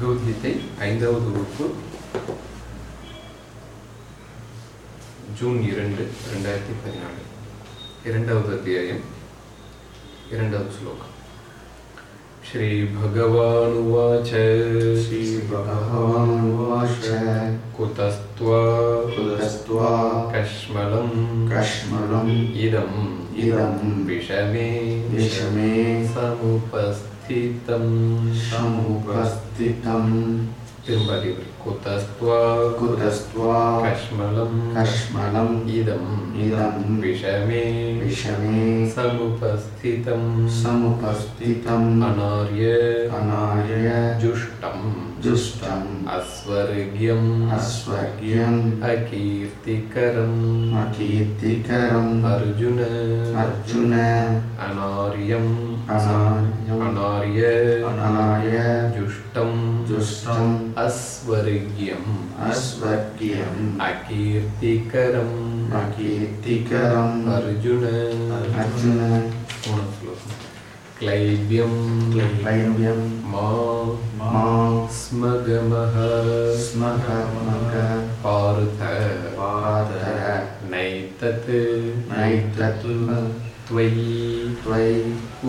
பகவத்கீதை ஐந்தாவது வகுப்பு ஜூன் இரண்டு ரெண்டாயிரத்தி பதினாலு. இரண்டாவது அத்தியாயம் இரண்டாவது ஸ்லோகம். ஸ்ரீ பகவானுவாச்ச ஸ்ரீ பகவானுவாச்ச குதஸ்த்வா. குதஸ்த்வா. கஷ்மலம். கஷ்மலம். இதம். இதம். விஷமே. விஷமே. சமுபஸ்திதம். சமுபஸ்தி स्थितं तिरुपतिं कुतस्त्वा कुतस्त्वा ऋष्मलं लक्ष्मणम् इदम् इदं विषमे विषमे समुपस्थितं समुपस्थितम् अनार्य अनार्य जुष्टं जुष्टम् அஸ்வர்கியம் அஸ்வர்கியம் அகீர்த்திகரம் அகீர்த்திகரம் அர்ஜுன அர்ஜுன அனாரியம் அனாரியம் அனாரிய அனாரிய ஜுஷ்டம் ஜுஷ்டம் அஸ்வர்கியம் அஸ்வர்கியம் அகீர்த்திகரம் அகீர்த்திகரம் அர்ஜுன அர்ஜுன ஸ்லோகம் क्लैब्यं वैव्यं मा मा स्मगमः स्मगमग पार्थ पादर नैतत् नैतत् त्वयि त्वयि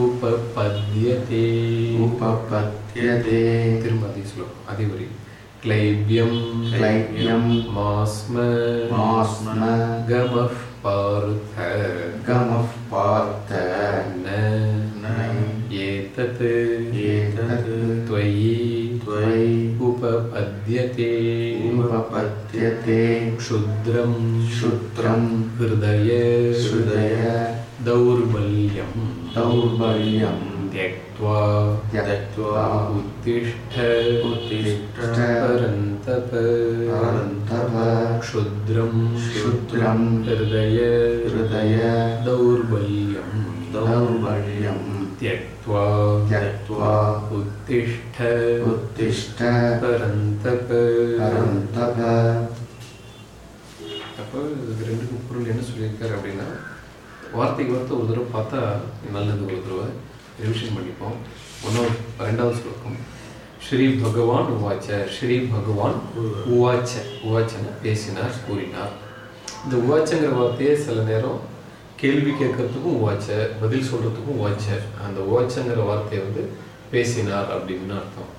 उपपद्यते उपपद्यते திருமதி ஸ்லோகம் அதிபரி क्लैब्यं क्लैब्यं मास्म मास्म गमः पार्थ गमः पार्थ न न एतत् एतत् त्वयि त्वयि उपपद्यते उपपद्यते क्षुद्रं क्षुद्रं हृदय हृदय दौर्बल्यं दौर्बल्यं त्यक्त्वा त्यक्त्वा उत्तिष्ठ उत्तिष्ठ परन्तप परन्तप क्षुद्रं क्षुद्रं हृदय हृदय दौर्बल्यं दौर्बल्यं त्यक्त्वा त्यक्त्वा उत्तिष्ठ उत्तिष्ठ परन्तप परन्तप அப்போ இதுக்கு ரெண்டுக்கும் பொருள் என்ன சொல்லியிருக்காரு அப்படின்னா வார்த்தைக்கு வார்த்தை ஒரு தடவை பார்த்தா நல்லது ஒரு தடவை ரிவிஷன் பண்ணிப்போம் ஒன்றாவது ரெண்டாவது ஸ்லோகம். ஸ்ரீ பகவான் உவாச்ச ஸ்ரீ பகவான் உவாச்ச. உவாச்சன பேசினார் கூறினார். இந்த உவாச்சங்கிற வார்த்தையே சில நேரம் கேள்வி கேட்கறதுக்கும் உவாச்ச பதில் சொல்கிறதுக்கும் உவாச்ச. அந்த உவாச்சங்கிற வார்த்தையை வந்து பேசினார் அப்படின்னு அர்த்தம்.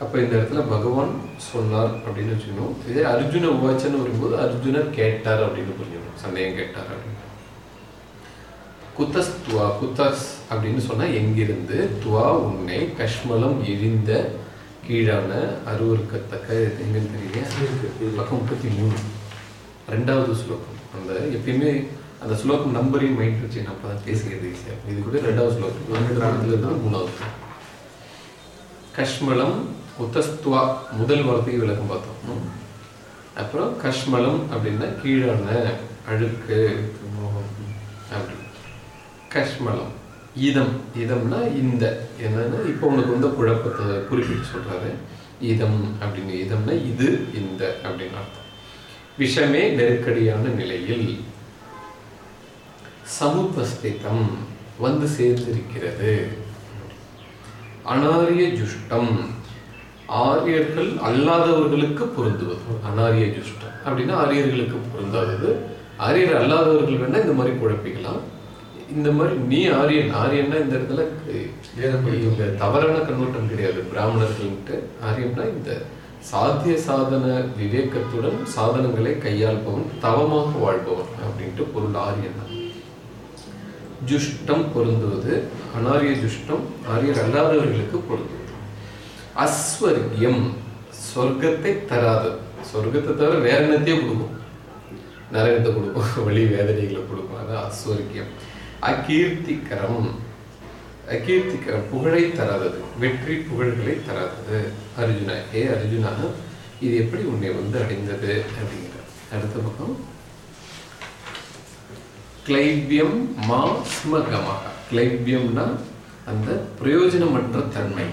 அப்போ இந்த இடத்துல பகவான் சொன்னார் அப்படின்னு வச்சுக்கணும். இதே அர்ஜுன உவாச்சன்னு வரும்போது அர்ஜுனர் கேட்டார் அப்படின்னு புரிஞ்சுக்கணும். சந்தேகம் கேட்டார் அப்படின்னு. குத்தஸ் துவா குத்தஸ் அப்படின்னு சொன்னா எங்கிருந்து? துவா உன்னை கஷ்மலம் எரிந்த கீழான அருவருக்கத்தக்க எங்கன்னு தெரியலையா? பக்கம் முப்பத்தி மூணு. ரெண்டாவது ஸ்லோகம். அந்த எப்பயுமே அந்த ஸ்லோகம் நம்பரையும் மைண்ட் வச்சு நம்ம தான் பேசுகிறது ஈஸியாக இது கூட ரெண்டாவது ஸ்லோகம். இருந்து மூணாவது. கஷ்மலம் உத்தஸ்துவா முதல் வார்த்தைக்கு விளக்கம் பார்த்தோம். அப்புறம் கஷ்மலம் அப்படின்னா கீழான அழுக்கு. அப்படி. கஷ்மலம். இதம் இதம்னா இந்த. என்னன்னா இப்போ உங்களுக்கு வந்து குழப்பத்தை குறிப்பிட்டு சொல்றாரு. இதம் அப்படின்னு இதம்னா இது இந்த அப்படின்னு அர்த்தம். விஷமே நெருக்கடியான நிலையில் சமுபஸ்திதம் வந்து சேர்ந்திருக்கிறது. அனாரிய ஜுஷ்டம். ஆரியர்கள் அல்லாதவர்களுக்கு பொருந்துவது. அனாரிய ஜுஷ்டம். அப்படின்னா ஆரியர்களுக்கு பொருந்தாதது. ஆரியர் அல்லாதவர்கள் வேணா இந்த மாதிரி குழப்பிக்கலாம். இந்த மாதிரி நீ ஆரியன் ஆரியன்னா இந்த இடத்துல இந்த தவறான கண்ணோட்டம் கிடையாது. பிராமணர்கள்ட்டு ஆரியன்னா இந்த சாத்திய சாதன விவேகத்துடன் சாதனங்களை கையாள்பவன் தவமாக வாழ்பவன் அப்படின்ட்டு பொருள் ஆரியன் தான். ஜுஷ்டம் பொருந்துவது அனாரிய ஜுஷ்டம் ஆரியர் அல்லாதவர்களுக்கு பொருந்துவது. அஸ்வர்கியம் சொர்க்கத்தை தராதது சொர்க்கத்தை தவிர வேற என்னத்தையும் கொடுக்கும். நரகத்தை கொடுக்கும் வழி வேதனைகளை கொடுக்கும். அதான் அஸ்வர்கியம். அகீர்த்திகரம் அகீர்த்திகரம் புகழை தராதது. வெற்றி புகழ்களை தராதது. அர்ஜுனா ஏ அர்ஜுனா இது எப்படி உன்னை வந்து அடைந்தது அப்படிங்கிற அடுத்த பக்கம். கிளைபியம் மா ஸ்மகமாக கிளைபியம்னா அந்த பிரயோஜனமற்ற தன்மை.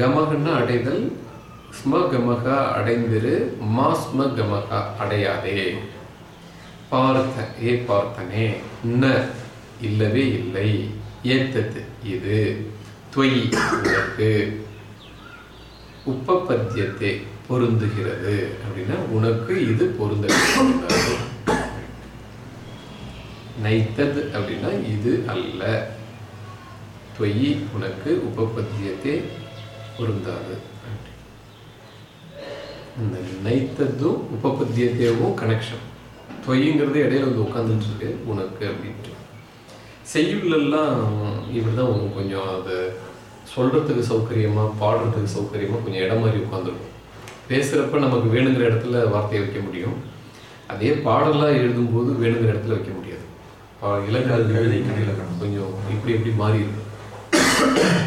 கமகன்னா அடைதல். ஸ்ம கமகா அடைந்திரு. மா ஸ்ம அடையாதே. பார்த்த ஏ பார்த்தனே ந இல்லவே இல்லை. ஏத்தது இது. தொய் உனக்கு. உப்பபத்தியத்தை பொருந்துகிறது. அப்படின்னா உனக்கு இது பொருந்த நைத்தது அப்படின்னா இது அல்ல. தொய் உனக்கு உபபத்தியத்தை பொருந்தாது. இந்த நைத்ததும் உபபத்தியத்தையும் கனெக்ஷன் தொய்ங்கிறது இடையில வந்து உட்காந்துட்டு இருக்கு உனக்கு அப்படின்ட்டு. செய்யுள்ளெல்லாம் இப்படி தான் கொஞ்சம் அதை சொல்கிறதுக்கு சௌகரியமாக பாடுறதுக்கு சௌகரியமாக கொஞ்சம் இடம் மாதிரி உட்காந்துருக்கும் பேசுகிறப்ப நமக்கு வேணுங்கிற இடத்துல வார்த்தையை வைக்க முடியும். அதே பாடலாக எழுதும்போது வேணுங்கிற இடத்துல வைக்க முடியாது. பா- இலக்கணம் கொஞ்சம் இப்படி இப்படி மாறி இருக்கும்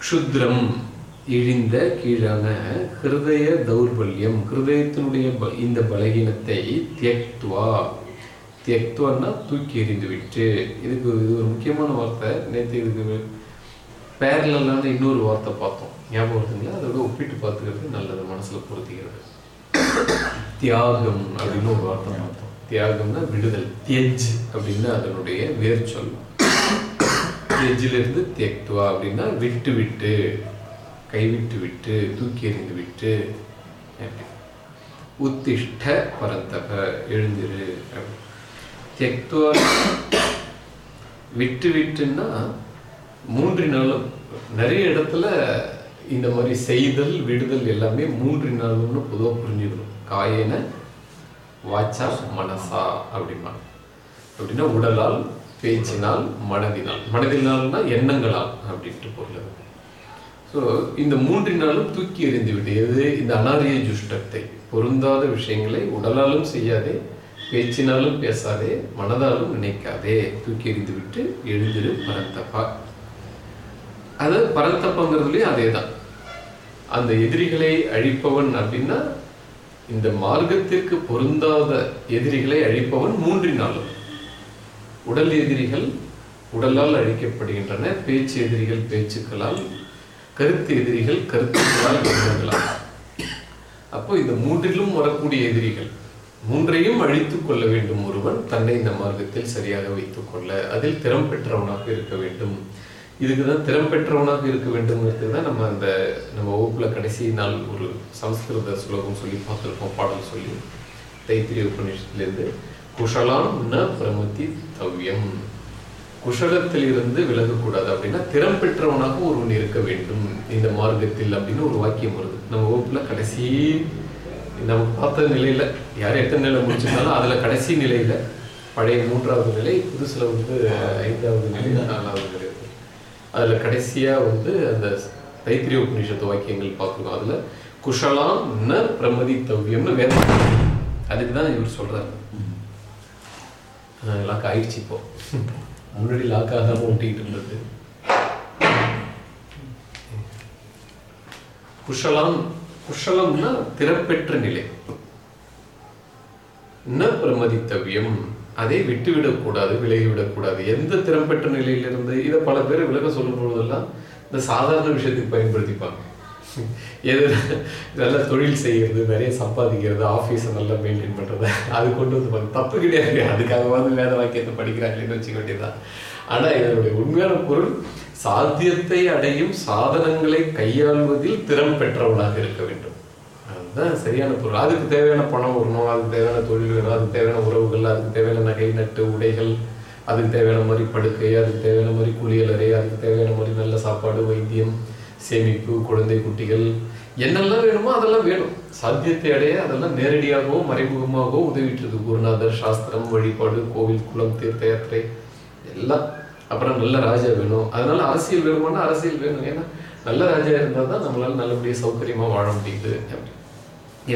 க்ஷுத்ரம் இழிந்த கீழான ஹிருதய தௌர்பல்யம் ஹிருதயத்தினுடைய இந்த பலகீனத்தை தியக்துவா. தியக்துவான்னா தூக்கி எறிந்து விட்டு. இதுக்கு இது ஒரு முக்கியமான வார்த்தை. நேற்று இதுக்கு பேரலான இன்னொரு வார்த்தை பார்த்தோம். ஞாபகம் இருக்குங்களா அதோட ஒப்பிட்டு பார்த்துக்கிறது நல்லது. மனசில் பொருத்திக்கிறது. தியாகம் அப்படின்னு ஒரு வார்த்தை பார்த்தோம். தியாகம்னா விடுதல். தியஜ் அப்படின்னு அதனுடைய வேர் சொல் தியஜிலிருந்து தியக்துவா அப்படின்னா விட்டு விட்டு. கைவிட்டு விட்டு தூக்கி எறிந்து விட்டு உத்திஷ்ட பரந்தக எழுந்திரு தெக்துவ விட்டு விட்டுன்னா மூன்றினாலும் நிறைய இடத்துல இந்த மாதிரி செய்தல் விடுதல் எல்லாமே மூன்றினாலும்னு பொதுவாக புரிஞ்சுக்கணும். காயன வாச்சா மனசா அப்படின்னா அப்படின்னா உடலால் பேச்சினால் மனதினால். மனதினால்னா எண்ணங்களால் அப்படின்ட்டு பொருள் ஸோ இந்த மூன்றினாலும் தூக்கி எறிந்து விட்டு இந்த அனாரிய ஜுஷ்டத்தை. பொருந்தாத விஷயங்களை உடலாலும் செய்யாதே பேச்சினாலும் பேசாதே மனதாலும் நினைக்காதே. தூக்கி எறிந்து விட்டு எழுந்திரு பரந்தப்பா. அது பரந்தப்பங்கிறதுலயும் அதே தான் அந்த எதிரிகளை அழிப்பவன் அப்படின்னா இந்த மார்க்கத்திற்கு பொருந்தாத எதிரிகளை அழிப்பவன் மூன்றினாலும். உடல் எதிரிகள் உடலால் அழிக்கப்படுகின்றன பேச்சு எதிரிகள் பேச்சுக்களால் கருத்து எதிரிகள் கருத்துகளால் எண்ணங்களால் அப்போ இந்த மூன்றிலும் வரக்கூடிய எதிரிகள். மூன்றையும் அழித்துக் கொள்ள வேண்டும் ஒருவன் தன்னை இந்த மார்க்கத்தில் சரியாக வைத்துக் கொள்ள அதில் திறம் பெற்றவனாக இருக்க வேண்டும். இதுக்கு தான் திறம் பெற்றவனாக இருக்க வேண்டும்ங்கிறது தான் நம்ம அந்த நம்ம வகுப்புல கடைசி நாள் ஒரு சமஸ்கிருத சுலோகம் சொல்லி பார்த்துருக்கோம் பாடல் சொல்லி. தைத்திரிய உபநிஷத்துலேருந்து குஷலான் ந பிரமதி தவ்யம். குஷலத்தில் இருந்து விலகக்கூடாது அப்படின்னா திறம் பெற்றவனாக ஒருவன் இருக்க வேண்டும். இந்த மார்க்கத்தில் அப்படின்னு ஒரு வாக்கியம் வருது. நம்ம வகுப்புல கடைசி நம்ம பார்த்த நிலையில யார் எத்தனை நிலை முடிச்சிருந்தாலும் அதுல கடைசி நிலையில பழைய மூன்றாவது நிலை புதுசுல வந்து ஐந்தாவது நிலை நாலாவது நிலை. அதுல கடைசியா வந்து அந்த தைத்திரிய உபநிஷத்து வாக்கியங்கள் பார்த்துருக்கோம் அதுல குஷலாம் ந பிரமதி தவ்யம்னு வேதம் அதுக்கு தான் இவர் சொல்றாரு. லாக் ஆயிடுச்சு இப்போ. முன்னாடி லாக் ஆகாம ஒட்டிக்கிட்டு இருந்தது. குஷலம் குஷலம்னா திறப்பெற்ற நிலை. ந பிரமதித்தவியம். அதை விட்டுவிடக்கூடாது விலகிவிடக்கூடாது எந்த திறம்பெற்ற நிலையிலிருந்து இதை பல பேர் விலக சொல்லும் பொழுதெல்லாம் இந்த சாதாரண விஷயத்துக்கு பயன்படுத்திப்பாங்க. எது நல்ல தொழில் செய்யறது நிறைய சம்பாதிக்கிறது ஆஃபீஸை நல்லா மெயின்டைன் பண்ணுறது அது கொண்டு வந்து பாருங்க. தப்பு கிடையாது. அதுக்காக வந்து வேத வாக்கியத்தை படிக்கிறாங்களேன்னு வச்சுக்க வேண்டியதுதான் ஆனா இதனுடைய உண்மையான பொருள் சாத்தியத்தை அடையும் சாதனங்களை கையாள்வதில் திறம் பெற்றவனாக இருக்க வேண்டும். அதுதான் சரியான பொருள். அதுக்கு தேவையான பணம் வரணும் அதுக்கு தேவையான தொழில் வேணும் அதுக்கு தேவையான உறவுகள் அதுக்கு தேவையான நகை நட்டு உடைகள் அதுக்கு தேவையான மாதிரி படுக்கை அதுக்கு தேவையான மாதிரி குளியலறை அதுக்கு தேவையான மாதிரி நல்ல சாப்பாடு வைத்தியம் சேமிப்பு குழந்தை குட்டிகள் என்னெல்லாம் வேணுமோ அதெல்லாம் வேணும். சாத்தியத்தை அடைய அதெல்லாம் நேரடியாகவோ மறைமுகமாகவோ உதவிட்டு இருக்கு குருநாதர் சாஸ்திரம் வழிபாடு கோவில் குளம் தீர்த்த யாத்திரை எல்லாம். அப்புறம் நல்ல ராஜா வேணும். அதனால அரசியல் வேணுமானா அரசியல் வேணும். ஏன்னா நல்ல ராஜா இருந்தால் தான் நம்மளால நல்லபடியாக சௌகரியமாக வாழ முடியுது. அப்படி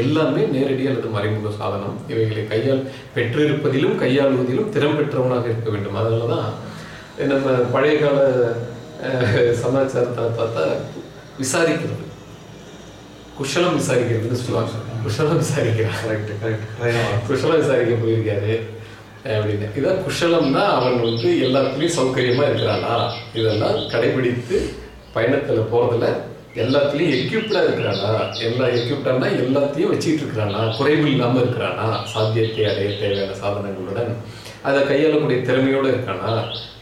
எல்லாமே நேரடி அல்லது மறைமுக சாதனம். இவைகளை கையால் பெற்றிருப்பதிலும் கையாளுவதிலும் திறம் பெற்றவனாக இருக்க வேண்டும். அதனால தான் நம்ம பழைய கால சமாச்சாரத்தை பார்த்தா விசாரிக்கிறது. குஷலம் விசாரிக்கிறதுன்னு சொல்லுவாங்க. குஷலம் விசாரிக்கிறான் கரெக்ட் கரெக்ட் குஷலம் விசாரிக்க போயிருக்காரு அப்படின்னு. இதான் குஷலம்னா அவன் வந்து எல்லாத்துலயும் சௌகரியமா இருக்கிறானா? இதெல்லாம் கடைபிடித்து பயணத்துல போறதுல எல்லாத்துலயும் எக்யூப்டா இருக்கிறானா? எல்லா எக்யூப்டானா எல்லாத்தையும் வச்சுக்கிட்டு இருக்கிறானா? குறைவு இல்லாம இருக்கிறானா? சாத்தியத்தை அடைய தேவையான சாதனங்களுடன் அதை கையாளக்கூடிய திறமையோட இருக்கானா?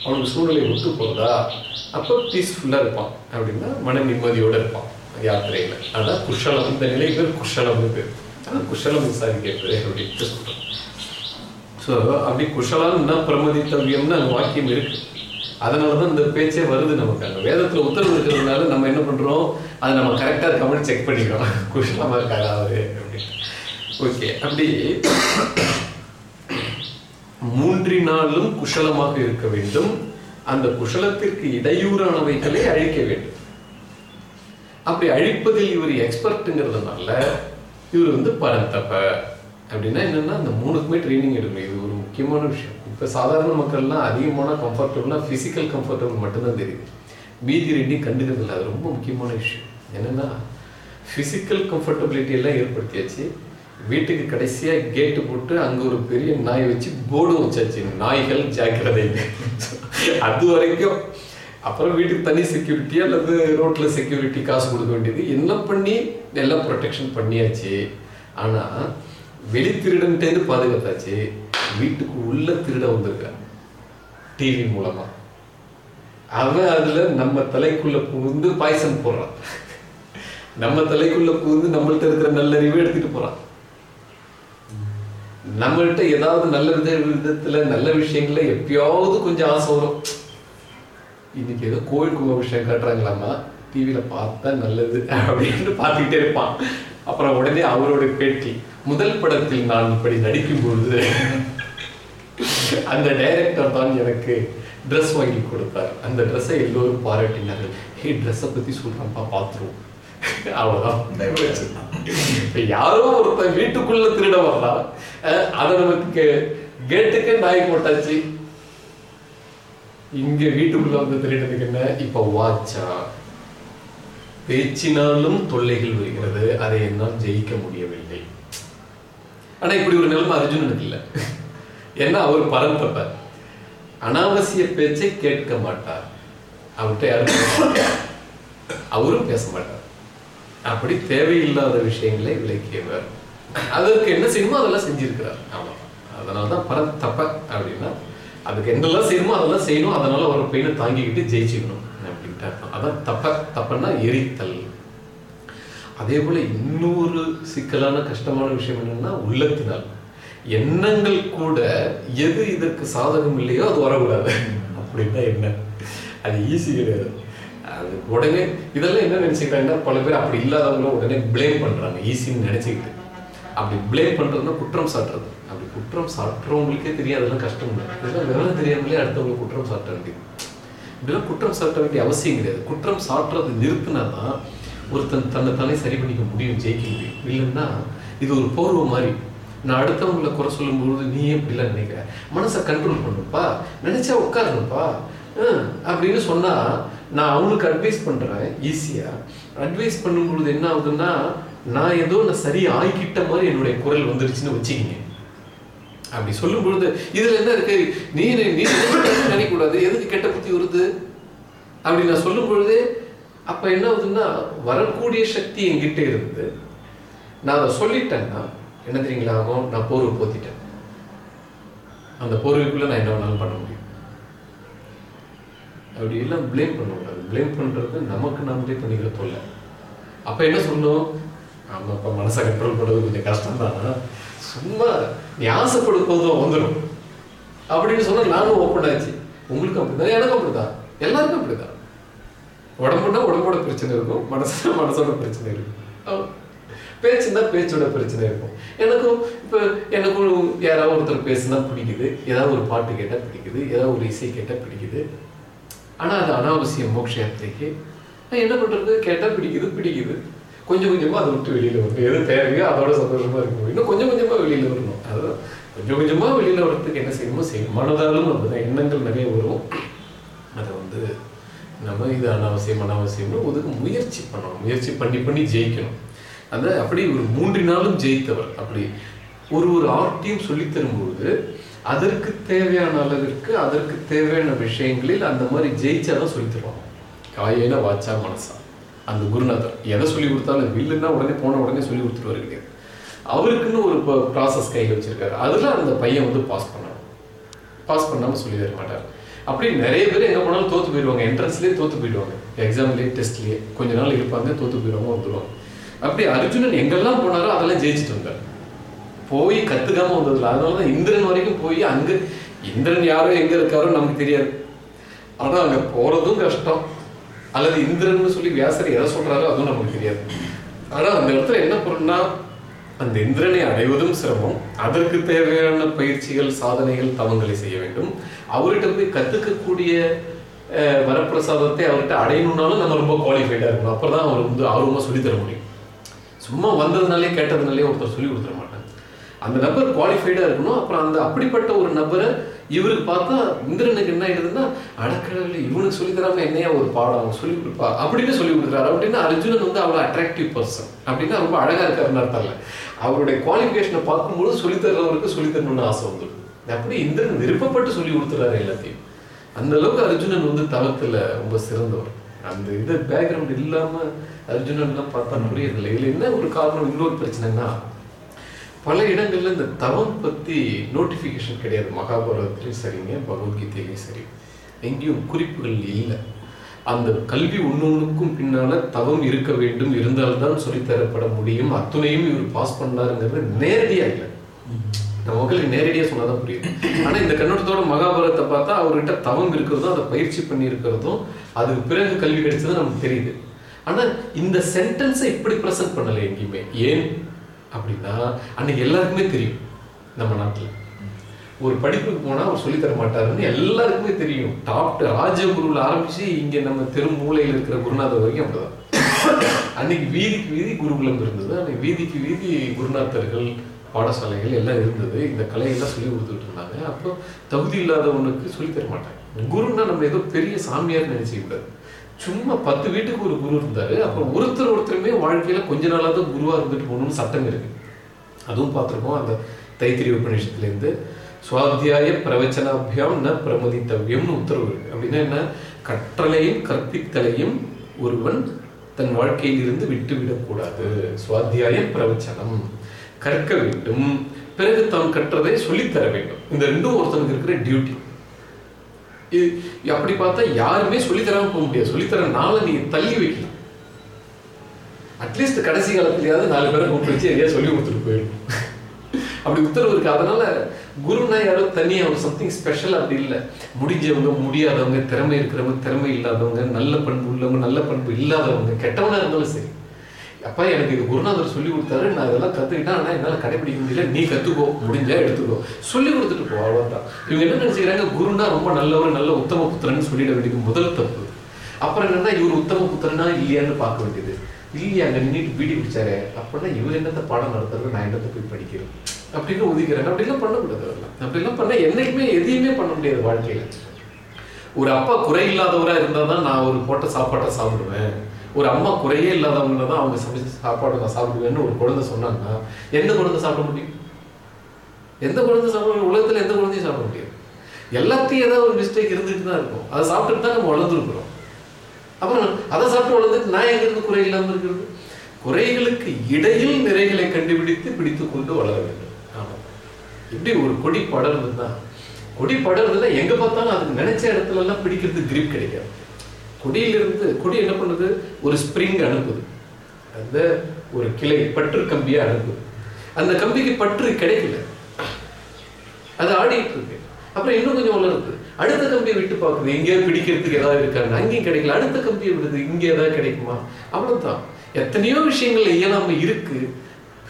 அவனுக்கு சூழ்நிலை ஒத்து போறதா? அப்போ பீஸ்ஃபுல்லாக இருப்பான். அப்படின்னா மன நிம்மதியோட இருப்பான். யாத்திரையில். அதான் குஷலம் இந்த நிலை பேர் குஷலம்னு பேர். ஆனால் குஷலம் விசாரிக்கிறது அப்படின்ட்டு சொல்கிறோம் ஸோ அப்படி குஷலான்னா பிரமதித்தவியம்னு அந்த வாக்கியம் இருக்கு. அதனால தான் இந்த பேச்சே வருது நமக்கு. அந்த வேதத்தில் உத்தரவு இருக்கிறதுனால நம்ம என்ன பண்ணுறோம் அதை நம்ம கரெக்டாக இருக்காமல் செக் பண்ணிக்கிறோம். குஷலமாக இருக்காரா அவரு அப்படின்னு. ஓகே அப்படி மூன்றினாலும் குஷலமாக இருக்க வேண்டும். அந்த குஷலத்திற்கு இடையூறானவைகளை அழிக்க வேண்டும். அப்படி அழிப்பதில் இவர் எக்ஸ்பர்ட்டுங்கிறதுனால இவர் வந்து பரந்தப்ப அப்படின்னா என்னன்னா அந்த மூணுக்குமே ட்ரைனிங் எடுக்கணும். இது ஒரு முக்கியமான விஷயம். இப்போ சாதாரண மக்கள்லாம் அதிகமான கம்ஃபர்டபுள்னா ஃபிசிக்கல் கம்ஃபர்டபுள் மட்டும்தான் தெரியுது. மீதி ரெண்டையும் கண்டுக்கிறது அது ரொம்ப முக்கியமான விஷயம். என்னன்னா ஃபிசிக்கல் கம்ஃபர்டபிலிட்டி எல்லாம் ஏற்படுத்தியாச்சு. வீட்டுக்கு கடைசியா கேட்டு போட்டு அங்க ஒரு பெரிய நாய் வச்சு போர்டு வச்சாச்சு. நாய்கள் ஜாக்கிரதை. அது வரைக்கும் அப்புறம் வீட்டுக்கு தனி செக்யூரிட்டி அல்லது ரோட்ல செக்யூரிட்டி காசு கொடுக்க வேண்டியது. என்ன பண்ணி? எல்லாம் ப்ரொடெக்ஷன் பண்ணியாச்சு. ஆனா வெளி திருடன்ட்டேந்து பாதுகாத்தாச்சு. வீட்டுக்கு உள்ள திருட வந்திருக்கான் டிவி மூலமா. அவன் அதுல நம்ம தலைக்குள்ள புகுந்து பாய்சன் போடுறான். நம்ம தலைக்குள்ள புகுந்து நம்மள்ட்ட இருக்கிற நல்லறிவை எடுத்துட்டு போறான். நம்மகிட்ட ஏதாவது நல்ல வித விதத்துல நல்ல விஷயங்கள எப்பயாவது கொஞ்சம் ஆசை வரும். இன்னைக்கு ஏதோ கோயில் கும்பாபிஷேகம் கட்டுறாங்களாமா? டிவியில பார்த்தா நல்லது அப்படின்னு பார்த்துக்கிட்டே இருப்பான். அப்புறம் உடனே அவரோட பேட்டி முதல் படத்தில் நான் இப்படி நடிக்கும் பொழுது அந்த டைரக்டர் தான் எனக்கு ட்ரெஸ் வாங்கி கொடுத்தார். அந்த ட்ரெஸ்ஸை எல்லோரும் பாராட்டினார்கள். ஹே ட்ரெஸ்ஸை பத்தி சொல்றான்ப்பா பார்த்துருவோம். அவ்வளவுதான். இப்ப யாரோ ஒருத்தன் வீட்டுக்குள்ள திருட வரலாம் அதை நமக்கு கேட்டுக்கு நாய் போட்டாச்சு. இங்க வீட்டுக்குள்ள வந்து திருடனுக்கு என்ன? இப்ப வாட்சா பேச்சினாலும் தொல்லைகள் வருகிறது. அதை என்னால் ஜெயிக்க முடியவில்லை. ஆனா இப்படி ஒரு நிலைமை அர்ஜுனனுக்கு இல்லை. ஏன்னா அவர் பரந்தப்ப அனாவசிய பேச்சை கேட்க மாட்டார். அவர்கிட்ட யாரும். அவரும் பேச மாட்டார். அப்படி தேவையில்லாத விஷயங்களை விளக்கியவர். அதற்கு என்ன செய்யணுமோ அதெல்லாம் செஞ்சிருக்கிறார். ஆமா. அதனால தான் பரம் தப்ப அப்படின்னா அதுக்கு என்னெல்லாம் செய்யணுமோ அதெல்லாம் செய்யணும். அதனால ஒரு பெயினை தாங்கிக்கிட்டு ஜெயிச்சுக்கணும். அப்படின்ட்டு அர்த்தம். அதான் தப்ப தப்பன்னா எரித்தல். அதே போல இன்னொரு சிக்கலான கஷ்டமான விஷயம் என்னன்னா உள்ளத்தினால். எண்ணங்கள் கூட எது இதற்கு சாதகம் இல்லையோ அது வரக்கூடாது. அப்படின்னா என்ன? அது ஈஸி கிடையாது. அது உடனே இதெல்லாம் என்ன நினைச்சுக்கிறாங்கன்னா பல பேர் அப்படி இல்லாதவங்களும் உடனே பிளேம் பண்றாங்க. ஈஸின்னு நினைச்சுக்கிட்டு. அப்படி பிளேம் பண்றதுன்னா குற்றம் சாட்டுறது. அப்படி குற்றம் சாட்டுறவங்களுக்கே தெரியாதெல்லாம் கஷ்டம் இல்லை. இதெல்லாம் விவரம் தெரியாமலே அடுத்தவங்களை குற்றம் சாட்ட வேண்டியது. இப்படிலாம் குற்றம் சாட்ட வேண்டிய அவசியம் கிடையாது. குற்றம் சாட்டுறது நிறுத்தினாதான் ஒருத்தன் தன்னை தானே சரி பண்ணிக்க முடியும் ஜெயிக்க முடியும். இல்லைன்னா இது ஒரு போர்வை மாதிரி. நான் அடுத்தவங்களை குறை சொல்லும்போது நீ ஏன் இப்படிலாம் நினைக்கிற? மனசை கண்ட்ரோல் பண்ணுப்பா. நினைச்சா உட்காருப்பா அப்படின்னு சொன்னால் நான் அவனுக்கு அட்வைஸ் பண்ணுறேன் ஈஸியாக அட்வைஸ் பண்ணும்பொழுது என்ன ஆகுதுன்னா நான் ஏதோ நான் சரி ஆகிக்கிட்ட மாதிரி என்னுடைய குரல் வந்துருச்சுன்னு வச்சுக்கிங்க. அப்படி சொல்லும் பொழுது இதுல என்ன இருக்கு? நீ நீ நினைக்கூடாது எதுக்கு கெட்ட புத்தி வருது? அப்படி நான் சொல்லும் பொழுது அப்ப என்ன ஆகுதுன்னா வரக்கூடிய சக்தி என்கிட்ட இருந்து நான் அதை சொல்லிட்டேன்னா என்ன தெரியுங்களா ஆகும்? நான் போர்வை போத்திட்டேன். அந்த போர்வைக்குள்ள நான் என்ன வேணாலும் பண்ண முடியும். அப்படி எல்லாம் ப்ளேம் பண்ணக்கூடாது. ப்ளேம் பண்ணுறது நமக்கு நாமளே பண்ணிக்கிற தொல்லை. அப்போ என்ன சொல்லணும்? நம்ம இப்போ மனசை கண்ட்ரோல் பண்ணுறது கொஞ்சம் கஷ்டம் தான் சும்மா நீ ஆசைப்படும் போதும் வந்துடும் அப்படின்னு சொன்னால் நானும் ஓப்பன் ஆச்சு. உங்களுக்கும் அப்படிதான் எனக்கும் அப்படிதான். எல்லாருக்கும் அப்படிதான். உடம்புனா உடம்போட பிரச்சனை இருக்கும். மனசுனா மனசோட பிரச்சனை இருக்கும். பேச்சுன்னா பேச்சோட பிரச்சனை இருக்கும். எனக்கும் இப்போ எனக்கும் யாராவது ஒருத்தர் பேசுனா பிடிக்குது. ஏதாவது ஒரு பாட்டு கேட்டால் பிடிக்குது. ஏதாவது ஒரு இசை கேட்டால் பிடிக்குது. ஆனால் அது அனாவசியம் மோட்ச யாத்திரைக்கு. நான் என்ன பண்ணுறது கேட்டால் பிடிக்குது பிடிக்குது. கொஞ்சம் கொஞ்சமாக அதை விட்டு வெளியில் வரணும். எது தேவையோ அதோட சந்தோஷமாக இருக்கும் இன்னும் கொஞ்சம் கொஞ்சமாக வெளியில் வரணும். அதுதான். கொஞ்சம் கொஞ்சமாக வெளியில் வர்றதுக்கு என்ன செய்யணுமோ செய்யணும். மனதாலும் அப்படிதான் எண்ணங்கள் நிறைய வரும். அதை வந்து நம்ம இது அனாவசியம் அனாவசியம்னு ஒதுக்க முயற்சி பண்ணணும். முயற்சி பண்ணி பண்ணி ஜெயிக்கணும். அந்த அப்படி ஒரு மூன்றினாலும் ஜெயித்தவர். அப்படி ஒரு ஒரு ஆர்ட்டையும் சொல்லித் தரும்போது அதற்கு தேவையான அளவிற்கு அதற்கு தேவையான விஷயங்களில் அந்த மாதிரி ஜெயிச்சாதான் சொல்லி தருவாங்க. காயேன வாச்சா மனசா? அந்த குருநாதர் எதை சொல்லி கொடுத்தாலும் வில்லுன்னா உடனே போன உடனே சொல்லி கொடுத்துருவாரு கிடையாது அவருக்குன்னு ஒரு ப்ராசஸ் கையில் வச்சிருக்காரு. அதில் அந்த பையன் வந்து பாஸ் பண்ணான். பாஸ் பண்ணாமல் சொல்லி தர மாட்டார். அப்படி நிறைய பேர் எங்கே போனாலும் தோத்து போயிடுவாங்க. என்ட்ரன்ஸ்லேயே தோத்து போயிடுவாங்க. எக்ஸாம்லேயே டெஸ்ட்லேயே கொஞ்ச நாள் இருப்பாங்க தோத்து போயிடுவாங்க வந்துடுவாங்க அப்படி அர்ஜுனன் எங்கெல்லாம் போனாரோ அதெல்லாம் ஜெயிச்சுட்டு வந்தார். போய் கத்துக்காம அதனால தான் இந்திரன் வரைக்கும் போய் அங்க இந்திரன் யாரோ எங்க இருக்காரோ நமக்கு தெரியாது. ஆனா அங்க போறதும் கஷ்டம். அல்லது இந்திரன் சொல்லி வியாசர் எதை சொல்றாரோ அதுவும் நமக்கு தெரியாது. ஆனா அந்த இடத்துல என்ன பொருள்னா அந்த இந்திரனை அடைவதும் சிரமம். அதற்கு தேவையான பயிற்சிகள் சாதனைகள் தவங்களை செய்ய வேண்டும். அவர்கிட்ட போய் கத்துக்கக்கூடிய வரப்பிரசாதத்தை அவர்கிட்ட அடையணும்னாலும் நம்ம ரொம்ப குவாலிஃபைடா இருக்கணும். அப்பதான் அவர் வந்து ஆர்வமா சொல்லித் தர முடியும். சும்மா வந்ததுனாலே கேட்டதுனாலே ஒருத்தர் சொல்லி கொடுத்துட அந்த நபர் குவாலிஃபைடா இருக்கணும். அப்புறம் அந்த அப்படிப்பட்ட ஒரு நபரை இவருக்கு பார்த்தா இந்திரனுக்கு என்ன ஆயிடுதுன்னா அடக்கடவுள் இவனுக்கு சொல்லி தராம என்னையா ஒரு பாடம் அவன் சொல்லி கொடுப்பா? அப்படின்னு சொல்லி கொடுக்குறாரு. அப்படின்னா அர்ஜுனன் வந்து அவ்வளவு அட்ராக்டிவ் பர்சன் அப்படின்னா ரொம்ப அழகா இருக்காருன்னு அர்த்தம் அவருடைய குவாலிஃபிகேஷனை பார்க்கும்போது சொல்லித்தரவருக்கு சொல்லித்தரணும்னு சொல்லி தரணும்னு ஆசை வந்துடும். அப்படி இந்திரன் விருப்பப்பட்டு சொல்லி கொடுத்துறாரு எல்லாத்தையும். அந்த அளவுக்கு அர்ஜுனன் வந்து தளத்துல ரொம்ப சிறந்தவர். அந்த இது பேக்ரவுண்ட் இல்லாம அர்ஜுனன்லாம் பார்த்தா புரியதில்லை இல்லை என்ன ஒரு காரணம் இன்னொரு பிரச்சனைன்னா பல இடங்களில் இந்த தவம் பற்றி நோட்டிஃபிகேஷன் கிடையாது. மகாபாரதத்துலேயும் சரிங்க பகவத்கீதையிலையும் சரி. எங்கேயும் குறிப்புகள் இல்லை. அந்த கல்வி ஒன்றுக்கும் பின்னால தவம் இருக்க வேண்டும். இருந்தால்தான் சொல்லித்தரப்பட முடியும். அத்துணையும் இவர் பாஸ் பண்ணாருங்கிறது நேரடியா இல்லை. நம்ம மக்களுக்கு நேரடியா சொன்னாதான் புரியுது ஆனா இந்த கண்ணோட்டத்தோட மகாபாரதத்தை பார்த்தா அவர்கிட்ட தவம் இருக்கிறதும் அதை பயிற்சி பண்ணி இருக்கிறதும் அதுக்கு பிறகு கல்வி கிடைச்சது நமக்கு தெரியுது. ஆனா இந்த சென்டென்ஸை இப்படி ப்ரெசென்ட் பண்ணல எங்கேயுமே. ஏன்? அப்படின்னா அன்னைக்கு எல்லாருக்குமே தெரியும் நம்ம நாட்டுல. ஒரு படிப்புக்கு போனா அவர் சொல்லித்தர தர மாட்டாருன்னு எல்லாருக்குமே தெரியும். டாப்டு ராஜகுருவில் ஆரம்பிச்சு இங்க நம்ம தெரு மூலையில இருக்கிற குருநாதர் வரைக்கும் அப்படிதான். அன்னைக்கு வீதிக்கு வீதி குருகுலம் இருந்தது. அன்னைக்கு வீதிக்கு வீதி குருநாத்தர்கள் பாடசாலைகள் எல்லாம் இருந்தது. இந்த கலையெல்லாம் சொல்லி கொடுத்துட்டு இருந்தாங்க. அப்போ தகுதி இல்லாதவனுக்கு சொல்லித்தர தர மாட்டாங்க. குருன்னா நம்ம ஏதோ பெரிய சாமியார் நினைச்சிக்கூடாது சும்மா பத்து வீட்டுக்கு ஒரு குரு இருந்தார். அப்புறம் ஒருத்தர் ஒருத்தருமே வாழ்க்கையில் கொஞ்ச நாளாக தான் குருவாக இருந்துட்டு போகணும்னு சட்டம் இருக்குது அதுவும் பார்த்துருக்கோம் அந்த தைத்திரி உபநிஷத்துலேருந்து. சுவாத்தியாய பிரவச்சனாபியாம் ந பிரமதித்தவ்யம்னு உத்தரவு இருக்கு. அப்படின்னா என்ன? கற்றலையும் கற்பித்தலையும் ஒருவன் தன் வாழ்க்கையில் இருந்து விட்டு விடக்கூடாது பிரவச்சனம். கற்க வேண்டும். பிறகு தான் கற்றதை சொல்லித்தர வேண்டும். இந்த ரெண்டும் ஒருத்தனுக்கு இருக்கிற டியூட்டி அப்படி பார்த்தா யாருமே சொல்லித்தராம போக முடியாது. சொல்லித்தர நாளை தள்ளி வைக்கலாம் அட்லீஸ்ட் கடைசி காலத்துலயாவது நாலு பேரை கூப்பிட்டு வச்சு எதையா சொல்லி கொடுத்துட்டு போயிடும். அப்படி உத்தரவு இருக்கு. அதனால குருனா யாரோ தனியா ஒரு சம்திங் ஸ்பெஷல் அப்படி இல்லை. முடிஞ்சவங்க முடியாதவங்க திறமை இருக்கிறவங்க திறமை இல்லாதவங்க நல்ல பண்பு உள்ளவங்க நல்ல பண்பு இல்லாதவங்க கெட்டவனா இருந்தாலும் சரி. அப்பா எனக்கு இது குருநாதர் சொல்லி கொடுத்தாரு. நான் இதெல்லாம் கற்றுக்கிட்டேன் ஆனால் என்னால் கடைபிடிக்க முடியல. நீ கற்றுக்கோ முடிஞ்சா எடுத்துக்கோ. சொல்லி கொடுத்துட்டு போ அவ்வளோதான் இவங்க என்ன நினச்சிக்கிறாங்க? குருனா ரொம்ப நல்லவர் நல்ல உத்தம புத்திரன்னு சொல்லிட வேண்டியது முதல் தப்பு. அப்புறம் என்னன்னா இவர் உத்தம புத்திரனா இல்லையான்னு பார்க்க வேண்டியது. இல்லையா அங்கே நின்றுட்டு பீடி பிடிச்சாரு. அப்படின்னா இவர் என்னத்த பாடம் நடத்துறது? நான் என்னத்தை போய் படிக்கிறேன் அப்படின்னு ஒதுக்கிறாங்க. அப்படிலாம் பண்ணக்கூடாது அதெல்லாம். அப்படிலாம் பண்ண என்னைக்குமே எதையுமே பண்ண முடியாது வாழ்க்கையில். ஒரு அப்பா குறை இல்லாதவராக இருந்தால் தான் நான் ஒரு போட்ட சாப்பாட்டை சாப்பிடுவேன். ஒரு அம்மா குறையே இல்லாதவங்கள தான் அவங்க சமைச்ச சாப்பாடு நான் சாப்பிடுவேன்னு ஒரு குழந்தை சொன்னாங்கன்னா எந்த குழந்தை சாப்பிட முடியும்? எந்த குழந்தை சாப்பிட முடியும்? எந்த குழந்தையும் சாப்பிட முடியாது. எல்லாத்தையும் ஏதாவது ஒரு மிஸ்டேக் இருந்துட்டு தான் இருக்கும். அதை சாப்பிட்டுட்டு தான் நம்ம வளர்ந்துருக்குறோம். அப்புறம் அதை சாப்பிட்டு வளர்ந்துட்டு நான் எங்கிருந்து குறை இல்லாமல் இருக்கிறது? குறைகளுக்கு இடையில் நிறைகளை கண்டுபிடித்து பிடித்து கொண்டு வளர வேண்டும். ஆமாம் இப்படி ஒரு கொடி படர்றதுன்னா கொடி படர்றதுன்னா எங்கே பார்த்தாலும் அதுக்கு நினைச்ச இடத்துல எல்லாம் பிடிக்கிறது கிரிப் கிடைக்காது. கொடியிலிருந்து கொடி என்ன பண்ணுது? ஒரு ஸ்ப்ரிங் அனுப்புது. அந்த ஒரு கிளை பற்று கம்பியாக அனுப்புது. அந்த கம்பிக்கு பற்று கிடைக்கல. அது ஆடிட்டு இருக்கு. அப்புறம் இன்னும் கொஞ்சம் வளருது. அடுத்த கம்பியை விட்டு பார்க்குது. எங்கேயோ பிடிக்கிறதுக்கு ஏதாவது இருக்காங்க அங்கேயும் கிடைக்கல. அடுத்த கம்பியை விடுது. இங்கே ஏதாவது கிடைக்குமா? அவ்வளோதான் எத்தனையோ விஷயங்கள்ல இயலாமல் இருக்கு.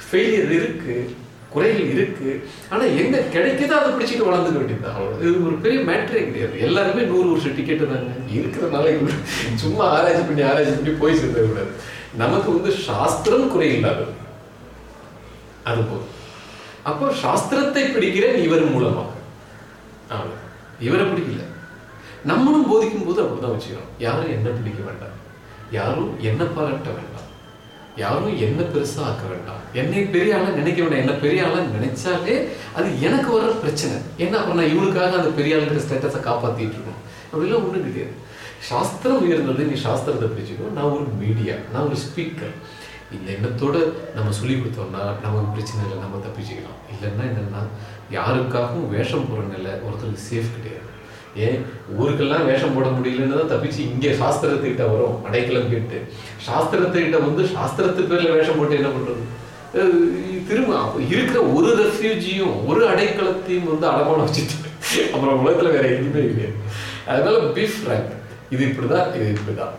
ஃபெயிலியர் இருக்கு. குறைகள் இருக்கு. ஆனா எங்க கிடைக்குதோ அதை பிடிச்சிட்டு வளர்ந்துக்க வேண்டியதுதான். அவ்வளோ இது ஒரு பெரிய மேட்ரே கிடையாது. எல்லாருமே நூறு வருஷம் டிக்கெட்டு தாங்க. இருக்கிறதுனால இவங்க சும்மா ஆராய்ச்சி பண்ணி ஆராய்ச்சி பண்ணி போய் சேர்ந்துட கூடாது. நமக்கு வந்து சாஸ்திரம் குறை இல்லாதது அது போதும். அப்போ சாஸ்திரத்தை பிடிக்கிறேன் இவர் மூலமாக. அவ்வளவு. இவரை பிடிக்கல. நம்மளும் போதிக்கும் போது அப்படிதான் வச்சுக்கிறோம். யாரும் என்ன பிடிக்க வேண்டாம். யாரும் என்ன பாராட்ட வேண்டாம். யாரும் என்ன பெருசா ஆக்க வேண்டாம். என்னை பெரிய ஆளா நினைக்க வேண்டாம். என்ன பெரிய ஆளா நினைச்சாலே அது எனக்கு வர்ற பிரச்சனை. என்ன அப்புறம் நான் இவனுக்காக அந்த பெரிய ஆளுங்கிற ஸ்டேட்டஸை காப்பாத்திட்டு இருக்கணும் அப்படிலாம் ஒன்றும் கிடையாது. சாஸ்திரம் உயர்ந்தது நீ சாஸ்திரத்தை பிடிச்சிக்கோ நான் ஒரு மீடியா நான் ஒரு ஸ்பீக்கர் இந்த எண்ணத்தோட நம்ம சொல்லி கொடுத்தோம்னா நமக்கு பிரச்சனை இல்லை நம்ம தப்பிச்சுக்கலாம். இல்லைன்னா என்னன்னா யாருக்காகவும் வேஷம் போடுறனால ஒருத்தருக்கு சேஃப் கிடையாது. ஏன்? ஊருக்கெல்லாம் வேஷம் போட முடியலன்னு தான் தப்பிச்சு இங்கே சாஸ்திரத்துக்கிட்ட வரும் அடைக்கலம் கேட்டு. சாஸ்திரத்துக்கிட்ட வந்து சாஸ்திரத்து பேரில் வேஷம் போட்டு என்ன பண்ணுறது திரும்ப இருக்கிற ஒரு ரெஃப்யூஜியும் ஒரு அடைக்கலத்தையும் வந்து அடமானம் வச்சுட்டு அப்புறம் உலகத்தில் வேற எதுவுமே இல்லை அதனால பீஃப் ரேங்க் இது இப்படிதான் இது இப்படிதான்.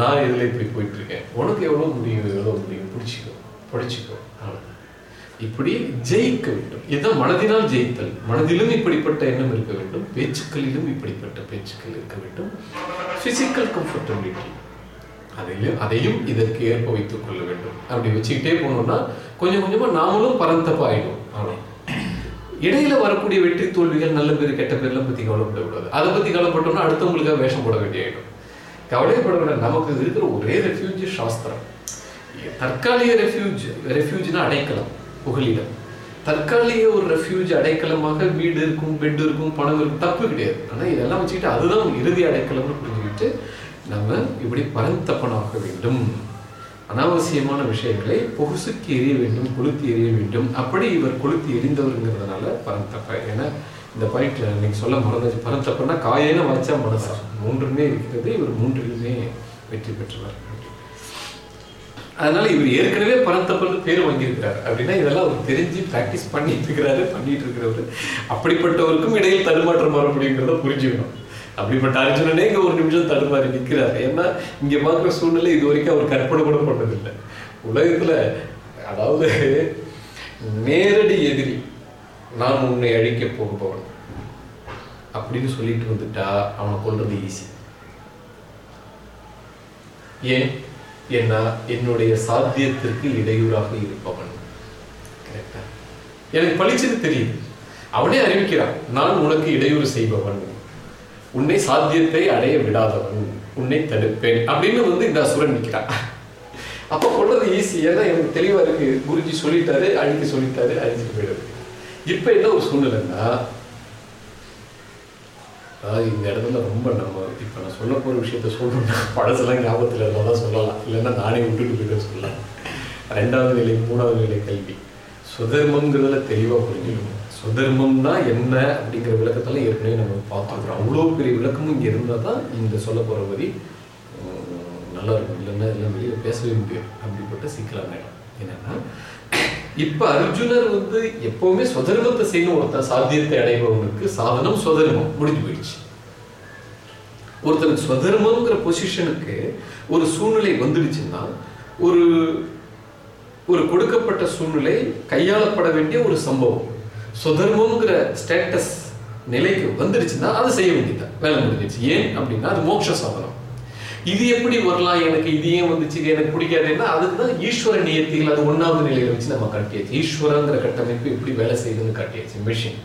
நான் இதில் இப்படி போயிட்டு இருக்கேன். உனக்கு எவ்வளோ முடியும் எவ்வளோ முடியும்? பிடிச்சிக்கோ படிச்சுக்கோ. அவ்வளோ இப்படி ஜெயிக்க வேண்டும். இதுதான் மனதினால் ஜெயித்தல்? மனதிலும் இப்படிப்பட்ட எண்ணம் இருக்க வேண்டும். பேச்சுக்களிலும் இப்படிப்பட்ட பேச்சுக்கள் இருக்க வேண்டும். பிசிக்கல் கம்ஃபர்டபிலிட்டி அதையும் அதையும் இதற்கு ஏற்ப வைத்துக் கொள்ள வேண்டும். அப்படி வச்சுக்கிட்டே போனோம்னா கொஞ்சம் கொஞ்சமா நாமளும் பரந்தப்பாயிடும் ஆனால் இடையில வரக்கூடிய வெற்றி தோல்விகள் நல்ல பேர் கெட்ட பேர்லாம் பத்தி கவலைப்படக்கூடாது. அதை பத்தி கவலைப்பட்டோம்னா அடுத்தவங்களுக்காக வேஷம் போட வேண்டியாயிடும். கவலைப்பட வேண்டாம் நமக்கு இருக்கிற ஒரே ரெஃப்யூஜ் சாஸ்திரம். தற்காலிக ரெஃப்யூஜ் ரெஃப்யூஜ்னா அடைக்கலம். புகலிடம். தற்காலிக ஒரு ரெஃப்யூஜ் அடைக்கலமாக வீடு இருக்கும் பெட் இருக்கும் பணம் இருக்கும் தப்பு கிடையாது. ஆனால் இதெல்லாம் வச்சுக்கிட்டு அதுதான் இறுதி அடைக்கலம்னு புரிஞ்சுக்கிட்டு நம்ம இப்படி பரந்தப்பனாக வேண்டும். அனாவசியமான விஷயங்களை பொகுசுக்கு எரிய வேண்டும் கொளுத்தி எரிய வேண்டும். அப்படி இவர் கொளுத்தி எரிந்தவருங்கிறதுனால பரந்தப்ப ஏன்னா இந்த பாயிண்ட் நீங்க சொல்ல மறந்துச்சு. பரந்தப்பன்னா காயேன வச்சா மனசா மூன்றுமே இருக்கிறது இவர் மூன்றிலுமே வெற்றி பெற்றவர். அதனால இவர் ஏற்கனவே பரந்தப்பன்னு பேர் வாங்கியிருக்கிறார். அப்படின்னா இதெல்லாம் அவர் தெரிஞ்சு பிராக்டிஸ் பண்ணிட்டு இருக்கிறாரு பண்ணிட்டு இருக்கிறவர். அப்படிப்பட்டவருக்கும் இடையில் தடுமாற்றம் வர முடியுங்கிறத புரிஞ்சுக்கணும். அப்படிப்பட்ட அர்ஜுனனே இங்கே ஒரு நிமிஷம் தடுமாறி நிற்கிறார் ஏன்னா இங்கே பார்க்குற சூழ்நிலை இது வரைக்கும் அவர் கற்பனை கூட பண்ணதில்லை. உலகத்தில் அதாவது நேரடி எதிரி நான் உன்னை அழிக்க போகுபவன். அப்படின்னு சொல்லிட்டு வந்துட்டா அவனை கொல்றது ஈஸி ஏன்? ஏன்னா என்னுடைய சாத்தியத்திற்கு இடையூறாக இருப்பவன். கரெக்டா எனக்கு பளிச்சுன்னு தெரியுது. அவனே அறிவிக்கிறான் நான் உனக்கு இடையூறு செய்பவன். உன்னை சாத்தியத்தை அடைய விடாதவன் உன்னை தடுப்பேன் அப்படின்னு வந்து இந்த அசுரன் நிற்கிறான் அப்போ கொள்றது ஈஸி. ஏன்னா எனக்கு தெளிவா இருக்கு. குருஜி சொல்லிட்டாரு அழிக்க சொல்லிட்டாரு அழிச்சிட்டு போயிடுது. இப்ப என்ன ஒரு சூழ்நிலைன்னா அதாவது இந்த இடத்துல ரொம்ப நம்ம இப்போ நான் சொல்ல போகிற விஷயத்த சொல்லணும்னா பழசெல்லாம் ஞாபகத்தில் இருந்தால் தான் சொல்லலாம். இல்லைன்னா நானே விட்டுட்டு போயிட்டு சொல்லலாம். ரெண்டாவது நிலை மூணாவது நிலை கல்வி. சுதர்மங்கிறதுல தெளிவாக புரிஞ்சுக்கணும். சுதர்மம்னா என்ன அப்படிங்கிற விளக்கத்தில் ஏற்கனவே நம்ம பார்த்துருக்குறோம். அவ்வளோ பெரிய விளக்கமும் இங்கே இருந்தால் தான் இந்த சொல்ல போகிற வரி நல்லா இருக்கும். இல்லைன்னா எல்லாம் வெளியில் பேசவே முடியாது. அப்படிப்பட்ட சிக்கலான இடம். என்னென்னா இப்ப அர்ஜுனர் வந்து எப்பவுமே சுதர்மத்தை செய்யணும் ஒருத்தன் சாத்தியத்தை அடைபவனுக்கு சாதனம் சுதர்மம் முடிஞ்சு போயிடுச்சு. ஒருத்தனுக்கு சுதர்மங்கிற பொசிஷனுக்கு ஒரு சூழ்நிலை வந்துடுச்சுன்னா ஒரு ஒரு கொடுக்கப்பட்ட சூழ்நிலை கையாளப்பட வேண்டிய ஒரு சம்பவம். சுதர்மங்கிற ஸ்டேட்டஸ் நிலைக்கு வந்துடுச்சுன்னா அதை செய்ய வேண்டியதான் வேலை முடிஞ்சிச்சு ஏன் அப்படின்னா அது மோட்ச சாதனம். இது எப்படி வரலாம்? எனக்கு இது ஏன் வந்துச்சு? எனக்கு பிடிக்காதுன்னா அதுதான் ஈஸ்வர நியத்திகள் அது ஒன்றாவது நிலையில வச்சு நம்ம காட்டியாச்சு. ஈஸ்வரங்கிற கட்டமைப்பு எப்படி வேலை செய்யுதுன்னு காட்டியாச்சு. மிஷின்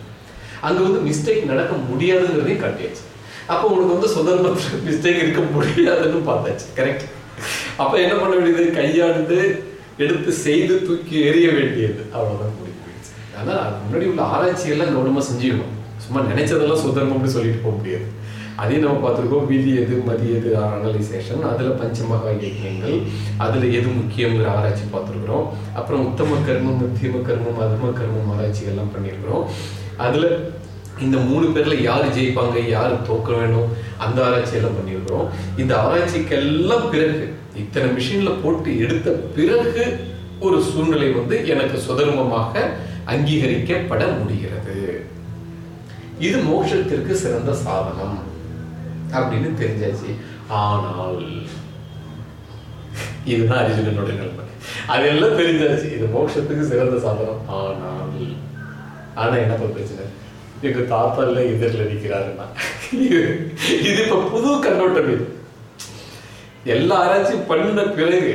அங்க வந்து மிஸ்டேக் நடக்க முடியாதுங்கிறதையும் காட்டியாச்சு. அப்போ உனக்கு வந்து சுதந்திர மிஸ்டேக் இருக்க முடியாதுன்னு பார்த்தாச்சு. கரெக்ட் அப்ப என்ன பண்ண வேண்டியது? கையாண்டு எடுத்து செய்து தூக்கி எறிய வேண்டியது. அவ்வளவுதான் முடிவு போயிடுச்சு. ஆனா முன்னாடி உள்ள ஆராய்ச்சி எல்லாம் கவனமா செஞ்சுக்கணும். சும்மா நினைச்சதெல்லாம் சுதர்மம்னு சொல்லிட்டு போக முடியாது. அதையும் நம்ம பார்த்துருக்கோம் விதி எது மதி எது அனலைசேஷன் அதில் பஞ்சமகா இயக்கியங்கள் அதில் எது முக்கியங்கிற ஆராய்ச்சி பார்த்துருக்குறோம். அப்புறம் உத்தம கர்மம் மத்தியம கர்மம் மதும கர்மம் ஆராய்ச்சிகள்லாம் பண்ணியிருக்கிறோம். அதில் இந்த மூணு பேர்ல யார் ஜெயிப்பாங்க யார் தோக்க வேணும் அந்த ஆராய்ச்சி எல்லாம் பண்ணியிருக்கிறோம். இந்த ஆராய்ச்சிக்கெல்லாம் பிறகு இத்தனை மிஷின்ல போட்டு எடுத்த பிறகு ஒரு சூழ்நிலை வந்து எனக்கு சுதர்மமாக அங்கீகரிக்கப்பட முடிகிறது. இது மோட்சத்திற்கு சிறந்த சாதனம். அப்படின்னு தெரிஞ்சாச்சு. ஆனால் இதுதான் அர்ஜுனனுடைய நிலைமை. அதெல்லாம் தெரிஞ்சாச்சு. இது மோட்சத்துக்கு சிறந்த சாதனம். ஆனால் ஆனா என்ன பிரச்சனை? எங்க தாத்தா இல்ல எதிரில் நிக்கிறாருன்னா இது இது இப்ப புது கண்ணோட்டம் இது. எல்லா ஆராய்ச்சியும் பண்ண பிறகு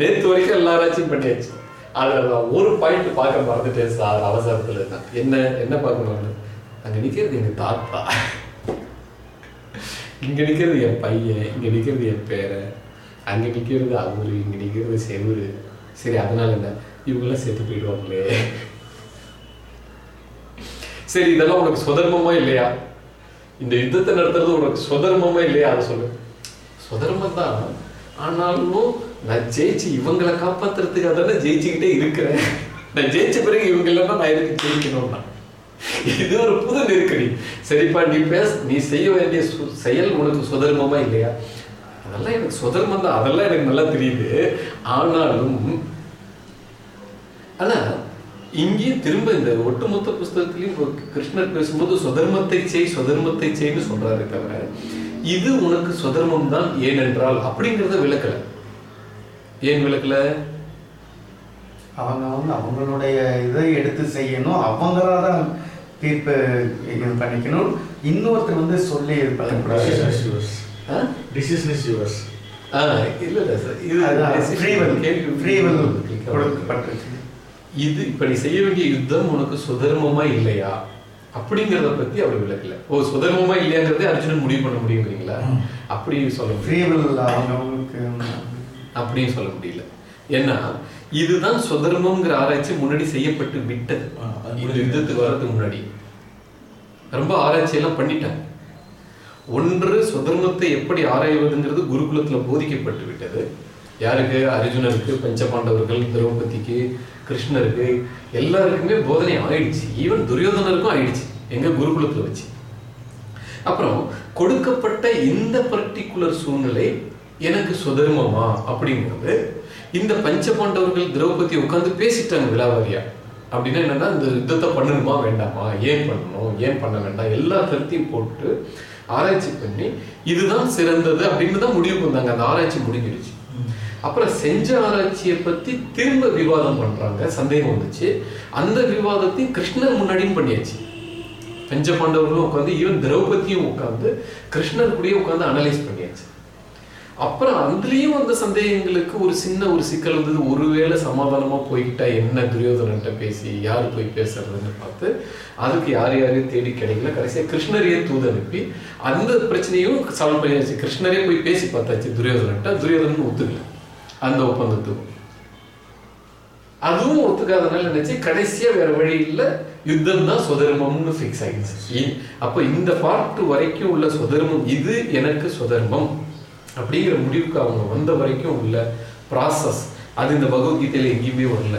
நேற்று வரைக்கும் எல்லா ஆராய்ச்சியும் பண்ணியாச்சு. அதுல நான் ஒரு பாயிண்ட் பார்க்க மறந்துட்டேன் சார். அவசரத்துல தான் என்ன என்ன பார்க்கணும்னு அங்க நிக்கிறது எங்க தாத்தா. இங்க நிற்கிறது என் பையன் இங்கே நிற்கிறது என் பேரன் அங்கே நிற்கிறது அவரு இங்கே நிற்கிறது செவரு. சரி அதனால என்ன? இவங்கெல்லாம் சேர்த்து போயிடுவாங்களே. சரி இதெல்லாம் உனக்கு சுதர்மமா இல்லையா? இந்த யுத்தத்தை நடத்துறது உனக்கு சுதர்மமா இல்லையா? அதை சொல்லு. சுதர்மம் தான். ஆனாலும் நான் ஜெயிச்சு இவங்களை காப்பாத்துறதுக்கு தானே ஜெயிச்சுக்கிட்டே இருக்கிறேன். நான் ஜெயிச்ச பிறகு இவங்க இல்லைன்னா நான் எதுக்கு ஜெயிக்கணும்னா? இது ஒரு புது நெருக்கடி. சரிப்பா நீ பேச நீ செய்ய வேண்டிய செயல் உனக்கு சுதர்மமா இல்லையா? அதெல்லாம் எனக்கு சுதர்மம் தான். அதெல்லாம் எனக்கு நல்லா தெரியுது. ஆனாலும் ஆனா இங்கேயும் திரும்ப இந்த ஒட்டுமொத்த புஸ்தகத்திலையும் கிருஷ்ணர் பேசும்போது சுதர்மத்தை செய் சுதர்மத்தை செய்ன்னு சொல்றாரு தவிர இது உனக்கு சுதர்மம் தான் ஏனென்றால் அப்படிங்கிறத விளக்கல. ஏன் விளக்கல? அவங்க வந்து அவங்களுடைய இதை எடுத்து செய்யணும். அவங்களா தான் தீர்ப்பு இது பண்ணிக்கணும். இன்னொருத்தர் வந்து சொல்லி இது பண்ணக்கூடாது இல்ல இல்ல சார் இது will. கேட்க கொடுக்கப்பட்டிருக்கு. இது இப்ப நீ செய்ய வேண்டிய யுத்தம் உனக்கு சுதர்மமா இல்லையா? அப்படிங்கறத பத்தி அவர் விளக்கல. ஓ சுதர்மமா இல்லையாங்கிறதே அர்ஜுனன் முடிவு பண்ண முடியுங்கிறீங்களா? அப்படி சொல்ல முடியும் அப்படின்னு சொல்ல முடியல. ஏன்னா இதுதான் சுதர்மம்ங்கிற ஆராய்ச்சி முன்னாடி செய்யப்பட்டு விட்டது. இந்த யுத்தத்துக்கு வர்றதுக்கு முன்னாடி. ரொம்ப ஆராய்ச்சி எல்லாம் பண்ணிட்டாங்க. ஒன்று சுதர்மத்தை எப்படி ஆராய்வதுங்கிறது குருகுலத்துல போதிக்கப்பட்டு விட்டது. யாருக்கு? அர்ஜுனருக்கு பஞ்சபாண்டவர்கள் திரௌபதிக்கு கிருஷ்ணருக்கு எல்லாருக்குமே போதனை ஆயிடுச்சு. ஈவன் துரியோதனருக்கும் ஆயிடுச்சு எங்க குருகுலத்துல வச்சு. அப்புறம் கொடுக்கப்பட்ட இந்த பர்டிகுலர் சூழ்நிலை எனக்கு சுதர்மமா அப்படிங்கிறது இந்த பஞ்ச பாண்டவர்கள் திரௌபதி உட்கார்ந்து பேசிட்டாங்க விலாவாரியா. அப்படின்னா என்னன்னா இந்த யுத்தத்தை பண்ணணுமா வேண்டாமா ஏன் பண்ணணும் ஏன் பண்ண வேண்டாம் எல்லா கருத்தையும் போட்டு ஆராய்ச்சி பண்ணி இதுதான் சிறந்தது அப்படின்னு தான் முடிவுக்கு வந்தாங்க அந்த ஆராய்ச்சி முடிஞ்சிருச்சு அப்புறம் செஞ்ச ஆராய்ச்சியை பத்தி திரும்ப விவாதம் பண்றாங்க. சந்தேகம் வந்துச்சு. அந்த விவாதத்தையும் கிருஷ்ணர் முன்னாடியும் பண்ணியாச்சு. பஞ்ச பாண்டவர்களும் உட்காந்து ஈவன் திரௌபதியும் உட்காந்து கிருஷ்ணர் கூடயே உட்காந்து அனலைஸ் பண்ணியாச்சு. அப்புறம் அதுலேயும் அந்த சந்தேகங்களுக்கு ஒரு சின்ன ஒரு சிக்கல் வந்தது. ஒருவேளை சமாதானமா போய்கிட்டா என்ன துரியோதனன்ட்ட பேசி யார் போய் பேசுறதுன்னு பார்த்து அதுக்கு யார் யாரையும் தேடி கிடைக்கல. கடைசியா கிருஷ்ணரையே தூது அனுப்பி அந்த பிரச்சனையும் சால்வ் பண்ணியாச்சு. கிருஷ்ணரே போய் பேசி பார்த்தாச்சு துரியோதனன்ட்ட. துரியோதனன் ஒத்துக்கல. அந்த ஒப்பந்தத்துக்கும் அதுவும் ஒத்துக்காதனால நினைச்சு கடைசியா வேற வழி இல்லை. யுத்தம் தான் சுதர்மம்னு ஃபிக்ஸ் ஆகிடுச்சு அப்போ இந்த பார்ட் வரைக்கும் உள்ள சுதர்மம் இது எனக்கு சுதர்மம். அப்படிங்கிற முடிவுக்கு அவங்க வந்த வரைக்கும் உள்ள ப்ராசஸ் அது இந்த பகவத்கீதையில் எங்கேயுமே வரல.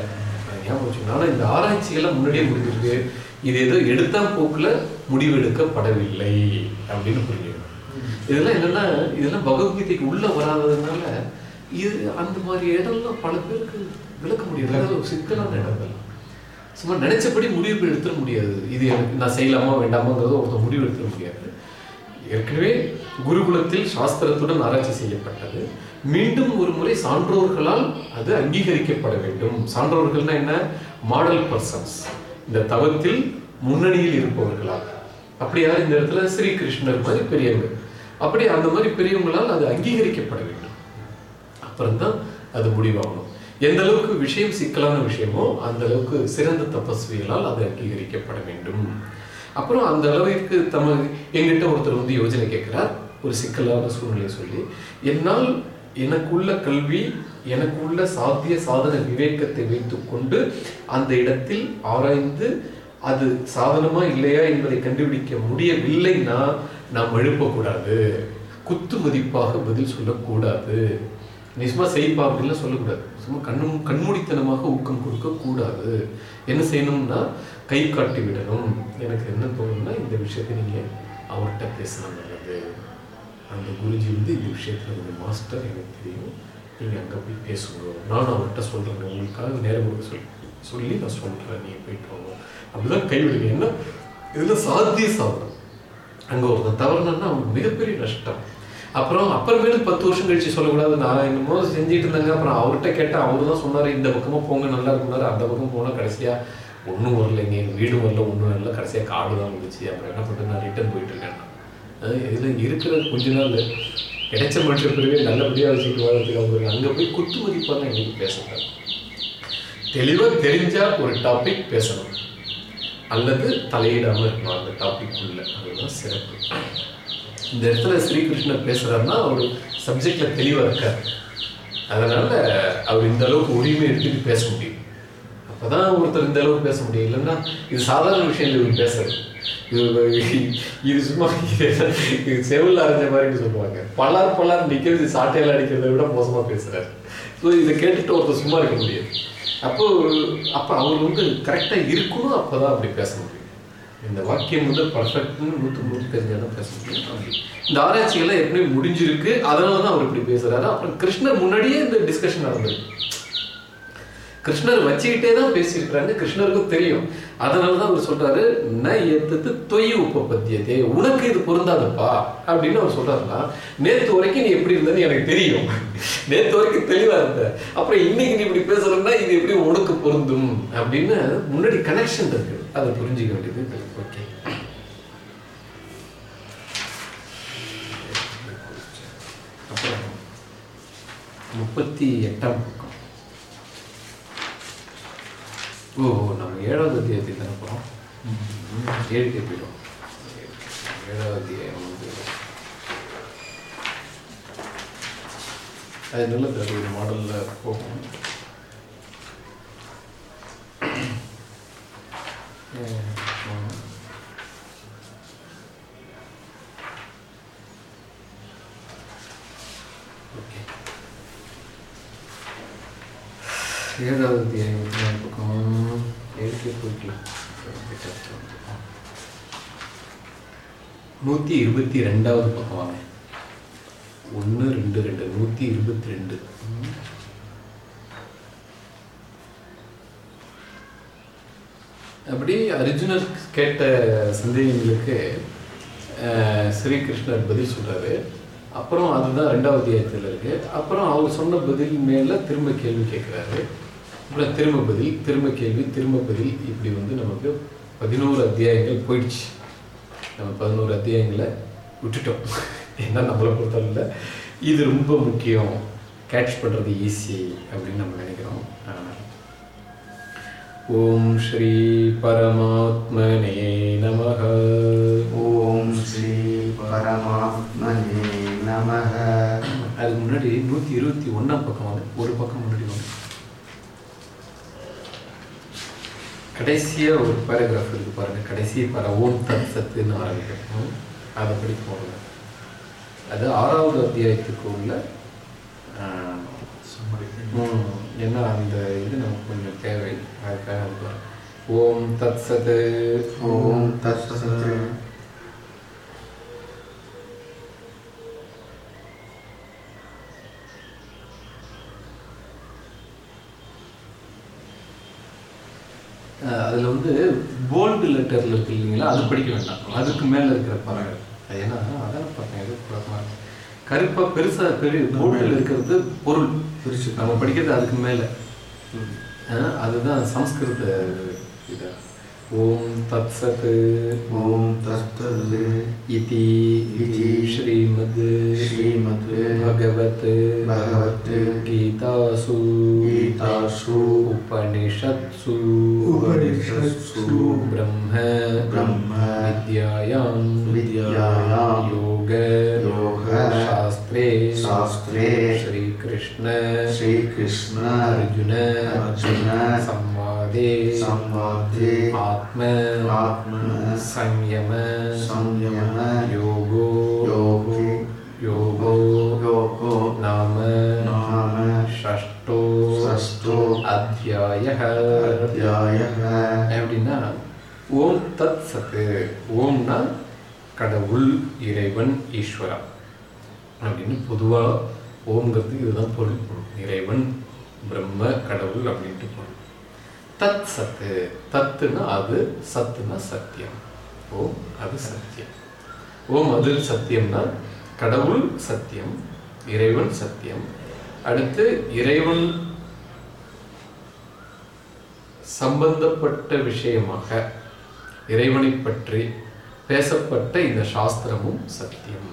ஏன் ஞாபகம் இந்த ஆராய்ச்சிகள்லாம் முன்னாடியே முடிஞ்சிருக்கு இது ஏதோ எடுத்தாம் போக்கில் முடிவெடுக்கப்படவில்லை அப்படின்னு புரிஞ்சுக்கணும் இதெல்லாம் என்னன்னா இதெல்லாம் பகவத்கீதைக்கு உள்ள வராததுனால இது அந்த மாதிரி இடம்லாம் பல பேருக்கு விளக்க முடியாது. ஒரு சிக்கலான இடங்கள். சும்மா நினைச்சபடி முடிவு எடுத்துட முடியாது. இது எனக்கு நான் செய்யலாமா வேண்டாமாங்கிறத ஒருத்தர் முடிவு எடுத்துட முடியாது. ஏற்கனவே குருகுலத்தில் சாஸ்திரத்துடன் ஆராய்ச்சி செய்யப்பட்டது. மீண்டும் ஒரு முறை சான்றோர்களால் அது அங்கீகரிக்கப்பட வேண்டும். சான்றோர்கள்னா என்ன? மாடல் பர்சன்ஸ் இந்த தவத்தில் முன்னணியில் இருப்பவர்களால். அப்படியா இந்த இடத்துல? ஸ்ரீ கிருஷ்ணர் மாதிரி பெரியவங்க. அப்படி அந்த மாதிரி பெரியவங்களால் அது அங்கீகரிக்கப்பட வேண்டும். அப்புறம்தான் அது முடிவாகணும். எந்த அளவுக்கு விஷயம் சிக்கலான விஷயமோ அந்த அளவுக்கு சிறந்த தபஸ்விகளால் அது அங்கீகரிக்கப்பட வேண்டும். அப்புறம் அந்த அளவிற்கு தம எங்கிட்ட ஒருத்தர் வந்து யோஜனை கேட்கிறார். ஒரு சிக்கலான சூழ்நிலை சொல்லி என்னால் எனக்குள்ள கல்வி எனக்குள்ள சாத்திய சாதன விவேகத்தை வைத்துக்கொண்டு அந்த இடத்தில் ஆராய்ந்து அது சாதனமா இல்லையா என்பதை கண்டுபிடிக்க முடியவில்லைன்னா நாம் எழுப்பக்கூடாது. குத்து மதிப்பாக பதில் சொல்லக்கூடாது. நிஜமா செய்ப்பா அப்படின்லாம் சொல்லக்கூடாது. சும்மா கண்ணும் கண்மூடித்தனமாக ஊக்கம் கொடுக்க கூடாது என்ன செய்யணும்னா கை காட்டி விடணும். எனக்கு என்ன தோணும்னா இந்த விஷயத்தை நீங்கள் அவர்கிட்ட பேசினா நல்லது. அந்த குருஜி வந்து இந்த விஷயத்தில் ஒரு மாஸ்டர் எனக்கு தெரியும். நீங்கள் அங்கே போய் பேசுங்க. நான் அவர்கிட்ட சொல்கிறேன் உங்களுக்காக நேரம் கொடுக்க சொல்லி சொல்லி நான் சொல்கிறேன் நீங்கள் போயிட்டு வாங்க. அப்படிதான் கைவிடுங்க என்ன இதில் சாத்திய சாதனம் அங்கே ஒருத்தன் தவறுனா அவனுக்கு மிகப்பெரிய நஷ்டம். அப்புறம் அப்புறமேலு பத்து வருஷம் கழிச்சு சொல்லக்கூடாது. நான் என்னமோ செஞ்சுட்டு இருந்தாங்க. அப்புறம் அவர்கிட்ட கேட்டேன். அவரு தான் சொன்னார் இந்த பக்கமாக போங்க. நல்லா இருக்குனாரு அந்த பக்கம் போனால் கடைசியாக ஒன்றும் வரலைங்க. வீடும் வரல ஒன்றும் வரல. கடைசியாக காடு தான் வந்துச்சு. அப்புறம் என்ன பண்ணிட்டு நான் ரிட்டர்ன் போயிட்டுருக்கேன் அது இதில் இருக்கிற கொஞ்ச நாள் கிடைச்ச மனுஷ பிறகு நல்லபடியாக வச்சுட்டு வாழ்றதுக்கு அவங்க அங்கே போய் குத்து மதிப்பாக எங்களுக்கு பேசுறாங்க தெளிவாக தெரிஞ்சா ஒரு டாபிக் பேசணும். அல்லது தலையிடாமல் இருக்கணும் அந்த டாபிக் உள்ள. அதுதான் சிறப்பு. இந்த இடத்துல ஸ்ரீகிருஷ்ணர் பேசுறாருன்னா அவர் சப்ஜெக்ட்ல தெளிவாக இருக்கார். அதனால அவர் இந்த அளவுக்கு உரிமை எடுத்துட்டு பேச முடியும். அப்பதான் ஒருத்தர் இந்த அளவுக்கு பேச முடியும். இல்லைன்னா இது சாதாரண விஷயம் இவர் பேசுறது இது இது சும்மா இது செவில் அரைஞ்ச மாதிரி சொல்லுவாங்க. பலார் பலார் நிற்கிறது சாட்டையில் அடிக்கிறத விட மோசமாக பேசுகிறார் ஸோ இதை கேட்டுட்டு ஒருத்தர் சும்மா இருக்க முடியாது. அப்போ அப்போ அவர் வந்து கரெக்டாக இருக்கணும் அப்பதான் அப்படி பேச முடியும். இந்த வாக்கியம் வந்து பர்ஃபெக்ட்னு நூற்று நூறு தெரிஞ்சால் தான் பேச முடியும். அப்படி. இந்த ஆராய்ச்சிகள்லாம் ஏற்கனவே முடிஞ்சிருக்கு. அதனால தான் அவர் இப்படி பேசுகிறாரு அப்புறம் கிருஷ்ணர் முன்னாடியே இந்த டிஸ்கஷன் நடந்திருக்கு. கிருஷ்ணர் வச்சுக்கிட்டே தான் பேசியிருக்கிறாங்க கிருஷ்ணருக்கும் தெரியும். அதனால தான் அவர் சொல்றாரு ந எத்து தொய் உபபத்தியதே உனக்கு இது பொருந்தாதப்பா அப்படின்னு அவர் சொல்றாருன்னா நேத்து வரைக்கும் நீ எப்படி இருந்தன்னு எனக்கு தெரியும். நேத்து வரைக்கும் தெளிவா இருந்த. அப்புறம் இன்னைக்கு நீ இப்படி பேசுறன்னா இது எப்படி உனக்கு பொருந்தும்? அப்படின்னு முன்னாடி கனெக்ஷன் இருக்கு. அதை புரிஞ்சுக்க வேண்டியது. ஓகே. அப்புறம் முப்பத்தி எட்டாம் பக்கம். ஓ நம்ம ஏழாவது அத்தியாயத்தை தானே போகிறோம் ஏழுக்கே போயிடும் ஏழாவது அத்தியாயம் வந்து அது நல்ல தர மாடலில் போகும். ஓகே ஏழாவது அத்தியாயம் பக்கம் எழுத்து போய்க்கலாம் நூற்றி இருபத்தி ரெண்டாவது பக்கம் வாங்க. ஒன்று ரெண்டு ரெண்டு. நூற்றி இருபத்தி ரெண்டு. அப்படி அர்ஜுனர் கேட்ட சந்தேகங்களுக்கு அஹ், ஸ்ரீகிருஷ்ணர் பதில் சொல்றாரு. அப்புறம் அதுதான் ரெண்டாவது அத்தியாயத்தில் இருக்கு. அப்புறம் அவர் சொன்ன பதில் மேல திரும்ப கேள்வி கேட்குறாரு அப்புறம் திரும்ப பதில் திரும்ப கேள்வி திரும்ப பதில். இப்படி வந்து நமக்கு பதினோரு அத்தியாயங்கள் போயிடுச்சு. நம்ம பதினோரு அத்தியாயங்களை விட்டுட்டோம். ஏன்னா நம்மளை பொறுத்தவரை இது ரொம்ப முக்கியம். கேட்ச் பண்ணுறது ஈஸி அப்படின்னு நம்ம நினைக்கிறோம். ஓம் ஸ்ரீ பரமாத்மனே நமக. ஓம் ஸ்ரீ பரமாத்மனே நமக. அதுக்கு முன்னாடி நூற்றி இருபத்தி ஒன்றாம் பக்கம் ஒரு பக்கம் முன்னாடி வந்து கடைசியாக ஒரு பேராகிராஃப் இருக்கு பாருங்க. கடைசி பர ஓம் தத் சத்துன்னு ஆரம்பிக்கும் அதை படி போடுங்க அது ஆறாவது அத்தியாயத்துக்கு உள்ள ஏன்னா அந்த இது நமக்கு கொஞ்சம் தேவை. அதுக்காக. ஓம் தத் சத் ஓம் தத்சத் அஹ் அதுல வந்து போல்டு லெட்டர்ல இருக்கு இல்லைங்களா? அது படிக்க வேண்டாம். அதுக்கு மேல இருக்கிற பறவை. அது ஏன்னா அதான் பார்த்தேன் எது குழப்பமா இருக்கு. கருப்பா பெருசா பெரிய போல்டில் இருக்கிறது பொருள். பிரிச்சு நம்ம படிக்கிறது அதுக்கு மேல. அதுதான் சம்ஸ்கிருத இது. ஓம் தத் சத் ஓம் தத்தத் இதி. இதி. ஸ்ரீமத். ஸ்ரீமத். பகவத். பகவத். கீதாசு. கீதாசு. उपनिषत्सु उपनिषत्सु ब्रह्म ब्रह्म विद्यायां विद्यायां योग योग शास्त्रे शास्त्रे श्रीकृष्ण श्रीकृष्ण अर्जुन अर्जुन संवादे संवादे आत्म आत्म संयम संयम योगो योगो योगो योगो नाम नाम षष्ठो षष्ठो अध्यायः अध्यायः எப்படின்னா ஓம் தத் சத்து. ஓம்னா கடவுள் இறைவன் ஈஸ்வரா. அப்படின்னு பொதுவாக ஓம்ங்கிறதுக்கு இதுதான் பொருள். இறைவன் பிரம்ம கடவுள் அப்படின்ட்டு பொருள். தத் சத்து. தத்துனா அது சத்துனா சத்தியம். ஓம் அது சத்தியம். ஓம் அது சத்தியம்னா கடவுள் சத்தியம் இறைவன் சத்தியம். அடுத்து இறைவன் சம்பந்தப்பட்ட விஷயமாக இறைவனை பற்றி பேசப்பட்ட இந்த சாஸ்திரமும் சத்தியம்.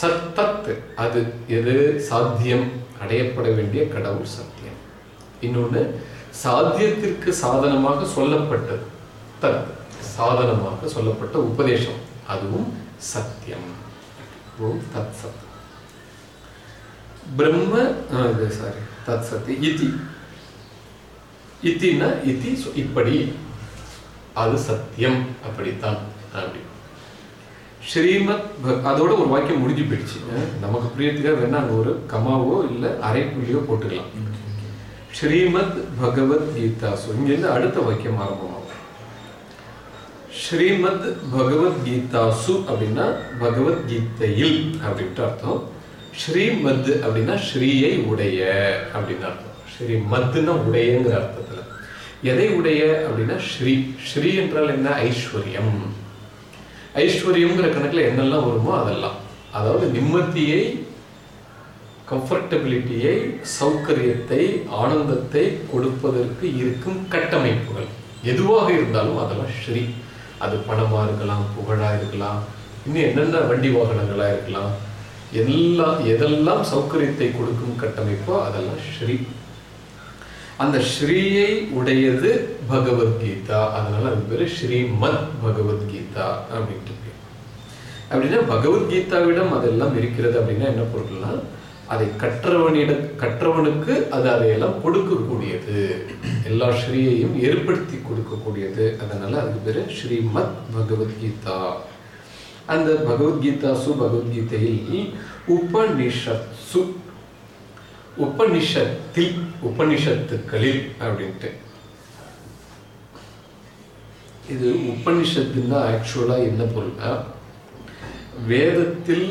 சத்தத் அது எது சாத்தியம் அடையப்பட வேண்டிய கடவுள் சத்தியம். இன்னொன்று சாத்தியத்திற்கு சாதனமாக சொல்லப்பட்டது. தத் சாதனமாக சொல்லப்பட்ட உபதேசம். அதுவும் சத்தியம். ஓம் தத் சத். பிரம்ம சாரி தத் சத்தி இது. இத்தின்னா இத்தி இப்படி அது சத்தியம் அப்படித்தான். அப்படி. ஸ்ரீமத் ப- அதோட ஒரு வாக்கியம் முடிஞ்சு போயிடுச்சு. நமக்கு பிரியத்துக்காக வேணா அங்கே ஒரு கமாவோ இல்ல அரை போட்டுக்கலாம். ஸ்ரீமத் பகவத் கீதா இங்கேருந்து அடுத்த வாக்கியம் ஆரம்பமாகும். ஸ்ரீமத் பகவத்கீதாசு அப்படின்னா பகவத்கீதையில் அப்படின்ட்டு அர்த்தம். ஸ்ரீமத் அப்படின்னா ஸ்ரீயை உடைய அப்படின்னு அர்த்தம். ஸ்ரீ ஸ்ரீமத்னா உடையங்கிற அர்த்தத்துல. எதை உடைய அப்படின்னா ஸ்ரீ ஸ்ரீ என்றால் என்ன? ஐஸ்வர்யம். ஐஸ்வர்யம்ங்கிற கணக்குல என்னெல்லாம் வருமோ அதெல்லாம். அதாவது நிம்மதியை கம்ஃபர்டபிலிட்டியை சௌகரியத்தை ஆனந்தத்தை கொடுப்பதற்கு இருக்கும் கட்டமைப்புகள். எதுவாக இருந்தாலும் அதெல்லாம் ஸ்ரீ. அது பணமா இருக்கலாம் புகழா இருக்கலாம் இன்னும் என்னென்ன வண்டி வாகனங்களா இருக்கலாம். எல்லாம் எதெல்லாம் சௌகரியத்தை கொடுக்கும் கட்டமைப்போ அதெல்லாம் ஸ்ரீ. அந்த ஸ்ரீயை உடையது பகவத்கீதா. அதனால அது பேரு ஸ்ரீமத் பகவத்கீதா அப்படின்ட்டு அப்படின்னா பகவத்கீதாவிடம் அதெல்லாம் இருக்கிறது அப்படின்னா என்ன பொருள்னா அதை கற்றவனிட கற்றவனுக்கு அது அதையெல்லாம் கொடுக்கக்கூடியது. எல்லா ஸ்ரீயையும் ஏற்படுத்தி கொடுக்கக்கூடியது. அதனால அதுக்கு பேரு ஸ்ரீமத் பகவத்கீதா. அந்த பகவத்கீதாசு பகவத்கீதையில் உபனிஷத்சு உபனிஷத்தில் உபனிஷத்துக்களில் அப்படின்ட்டு. இது உபனிஷத்துன்னா ஆக்சுவலாக என்ன பொருள்னா வேதத்தில்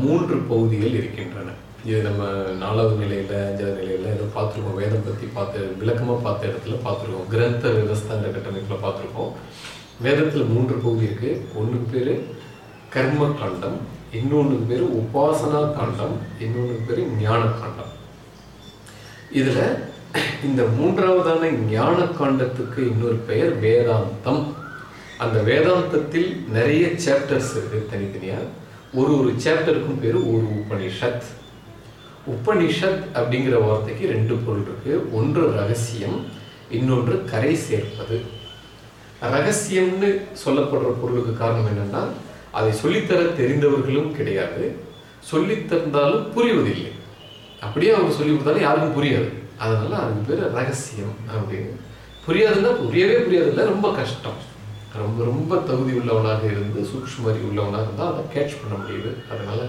மூன்று பகுதிகள் இருக்கின்றன. இது நம்ம நாலாவது நிலையில் அஞ்சாவது நிலையில் ஏதோ பார்த்துருக்கோம். வேதம் பற்றி பார்த்து விளக்கமாக பார்த்த இடத்துல பார்த்துருக்கோம். கிரந்த விவஸ்தாங்கிற கட்டமைப்பில் பார்த்துருக்கோம். வேதத்தில் மூன்று பகுதி இருக்குது ஒன்று பேர் கர்ம காண்டம் இன்னொன்றுக்கு பேர் உபாசனா காண்டம் இன்னொன்றுக்கு பேர் ஞான காண்டம் இதில் இந்த மூன்றாவதான ஞான காண்டத்துக்கு இன்னொரு பெயர் வேதாந்தம். அந்த வேதாந்தத்தில் நிறைய சாப்டர்ஸ் இருக்கு தனித்தனியாக ஒரு ஒரு சாப்டருக்கும் பேர் ஒரு உபனிஷத் உபனிஷத் அப்படிங்கிற வார்த்தைக்கு ரெண்டு பொருள் இருக்கு. ஒன்று ரகசியம் இன்னொன்று கரை சேர்ப்பது. ரகசியம்னு சொல்லப்படுற பொருளுக்கு காரணம் என்னன்னா அதை சொல்லித்தர தெரிந்தவர்களும் கிடையாது. சொல்லித்தந்தாலும் புரிவதில்லை. அப்படியே அவங்க சொல்லி கொடுத்தாலும் யாருக்கும் புரியாது. அதனால அதுக்கு பேர் ரகசியம் அப்படின்னு. புரியாதுன்னா புரியவே புரியாதுல்ல ரொம்ப கஷ்டம். ரொம்ப ரொம்ப தகுதி உள்ளவனாக இருந்து சூக்ஷ்மரி உள்ளவனாக இருந்தால் அதை கேட்ச் பண்ண முடியுது. அதனால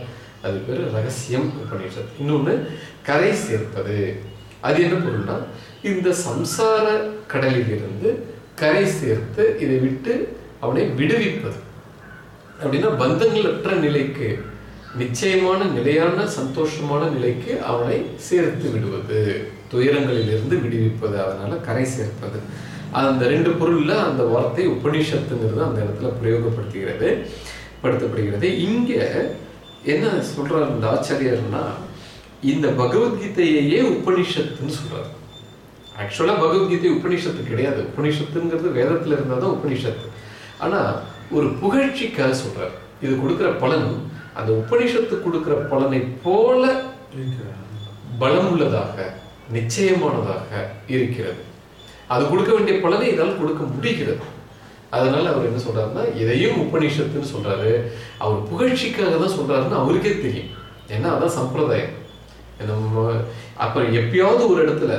அது பேர் ரகசியம் உபநிஷத். இன்னொன்று கரை சேர்ப்பது. அது என்ன பொருள்னா இந்த சம்சார கடலில் இருந்து கரை சேர்த்து இதை விட்டு அவனை விடுவிப்பது. அப்படின்னா பந்தங்களற்ற நிலைக்கு நிச்சயமான நிலையான சந்தோஷமான நிலைக்கு அவனை சேர்த்து விடுவது. துயரங்களிலிருந்து விடுவிப்பது அதனால கரை சேர்ப்பது. அந்த ரெண்டு பொருள்ல அந்த வார்த்தை உபனிஷத்துங்கிறது அந்த இடத்துல பிரயோகப்படுத்துகிறது படுத்தப்படுகிறது. இங்க என்ன சொல்றார் இந்த ஆச்சரியர்னா இந்த பகவத்கீதையையே உபனிஷத்துன்னு சொல்றாரு. ஆக்சுவலா பகவத்கீதை உபனிஷத்து கிடையாது. உபனிஷத்துங்கிறது வேதத்துல இருந்தாதான் தான் உபனிஷத்து. ஆனா ஒரு புகழ்ச்சிக்காக சொல்றாரு. இது கொடுக்குற பலன் அந்த உபனிஷத்து கொடுக்கிற பலனை போல பலம் உள்ளதாக நிச்சயமானதாக இருக்கிறது. அது கொடுக்க வேண்டிய பலனை இதால் கொடுக்க முடிகிறது. அதனால அவர் என்ன சொல்றாருன்னா இதையும் உபனிஷத்துன்னு சொல்றாரு. அவர் புகழ்ச்சிக்காக தான் சொல்றாருன்னு அவருக்கே தெரியும். ஏன்னா அதான் சம்பிரதாயம். நம்ம அப்புறம் எப்பயாவது ஒரு இடத்துல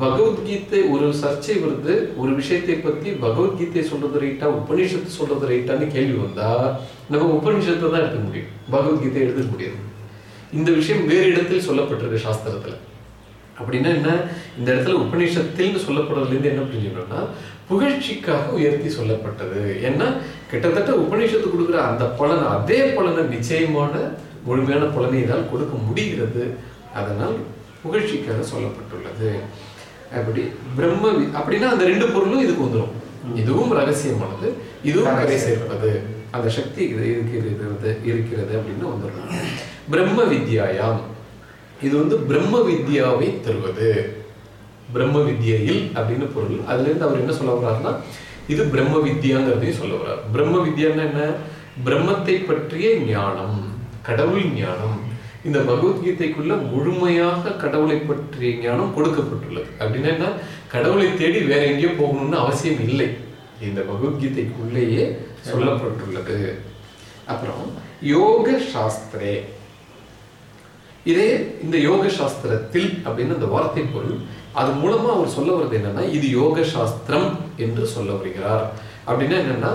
பகவத்கீதை ஒரு சர்ச்சை வருது ஒரு விஷயத்தை பத்தி பகவத்கீதை சொல்றது ரைட்டா உபனிஷத்து சொல்றது ரைட்டான்னு கேள்வி வந்தா நம்ம உபநிஷத்தை தான் எடுக்க முடியும். பகவத்கீதை எடுத்துக்க முடியாது. இந்த விஷயம் வேறு இடத்தில் சொல்லப்பட்டிருக்கு சாஸ்திரத்தில். அப்படின்னா என்ன? இந்த இடத்துல உபநிஷத்தில்னு சொல்லப்படுறதுலேருந்து என்ன புரிஞ்சுக்கணும்னா புகழ்ச்சிக்காக உயர்த்தி சொல்லப்பட்டது. ஏன்னா கிட்டத்தட்ட உபநிஷத்து கொடுக்குற அந்த பலன் அதே பலனை நிச்சயமான முழுமையான பலனை இதால் கொடுக்க முடிகிறது. அதனால் புகழ்ச்சிக்காக சொல்லப்பட்டுள்ளது. அப்படி பிரம்ம அப்படின்னா அந்த ரெண்டு பொருளும் இதுக்கு வந்துடும் இதுவும் ரகசியமானது இதுவும் கரை சேர்ப்பது. அந்த சக்தி இது இருக்கிறது இருக்கிறது அப்படின்னு வந்துடுறாங்க. பிரம்ம வித்யாயாம். இது வந்து பிரம்ம வித்யாவை தருவது. பிரம்ம வித்யையில் அப்படின்னு பொருள். அதுல இருந்து அவர் என்ன சொல்ல வர்றாருன்னா இது பிரம்ம வித்யாங்கிறதையும் சொல்ல வர்றார். பிரம்ம வித்யான்னா என்ன? பிரம்மத்தை பற்றிய ஞானம் கடவுள் ஞானம். இந்த பகவத்கீதைக்குள்ள முழுமையாக கடவுளை பற்றிய ஞானம் கொடுக்கப்பட்டுள்ளது. அப்படின்னா என்ன? கடவுளை தேடி வேற எங்கேயோ போகணும்னு அவசியம் இல்லை. இந்த பகவத்கீதைக்குள்ளேயே சொல்லப்பட்டுள்ளது. அப்புறம் யோக சாஸ்திரே. இதே இந்த யோக சாஸ்திரத்தில் அப்படின்னு அந்த வார்த்தை பொருள் அது மூலமா அவர் சொல்ல வர்றது என்னன்னா இது யோக சாஸ்திரம் என்று சொல்ல வருகிறார். அப்படின்னா என்னன்னா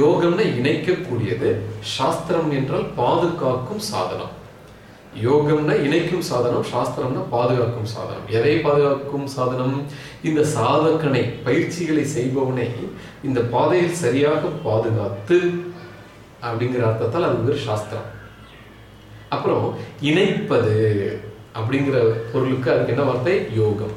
யோகம்னு இணைக்கக்கூடியது சாஸ்திரம் என்றால் பாதுகாக்கும் சாதனம். யோகம்னா இணைக்கும் சாதனம் சாஸ்திரம்னா பாதுகாக்கும் சாதனம். எதை பாதுகாக்கும் சாதனம்? இந்த சாதகனை பயிற்சிகளை செய்பவனை இந்த பாதையில் சரியாக பாதுகாத்து அப்படிங்கிற அர்த்தத்தால் அது ஒரு சாஸ்திரம். அப்புறம் இணைப்பது அப்படிங்கிற பொருளுக்கு அதுக்கு என்ன வார்த்தை? யோகம்.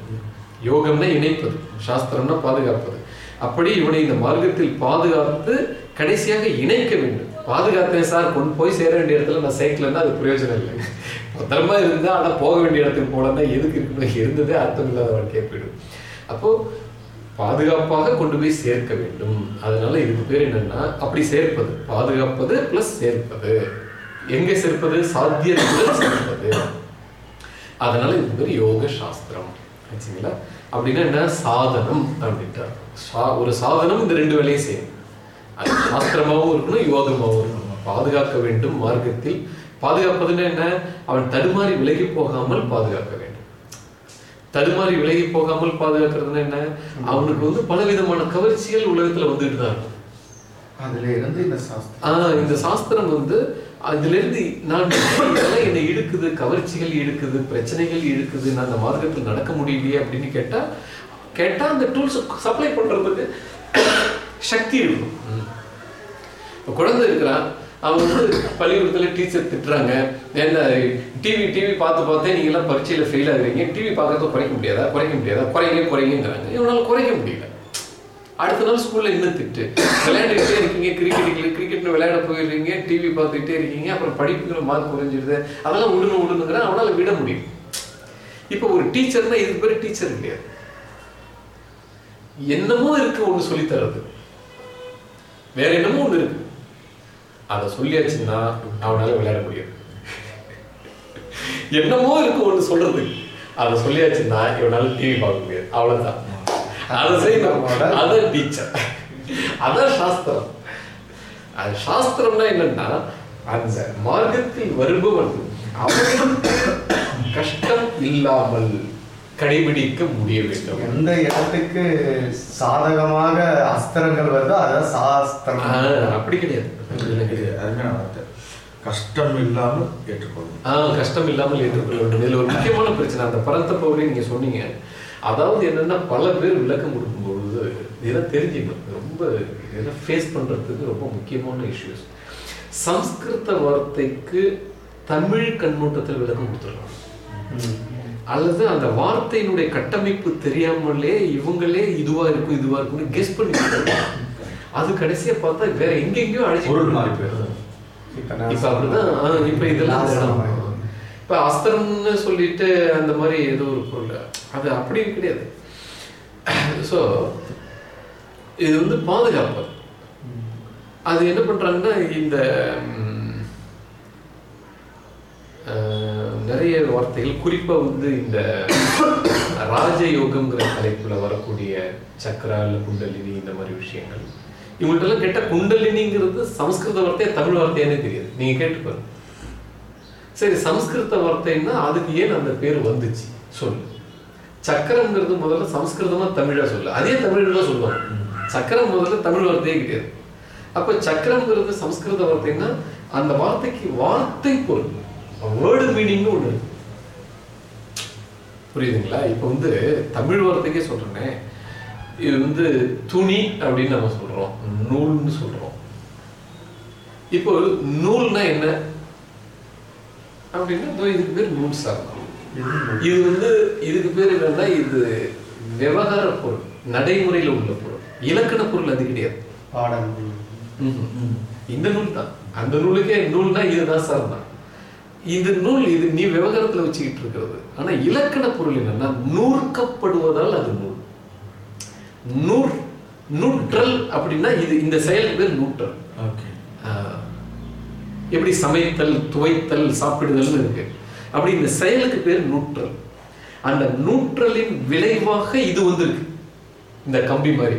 யோகம்னா இணைப்பது சாஸ்திரம்னா பாதுகாப்பது. அப்படி இவனை இந்த மார்க்கத்தில் பாதுகாத்து கடைசியாக இணைக்க வேண்டும். பாதுகாத்தேன் சார். கொண்டு போய் சேர வேண்டிய இடத்துல நான் சேர்க்கலன்னா அது பிரயோஜனம் இல்லை. பத்திரமா இருந்தால் ஆனால் போக வேண்டிய இடத்துக்கு போலன்னா எதுக்கு இருக்கணும்? இருந்ததே அர்த்தம் இல்லாத வாழ்க்கையை போயிடும். அப்போ பாதுகாப்பாக கொண்டு போய் சேர்க்க வேண்டும். அதனால இதுக்கு பேர் என்னன்னா அப்படி சேர்ப்பது. பாதுகாப்பது பிளஸ் சேர்ப்பது. எங்க சேர்ப்பது? சாத்தியத்துடன் சேர்ப்பது. அதனால இது பேர் யோக சாஸ்திரம். ஆச்சுங்களா? அப்படின்னா என்ன? சாதனம் அப்படின்ட்டு சா- ஒரு சாதனம் இந்த ரெண்டு வேலையும் செய்யும். அது சாஸ்திரமாகவும் இருக்கணும் யோகமாகவும் இருக்கணும். பாதுகாக்க வேண்டும் மார்க்கத்தில். பாதுகாப்பதுன்னா என்ன? அவன் தடுமாறி விலகி போகாமல் பாதுகாக்க வேண்டும். தடுமாறி விலகி போகாமல் பாதுகாக்கிறதுனா என்ன? அவனுக்கு வந்து பலவிதமான கவர்ச்சிகள் உலகத்துல வந்துட்டு தான் இருக்கும் அதுல இருந்து இந்த சாஸ்திரம். ஆஹ் இந்த சாஸ்திரம் வந்து அதுல இருந்து நான் என்னை இழுக்குது கவர்ச்சிகள் இழுக்குது பிரச்சனைகள் இழுக்குது நான் அந்த மார்க்கத்தில் நடக்க முடியலையே அப்படின்னு கேட்டா கேட்டா அந்த டூல்ஸ் சப்ளை பண்றதுக்கு சக்தி இருக்கும். இப்போ குழந்தை இருக்கிறான். அவன் வந்து பள்ளிக்கூடத்தில் டீச்சர் திட்டுறாங்க. என்ன டிவி டிவி பார்த்து பார்த்தே நீங்களாம் எல்லாம் பரீட்சையில ஃபெயில் ஆகுறீங்க. டிவி பார்க்கறதும் குறைக்க முடியாதா? குறைக்க முடியாதா? குறைங்க குறைங்கிறாங்க இவனால குறைக்க முடியல. அடுத்த நாள் ஸ்கூல்ல இன்னும் திட்டு. விளையாண்டுக்கிட்டே இருக்கீங்க. கிரிக்கெட் கிரிக்கெட்னு விளையாட போயிடுறீங்க. டிவி பார்த்துக்கிட்டே இருக்கீங்க. அப்புறம் படிப்புகளை மார்க் குறைஞ்சிடுது அதெல்லாம் விடணும் விடணுங்கிறான் அவனால விட முடியும் இப்போ ஒரு டீச்சர்னா இதுக்கு பேர் டீச்சர் கிடையாது என்னமோ இருக்கு ஒன்று சொல்லித்தரது. வேற என்னமோ ஒன்று இருக்கு. அதை சொல்லியாச்சுன்னா அவனால விளையாட முடியாது என்னமோ இருக்கு ஒண்ணு சொல்றது. அதை சொல்லியாச்சுன்னா இவனால டிவி பார்க்க முடியாது. அவ்வளவுதான். அதை செய்யணும் அதான் டீச்சர் அதான் சாஸ்திரம். அது சாஸ்திரம்னா என்னன்னா அந்த மார்க்கத்தில் வருபவன் அவனுக்கு கஷ்டம் இல்லாமல் கடைபிடிக்க முடிய வேண்டும். எந்த இடத்துக்கு சாதகமாக அஸ்திரங்கள் வருதோ அதான் சாஸ்திரம். அப்படி கிடையாது. இது அருமையான வார்த்தை கஷ்டம் இல்லாமல் ஏற்றுக்கொள்ளும் கஷ்டம் இல்லாமல் ஏற்றுக்கொள்ள வேண்டும். இதுல ஒரு முக்கியமான பிரச்சனை அந்த பரந்த பகுதி நீங்க சொன்னீங்க. அதாவது என்னன்னா பல பேர் விளக்கம் கொடுக்கும்பொழுது இதெல்லாம் தெரிஞ்சுக்கணும். ரொம்ப இதெல்லாம் ஃபேஸ் பண்றதுக்கு ரொம்ப முக்கியமான இஷ்யூஸ் சம்ஸ்கிருத வார்த்தைக்கு தமிழ் கண்ணோட்டத்தில் விளக்கம் கொடுத்துடலாம். அல்லது அந்த வார்த்தையினுடைய கட்டமைப்பு தெரியாமலே இவங்களே இதுவா இருக்கும் இதுவா இருக்கும்னு கெஸ் பண்ணி அது கடைசியா பார்த்தா வேற எங்கெங்கயோ அழைச்சி பொருள் மாறி போயிடுது. இப்ப அப்படிதான் இப்ப இதெல்லாம். இப்ப அஸ்திரம்னு சொல்லிட்டு அந்த மாதிரி ஏதோ ஒரு பொருள். அது அப்படி கிடையாது. ஸோ இது வந்து பாதுகாப்பு. அது என்ன பண்றாங்கன்னா இந்த நிறைய வார்த்தைகள் குறிப்பா வந்து இந்த ராஜயோகம்ங்கிற தலைப்புல வரக்கூடிய சக்கரா இல்ல குண்டலினி இந்த மாதிரி விஷயங்கள். இவங்கள்ட்ட எல்லாம் கேட்ட குண்டலினிங்கிறது சமஸ்கிருத வார்த்தையா தமிழ் வார்த்தையானே தெரியாது. நீங்க கேட்டு பாருங்க. சரி சமஸ்கிருத வார்த்தைன்னா அதுக்கு ஏன் அந்த பேர் வந்துச்சு? சொல்லு. சக்கரம்ங்கிறது முதல்ல சமஸ்கிருதமா தமிழா சொல்லு. அதே தமிழ்ல சொல்லுவாங்க. சக்கரம் முதல்ல தமிழ் வார்த்தையே கிடையாது. அப்ப சக்கரம்ங்கிறது சமஸ்கிருத வார்த்தைன்னா அந்த வார்த்தைக்கு வார்த்தை பொருள். வேர்டு மீனிங்னு ஒன்று புரியுதுங்களா? இப்போ வந்து தமிழ் வார்த்தைக்கே சொல்றேனே. இது வந்து துணி அப்படின்னு நம்ம சொல்றோம். நூல்னு சொல்றோம். இப்போ நூல்னா என்ன? அப்படின்னா இதோ இதுக்கு பேர் நூல் சாதனம் இது வந்து இதுக்கு பேர் என்னன்னா இது விவகார பொருள் நடைமுறையில உள்ள பொருள். இலக்கண பொருள் அது கிடையாது. ம்ஹும். இந்த நூல் தான். அந்த நூலுக்கே நூல்னா இதுதான் சார் தான். இது நூல் இது நீ விவகாரத்துல வச்சுக்கிட்டு இருக்கிறது. ஆனா இலக்கண பொருள் என்னன்னா நூற்கப்படுவதால் அது நூல். நூற் நூற்றல் அப்படின்னா இது இந்த செயலுக்கு பேர் நூற்றல் எப்படி சமைத்தல் துவைத்தல் சாப்பிடுதல்னு இருக்கு. அப்படி இந்த செயலுக்கு பேர் நூற்றல். அந்த நூற்றலின் விளைவாக இது வந்திருக்கு. இந்த கம்பி மாதிரி.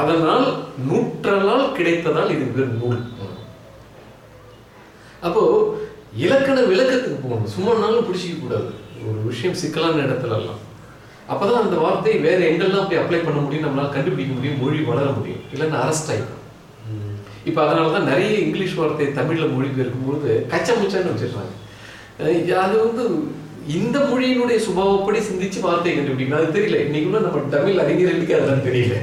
அதனால் நூற்றலால் கிடைத்ததால் இது பேர் நூல். அப்போ இலக்கண விளக்கத்துக்கு போகணும். சும்மா நாளும் பிடிச்சிக்க கூடாது. ஒரு விஷயம் சிக்கலான இடத்துல எல்லாம் அப்பதான் அந்த வார்த்தை வேற எங்கெல்லாம் போய் அப்ளை பண்ண முடியும் நம்மளால கண்டுபிடிக்க முடியும் மொழி வளர முடியும். இல்லைன்னா அரெஸ்ட் ஆயிடும். இப்ப அதனாலதான் நிறைய இங்கிலீஷ் வார்த்தை தமிழ்ல மொழிபெயர்க்கும் பொழுது கச்ச முச்சான்னு வச்சிருக்காங்க அஹ் அது வந்து இந்த மொழியினுடைய சுபாவப்படி சிந்திச்சு வார்த்தையை கண்டுபிடிக்கணும். அது தெரியல. இன்னைக்குள்ள நம்ம தமிழ் அறிஞர்களுக்கு அதெல்லாம் தெரியல.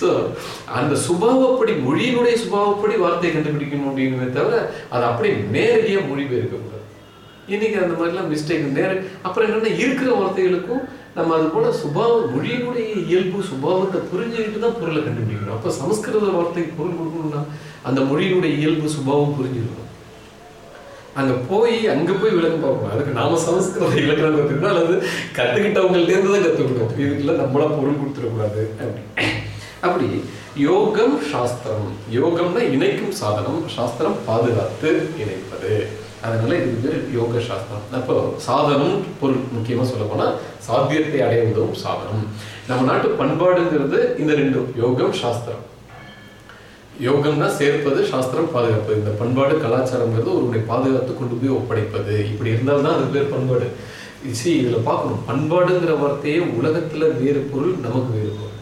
ஸோ அந்த சுபாவப்படி மொழியினுடைய சுபாவப்படி வார்த்தையை கண்டுபிடிக்கணும் அப்படிங்கிறத தவிர அது அப்படியே நேரடியாக மொழிபெயர்க்க இன்னைக்கு அந்த மாதிரிலாம் மிஸ்டேக் நேர அப்புறம் என்னன்னா இருக்கிற வார்த்தைகளுக்கும் நம்ம அது போல சுபாவ மொழியினுடைய இயல்பு சுபாவத்தை புரிஞ்சுக்கிட்டு தான் பொருளை கண்டுபிடிக்கணும். அப்போ சமஸ்கிருத வார்த்தைக்கு பொருள் கொடுக்கணும்னா அந்த மொழியினுடைய இயல்பு சுபாவம் புரிஞ்சிருக்கணும் அங்க போய் அங்க போய் விளக்கம் பார்க்கணும். அதுக்கு நாம சமஸ்கிருத இலக்கணம் கத்துக்கணும் அல்லது கத்துக்கிட்டவங்கள்ட்ட இருந்து தான் கத்துக்கணும் இதுக்குள்ள நம்மளா பொருள் கொடுத்துடக்கூடாது. அப்படி அப்படி. யோகம் சாஸ்திரம். யோகம்னா இணைக்கும் சாதனம். சாஸ்திரம் பாதுகாத்து இணைப்பது. அதனால இதுக்கு பேர் யோக சாஸ்திரம் அப்போ சாதனம் பொருள் முக்கியமா சொல்ல போனா சாத்தியத்தை அடைய உதவும் சாதனம். நம்ம நாட்டு பண்பாடுங்கிறது இந்த ரெண்டும் யோகம் சாஸ்திரம். யோகம்னா சேர்ப்பது சாஸ்திரம் பாதுகாப்பது. இந்த பண்பாடு கலாச்சாரங்கிறது ஒருவருடைய பாதுகாத்து கொண்டு போய் ஒப்படைப்பது. இப்படி இருந்தால்தான் அது பேர் பண்பாடு. சி இதுல பார்க்கணும். பண்பாடுங்கிற வார்த்தையே உலகத்துல வேறு பொருள் நமக்கு வேறு பொருள்.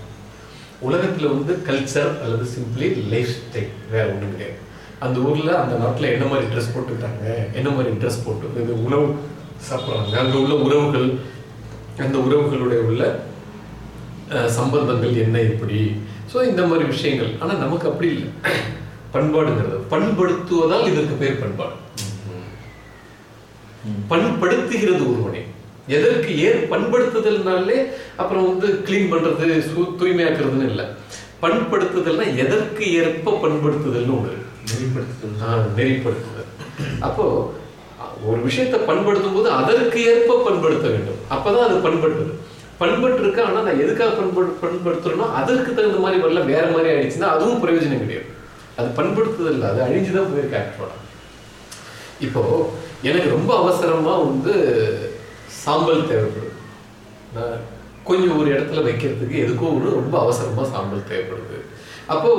உலகத்துல வந்து கல்ச்சர் அல்லது சிம்பிளி லைஃப் ஸ்டைல் வேற ஒண்ணும் கிடையாது. அந்த ஊர்ல அந்த நாட்டுல என்ன மாதிரி ட்ரெஸ் போட்டுக்கிறாங்க என்ன மாதிரி ட்ரெஸ் போட்டு இது உணவு சாப்பிட்றாங்க? அங்க உள்ள உறவுகள் அந்த உறவுகளுடைய உள்ள சம்பந்தங்கள் என்ன எப்படி? ஸோ இந்த மாதிரி விஷயங்கள். ஆனா நமக்கு அப்படி இல்லை. பண்பாடுங்கிறது. பண்படுத்துவதால் இதற்கு பேர் பண்பாடு. பண்படுத்துகிறது ஒருவனை. எதற்கு ஏன் பண்படுத்துதல்னாலே அப்புறம் வந்து க்ளீன் பண்றது தூய்மையாக்குறதுன்னு இல்லை. பண்படுத்துதல்னா எதற்கு ஏற்ப பண்படுத்துதல்னு ஒன்று இருக்கு. நெறிப்படுத்துதல். ஆ, நெறிப்படுத்துதல். அப்போ ஒரு விஷயத்தை பண்படுத்தும் போது அதற்கு ஏற்ப பண்படுத்த வேண்டும். அப்பதான் அது பண்படுத்துது பண்பட்டு இருக்கு ஆனா நான் எதுக்காக பண்படு பண்படுத்துறேனோ அதற்கு தகுந்த மாதிரி வரல வேற மாதிரி ஆயிடுச்சுன்னா அதுவும் பிரயோஜனம் கிடையாது. அது பண்படுத்துதல் இல்லை அது அழிஞ்சுதான் போயிருக்கு ஆக்சுவலா இப்போ எனக்கு ரொம்ப அவசரமா வந்து சாம்பல் தேவைப்படுது. நான் கொஞ்சம் ஒரு இடத்துல வைக்கிறதுக்கு எதுக்கோ ஒரு ரொம்ப அவசரமா சாம்பல் தேவைப்படுது. அப்போ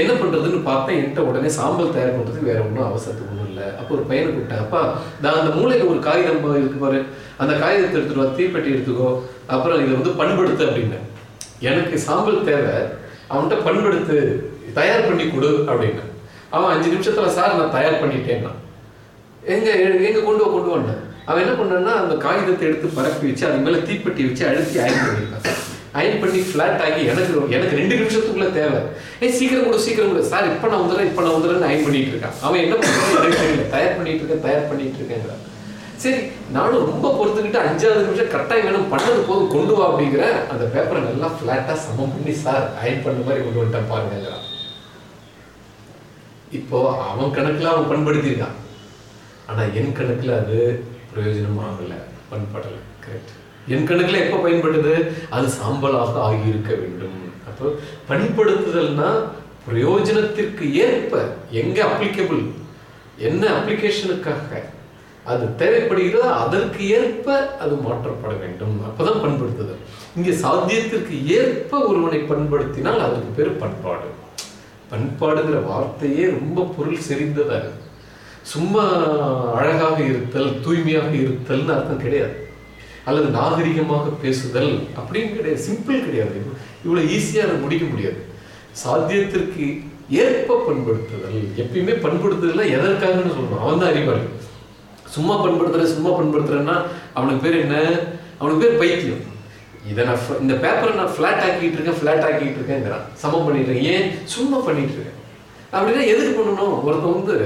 என்ன பண்றதுன்னு பார்த்தேன் என்கிட்ட உடனே சாம்பல் தயார் பண்ணுறதுக்கு வேற ஒன்றும் அவசரத்துக்கு ஒன்றும் இல்லை. அப்போ ஒரு பையனை கூப்பிட்டேன். அப்பா நான் அந்த மூலையில ஒரு காகிதம் இருக்கு பாரு. அந்த காகிதத்தை எடுத்துட்டு வா தீப்பெட்டி எடுத்துக்கோ. அப்புறம் இதை வந்து பண்படுத்து அப்படின்னேன். எனக்கு சாம்பல் தேவை. அவன்கிட்ட பண்படுத்து தயார் பண்ணி கொடு அப்படின்னு அவன் அஞ்சு நிமிஷத்துல சார் நான் தயார் பண்ணிட்டேன்னா. எங்க எங்க கொண்டு வா கொண்டு வந்தேன் அவன் என்ன பண்ணான்னா அந்த காகிதத்தை எடுத்து பரப்பி வச்சு அது மேல தீப்பெட்டி வச்சு அழுத்தி அயன் பண்ணியிருக்கான். அயன் பண்ணி ஃப்ளாட் ஆகி எனக்கு எனக்கு ரெண்டு நிமிஷத்துக்குள்ள தேவை. ஏ சீக்கிரம் கூட சீக்கிரம் கூட. சார் இப்போ நான் வந்துடுறேன் இப்போ நான் வந்துடுறேன் அயன் பண்ணிட்டு இருக்கான். அவன் என்ன பண்ணுறான் தயார் பண்ணிட்டு இருக்கேன் தயார் பண்ணிட்டு இருக்கேங்கிறான் சரி நானும் ரொம்ப பொறுத்துக்கிட்டு அஞ்சாவது நிமிஷம் கட்டாயம் வேணும் பண்ணது போதும் கொண்டு வா அப்படிங்கிற அந்த பேப்பரை நல்லா ஃப்ளாட்டாக சமம் பண்ணி சார் அயன் பண்ண மாதிரி கொண்டு வந்துட்டேன் பாருங்கிறான் இப்போ அவன் கணக்கில் அவன் பண்படுத்தியிருக்கான். ஆனால் என் கணக்கில் அது பிரயோஜனம் பண்படலை. கரெக்ட் என் கணக்கில் எப்போ பயன்படுது? அது சாம்பலாக ஆகியிருக்க வேண்டும். அப்போ பண்படுத்துதல்னா பிரயோஜனத்திற்கு ஏற்ப எங்க அப்ளிகபிள் என்ன அப்ளிகேஷனுக்காக அது தேவைப்படுகிறதோ? அதற்கு ஏற்ப அது மாற்றப்பட வேண்டும். அப்பதான் பண்படுத்துதல். இங்கே சாத்தியத்திற்கு ஏற்ப ஒருவனை பண்படுத்தினால் அதற்கு பேர் பண்பாடு. பண்பாடுங்கிற வார்த்தையே ரொம்ப பொருள் செறிந்ததாக சும்மா அழகாக இருத்தல் தூய்மையாக இருத்தல்னு அர்த்தம் கிடையாது. அல்லது நாகரிகமாக பேசுதல் அப்படின்னு கிடையாது. சிம்பிள் கிடையாது. இவ்வளோ ஈஸியாக அதை முடிக்க முடியாது. சாத்தியத்திற்கு ஏற்ப பண்படுத்துதல். எப்பயுமே பண்படுத்துதல்னா எதற்காகன்னு சொல்லணும். அவன் தான் அறிவாளி. சும்மா பண்படுத்துற சும்மா பண்படுத்துறேன்னா அவனுக்கு பேர் என்ன? அவனுக்கு பேர் பைத்தியம். இதை நான் இந்த பேப்பரை நான் ஃப்ளாட் ஆக்கிட்டு இருக்கேன் ஃப்ளாட் ஆக்கிட்டு இருக்கேங்கிறான். சமம் பண்ணிட்டு இருக்கேன். ஏன்? சும்மா பண்ணிட்டு இருக்கேன். அப்படின்னா எதுக்கு பண்ணணும்? ஒருத்தன் வந்து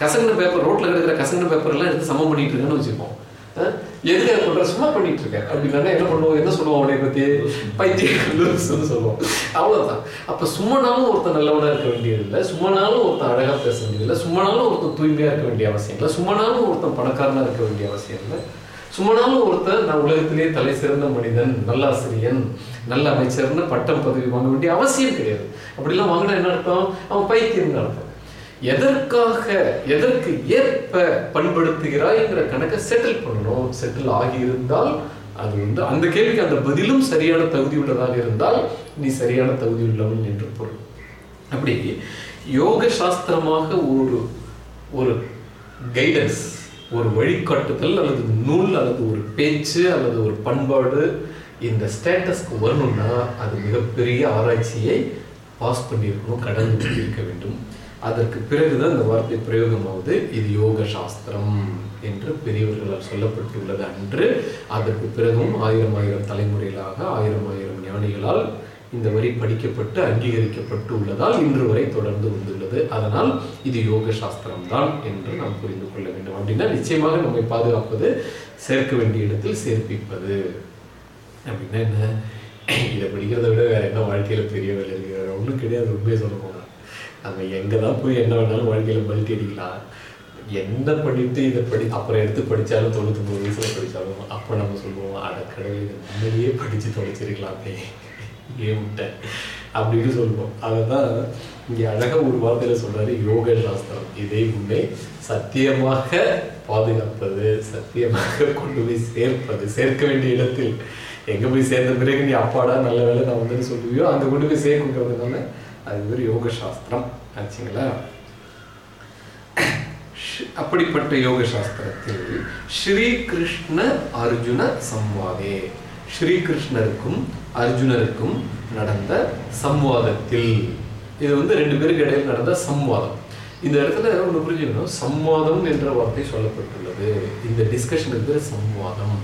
கசங்கின பேப்பர் ரோட்டில் கிடக்கிற கசங்கின பேப்பர் எல்லாம் எடுத்து சமம் பண்ணிட்டு இருக்கேன்னு வச்சுப்போம். எதுக்கு அதை பண்ற சும்மா பண்ணிட்டு இருக்கேன் அப்படின்னா என்ன பண்ணுவோம்? என்ன சொல்லுவோம் அவனை பத்தி? பைத்தியம் சொல்லுவோம். அவ்வளவுதான். அப்ப சும்மனாலும் ஒருத்தன் நல்லவனா இருக்க வேண்டியது இல்லை சும்மனாலும் ஒருத்தன் அழகா பேச வேண்டியது இல்லை சும்மனாலும் ஒருத்தன் தூய்மையா இருக்க வேண்டிய அவசியம் இல்லை. சும்மனாலும் ஒருத்தன் பணக்காரனா இருக்க வேண்டிய அவசியம் இல்லை. சும்மனாலும் ஒருத்தன் நான் உலகத்திலேயே தலை சிறந்த மனிதன் நல்லாசிரியன் நல்ல அமைச்சர்னு பட்டம் பதவி வாங்க வேண்டிய அவசியம் கிடையாது. அப்படிலாம் வாங்கினா என்ன அர்த்தம்? அவன் பைத்தியம்னு அர்த்தம். எதற்காக எதற்கு ஏற்ப பண்படுத்துகிறாய்ங்கிற கணக்கை செட்டில் பண்ணணும். செட்டில் ஆகியிருந்தால் அது வந்து அந்த கேள்விக்கு அந்த பதிலும் சரியான தகுதி உள்ளதாக இருந்தால் நீ சரியான தகுதி உள்ளவன் என்று பொருள். அப்படி யோக சாஸ்திரமாக ஒரு ஒரு கைடன்ஸ் ஒரு வழிகாட்டுதல் அல்லது நூல் அல்லது ஒரு பேச்சு அல்லது ஒரு பண்பாடு இந்த ஸ்டேட்டஸ்க்கு வரணும்னா அது மிகப்பெரிய ஆராய்ச்சியை பாஸ் பண்ணியிருக்கணும் கடந்து இருக்க வேண்டும். அதற்கு பிறகுதான் இந்த வார்த்தை பிரயோகமாவது இது யோக சாஸ்திரம் என்று பெரியவர்களால் சொல்லப்பட்டுள்ளது அன்று. அதற்கு பிறகும் ஆயிரம் ஆயிரம் தலைமுறைகளாக ஆயிரம் ஆயிரம் ஞானிகளால் இந்த வரி படிக்கப்பட்டு அங்கீகரிக்கப்பட்டு உள்ளதால் இன்று வரை தொடர்ந்து வந்துள்ளது. அதனால் இது யோக சாஸ்திரம் தான் என்று நாம் புரிந்து கொள்ள வேண்டும். அப்படின்னா நிச்சயமாக நம்மை பாதுகாப்பது சேர்க்க வேண்டிய இடத்தில் சேர்ப்பிப்பது. அப்படின்னா என்ன? இதை படிக்கிறத விட வேற என்ன வாழ்க்கையில பெரிய வேலை இருக்கு ஒன்றும் கிடையாது உண்மையை சொல்ல நம்ம எங்கே தான் போய் என்ன வேணாலும் வாழ்க்கையில் மல்டி அடிக்கலாம். என்ன பண்ணிட்டு இதை படி அப்புறம் எடுத்து படிச்சாலும் தொண்ணூத்தொம்பது வயசில் படிச்சாலும் அப்போ நம்ம சொல்லுவோம் அட இதை முன்னாடியே படித்து தொலைச்சிருக்கலாமே. ஏன் விட்டேன் அப்படின்னு சொல்லுவோம். அதை தான் இங்கே அழகாக ஒரு வார்த்தையில் சொல்கிறாரு யோக சாஸ்திரம். இதை உண்மை சத்தியமாக பாதுகாப்பது சத்தியமாக கொண்டு போய் சேர்ப்பது சேர்க்க வேண்டிய இடத்தில். எங்கே போய் சேர்ந்த பிறகு நீ அப்பாடா நல்ல வேலை நான் வந்து சொல்லுவியோ அந்த கொண்டு போய் சேர்க்குங்கிறதுனால அது ஒரு யோக சாஸ்திரம் ஆச்சுங்களா? ஷ்- அப்படிப்பட்ட யோக சாஸ்திரத்தில் ஸ்ரீ கிருஷ்ண அர்ஜுன சம்வாதே. ஸ்ரீ கிருஷ்ணருக்கும் அர்ஜுனருக்கும் நடந்த சம்வாதத்தில். இது வந்து ரெண்டு பேருக்கு இடையில் நடந்த சம்வாதம். இந்த இடத்துல ஒன்று புரிஞ்சுக்கணும். சம்வாதம் என்ற வார்த்தை சொல்லப்பட்டுள்ளது. இந்த டிஸ்கஷனுக்கு பேர் சம்வாதம்.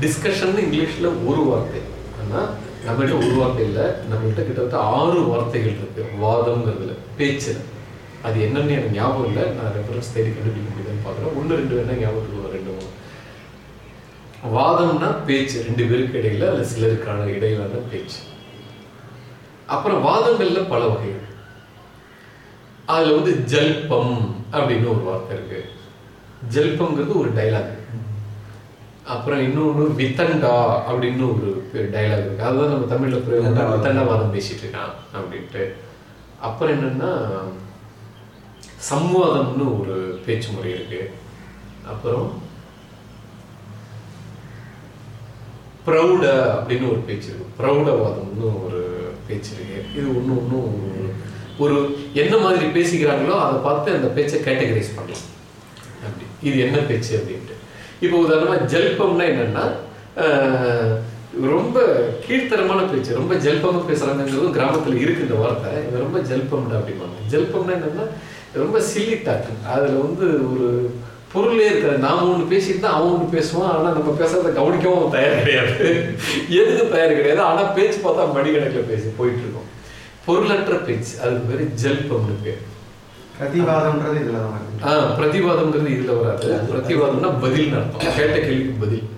டிஸ்கஷன் இங்கிலீஷ்ல ஒரு வார்த்தை. ஆனால் நம்மகிட்ட ஒரு வார்த்தை இல்லை நம்மகிட்ட கிட்டத்தட்ட ஆறு வார்த்தைகள் இருக்கு. வாதம்ங்கிறதுல பேச்சில். அது என்னன்னு எனக்கு ஞாபகம் இல்லை. நான் ரெஃபரன்ஸ் தேடி கண்டுபிடிக்க முடியுதுன்னு பார்க்குறேன். ஒன்று ரெண்டு வேணா ஞாபகத்துக்கு வரும் ரெண்டு மூணு. வாதம்னா பேச்சு. ரெண்டு பேருக்கு இடையில அல்ல சிலருக்கான இடையிலான பேச்சு. அப்புறம் வாதங்கள்ல பல வகைகள். அதுல வந்து ஜல்பம் அப்படின்னு ஒரு வார்த்தை இருக்கு. ஜல்பம்ங்கிறது ஒரு டைலாக் அப்புறம் இன்னொன்று வித்தண்டா அப்படின்னு ஒரு டைலாக் இருக்கு. அதுதான் நம்ம தமிழ்ல பிரயோகம் வித்தண்டாவாதம் பேசிட்டு இருக்கான் அப்படின்ட்டு. அப்புறம் என்னன்னா சம்வாதம்னு ஒரு பேச்சு முறை இருக்கு. அப்புறம் ப்ரௌட அப்படின்னு ஒரு பேச்சு இருக்கு. ப்ரௌடவாதம்னு ஒரு பேச்சு இருக்கு. இது ஒன்று ஒன்றும் ஒரு என்ன மாதிரி பேசிக்கிறாங்களோ அதை பார்த்து அந்த பேச்சை கேட்டகரைஸ் பண்ணலாம். அப்படி. இது என்ன பேச்சு அப்படின்ட்டு. இப்போ உதாரணமாக ஜல்பம்னா என்னென்னா ரொம்ப கீழ்த்தரமான பேச்சு ரொம்ப ஜல்பமாக பேசுகிறாங்கிறது கிராமத்தில் இருக்கு இந்த வார்த்தை. இது ரொம்ப ஜல்பம்டா அப்படிம்பாங்க. ஜல்பம்னா என்னென்னா ரொம்ப சில்லி டாக்கு அதில் வந்து ஒரு பொருளே இருக்காது. நாம் ஒன்று பேசிட்டு தான் அவன் ஒன்று பேசுவான். ஆனால் நம்ம பேசுறத கவனிக்கவும் அவன் தயார் கிடையாது. எதுக்கு தயார் கிடையாது? ஆனால் பேச்சு பார்த்தா மணிக்கணக்கில் பேசி போயிட்டு இருக்கோம். பொருளற்ற பேச்சு. அதுக்கு பேர் ஜல்பம்னு பேர். பிரதிவாதம்ன்றது இதுல ஆஹ் பிரதிவாதம்ங்கிறது இதுல வராது. பிரதிவாதம்னா பதில் அர்த்தம். கேட்ட கேள்விக்கு பதில்.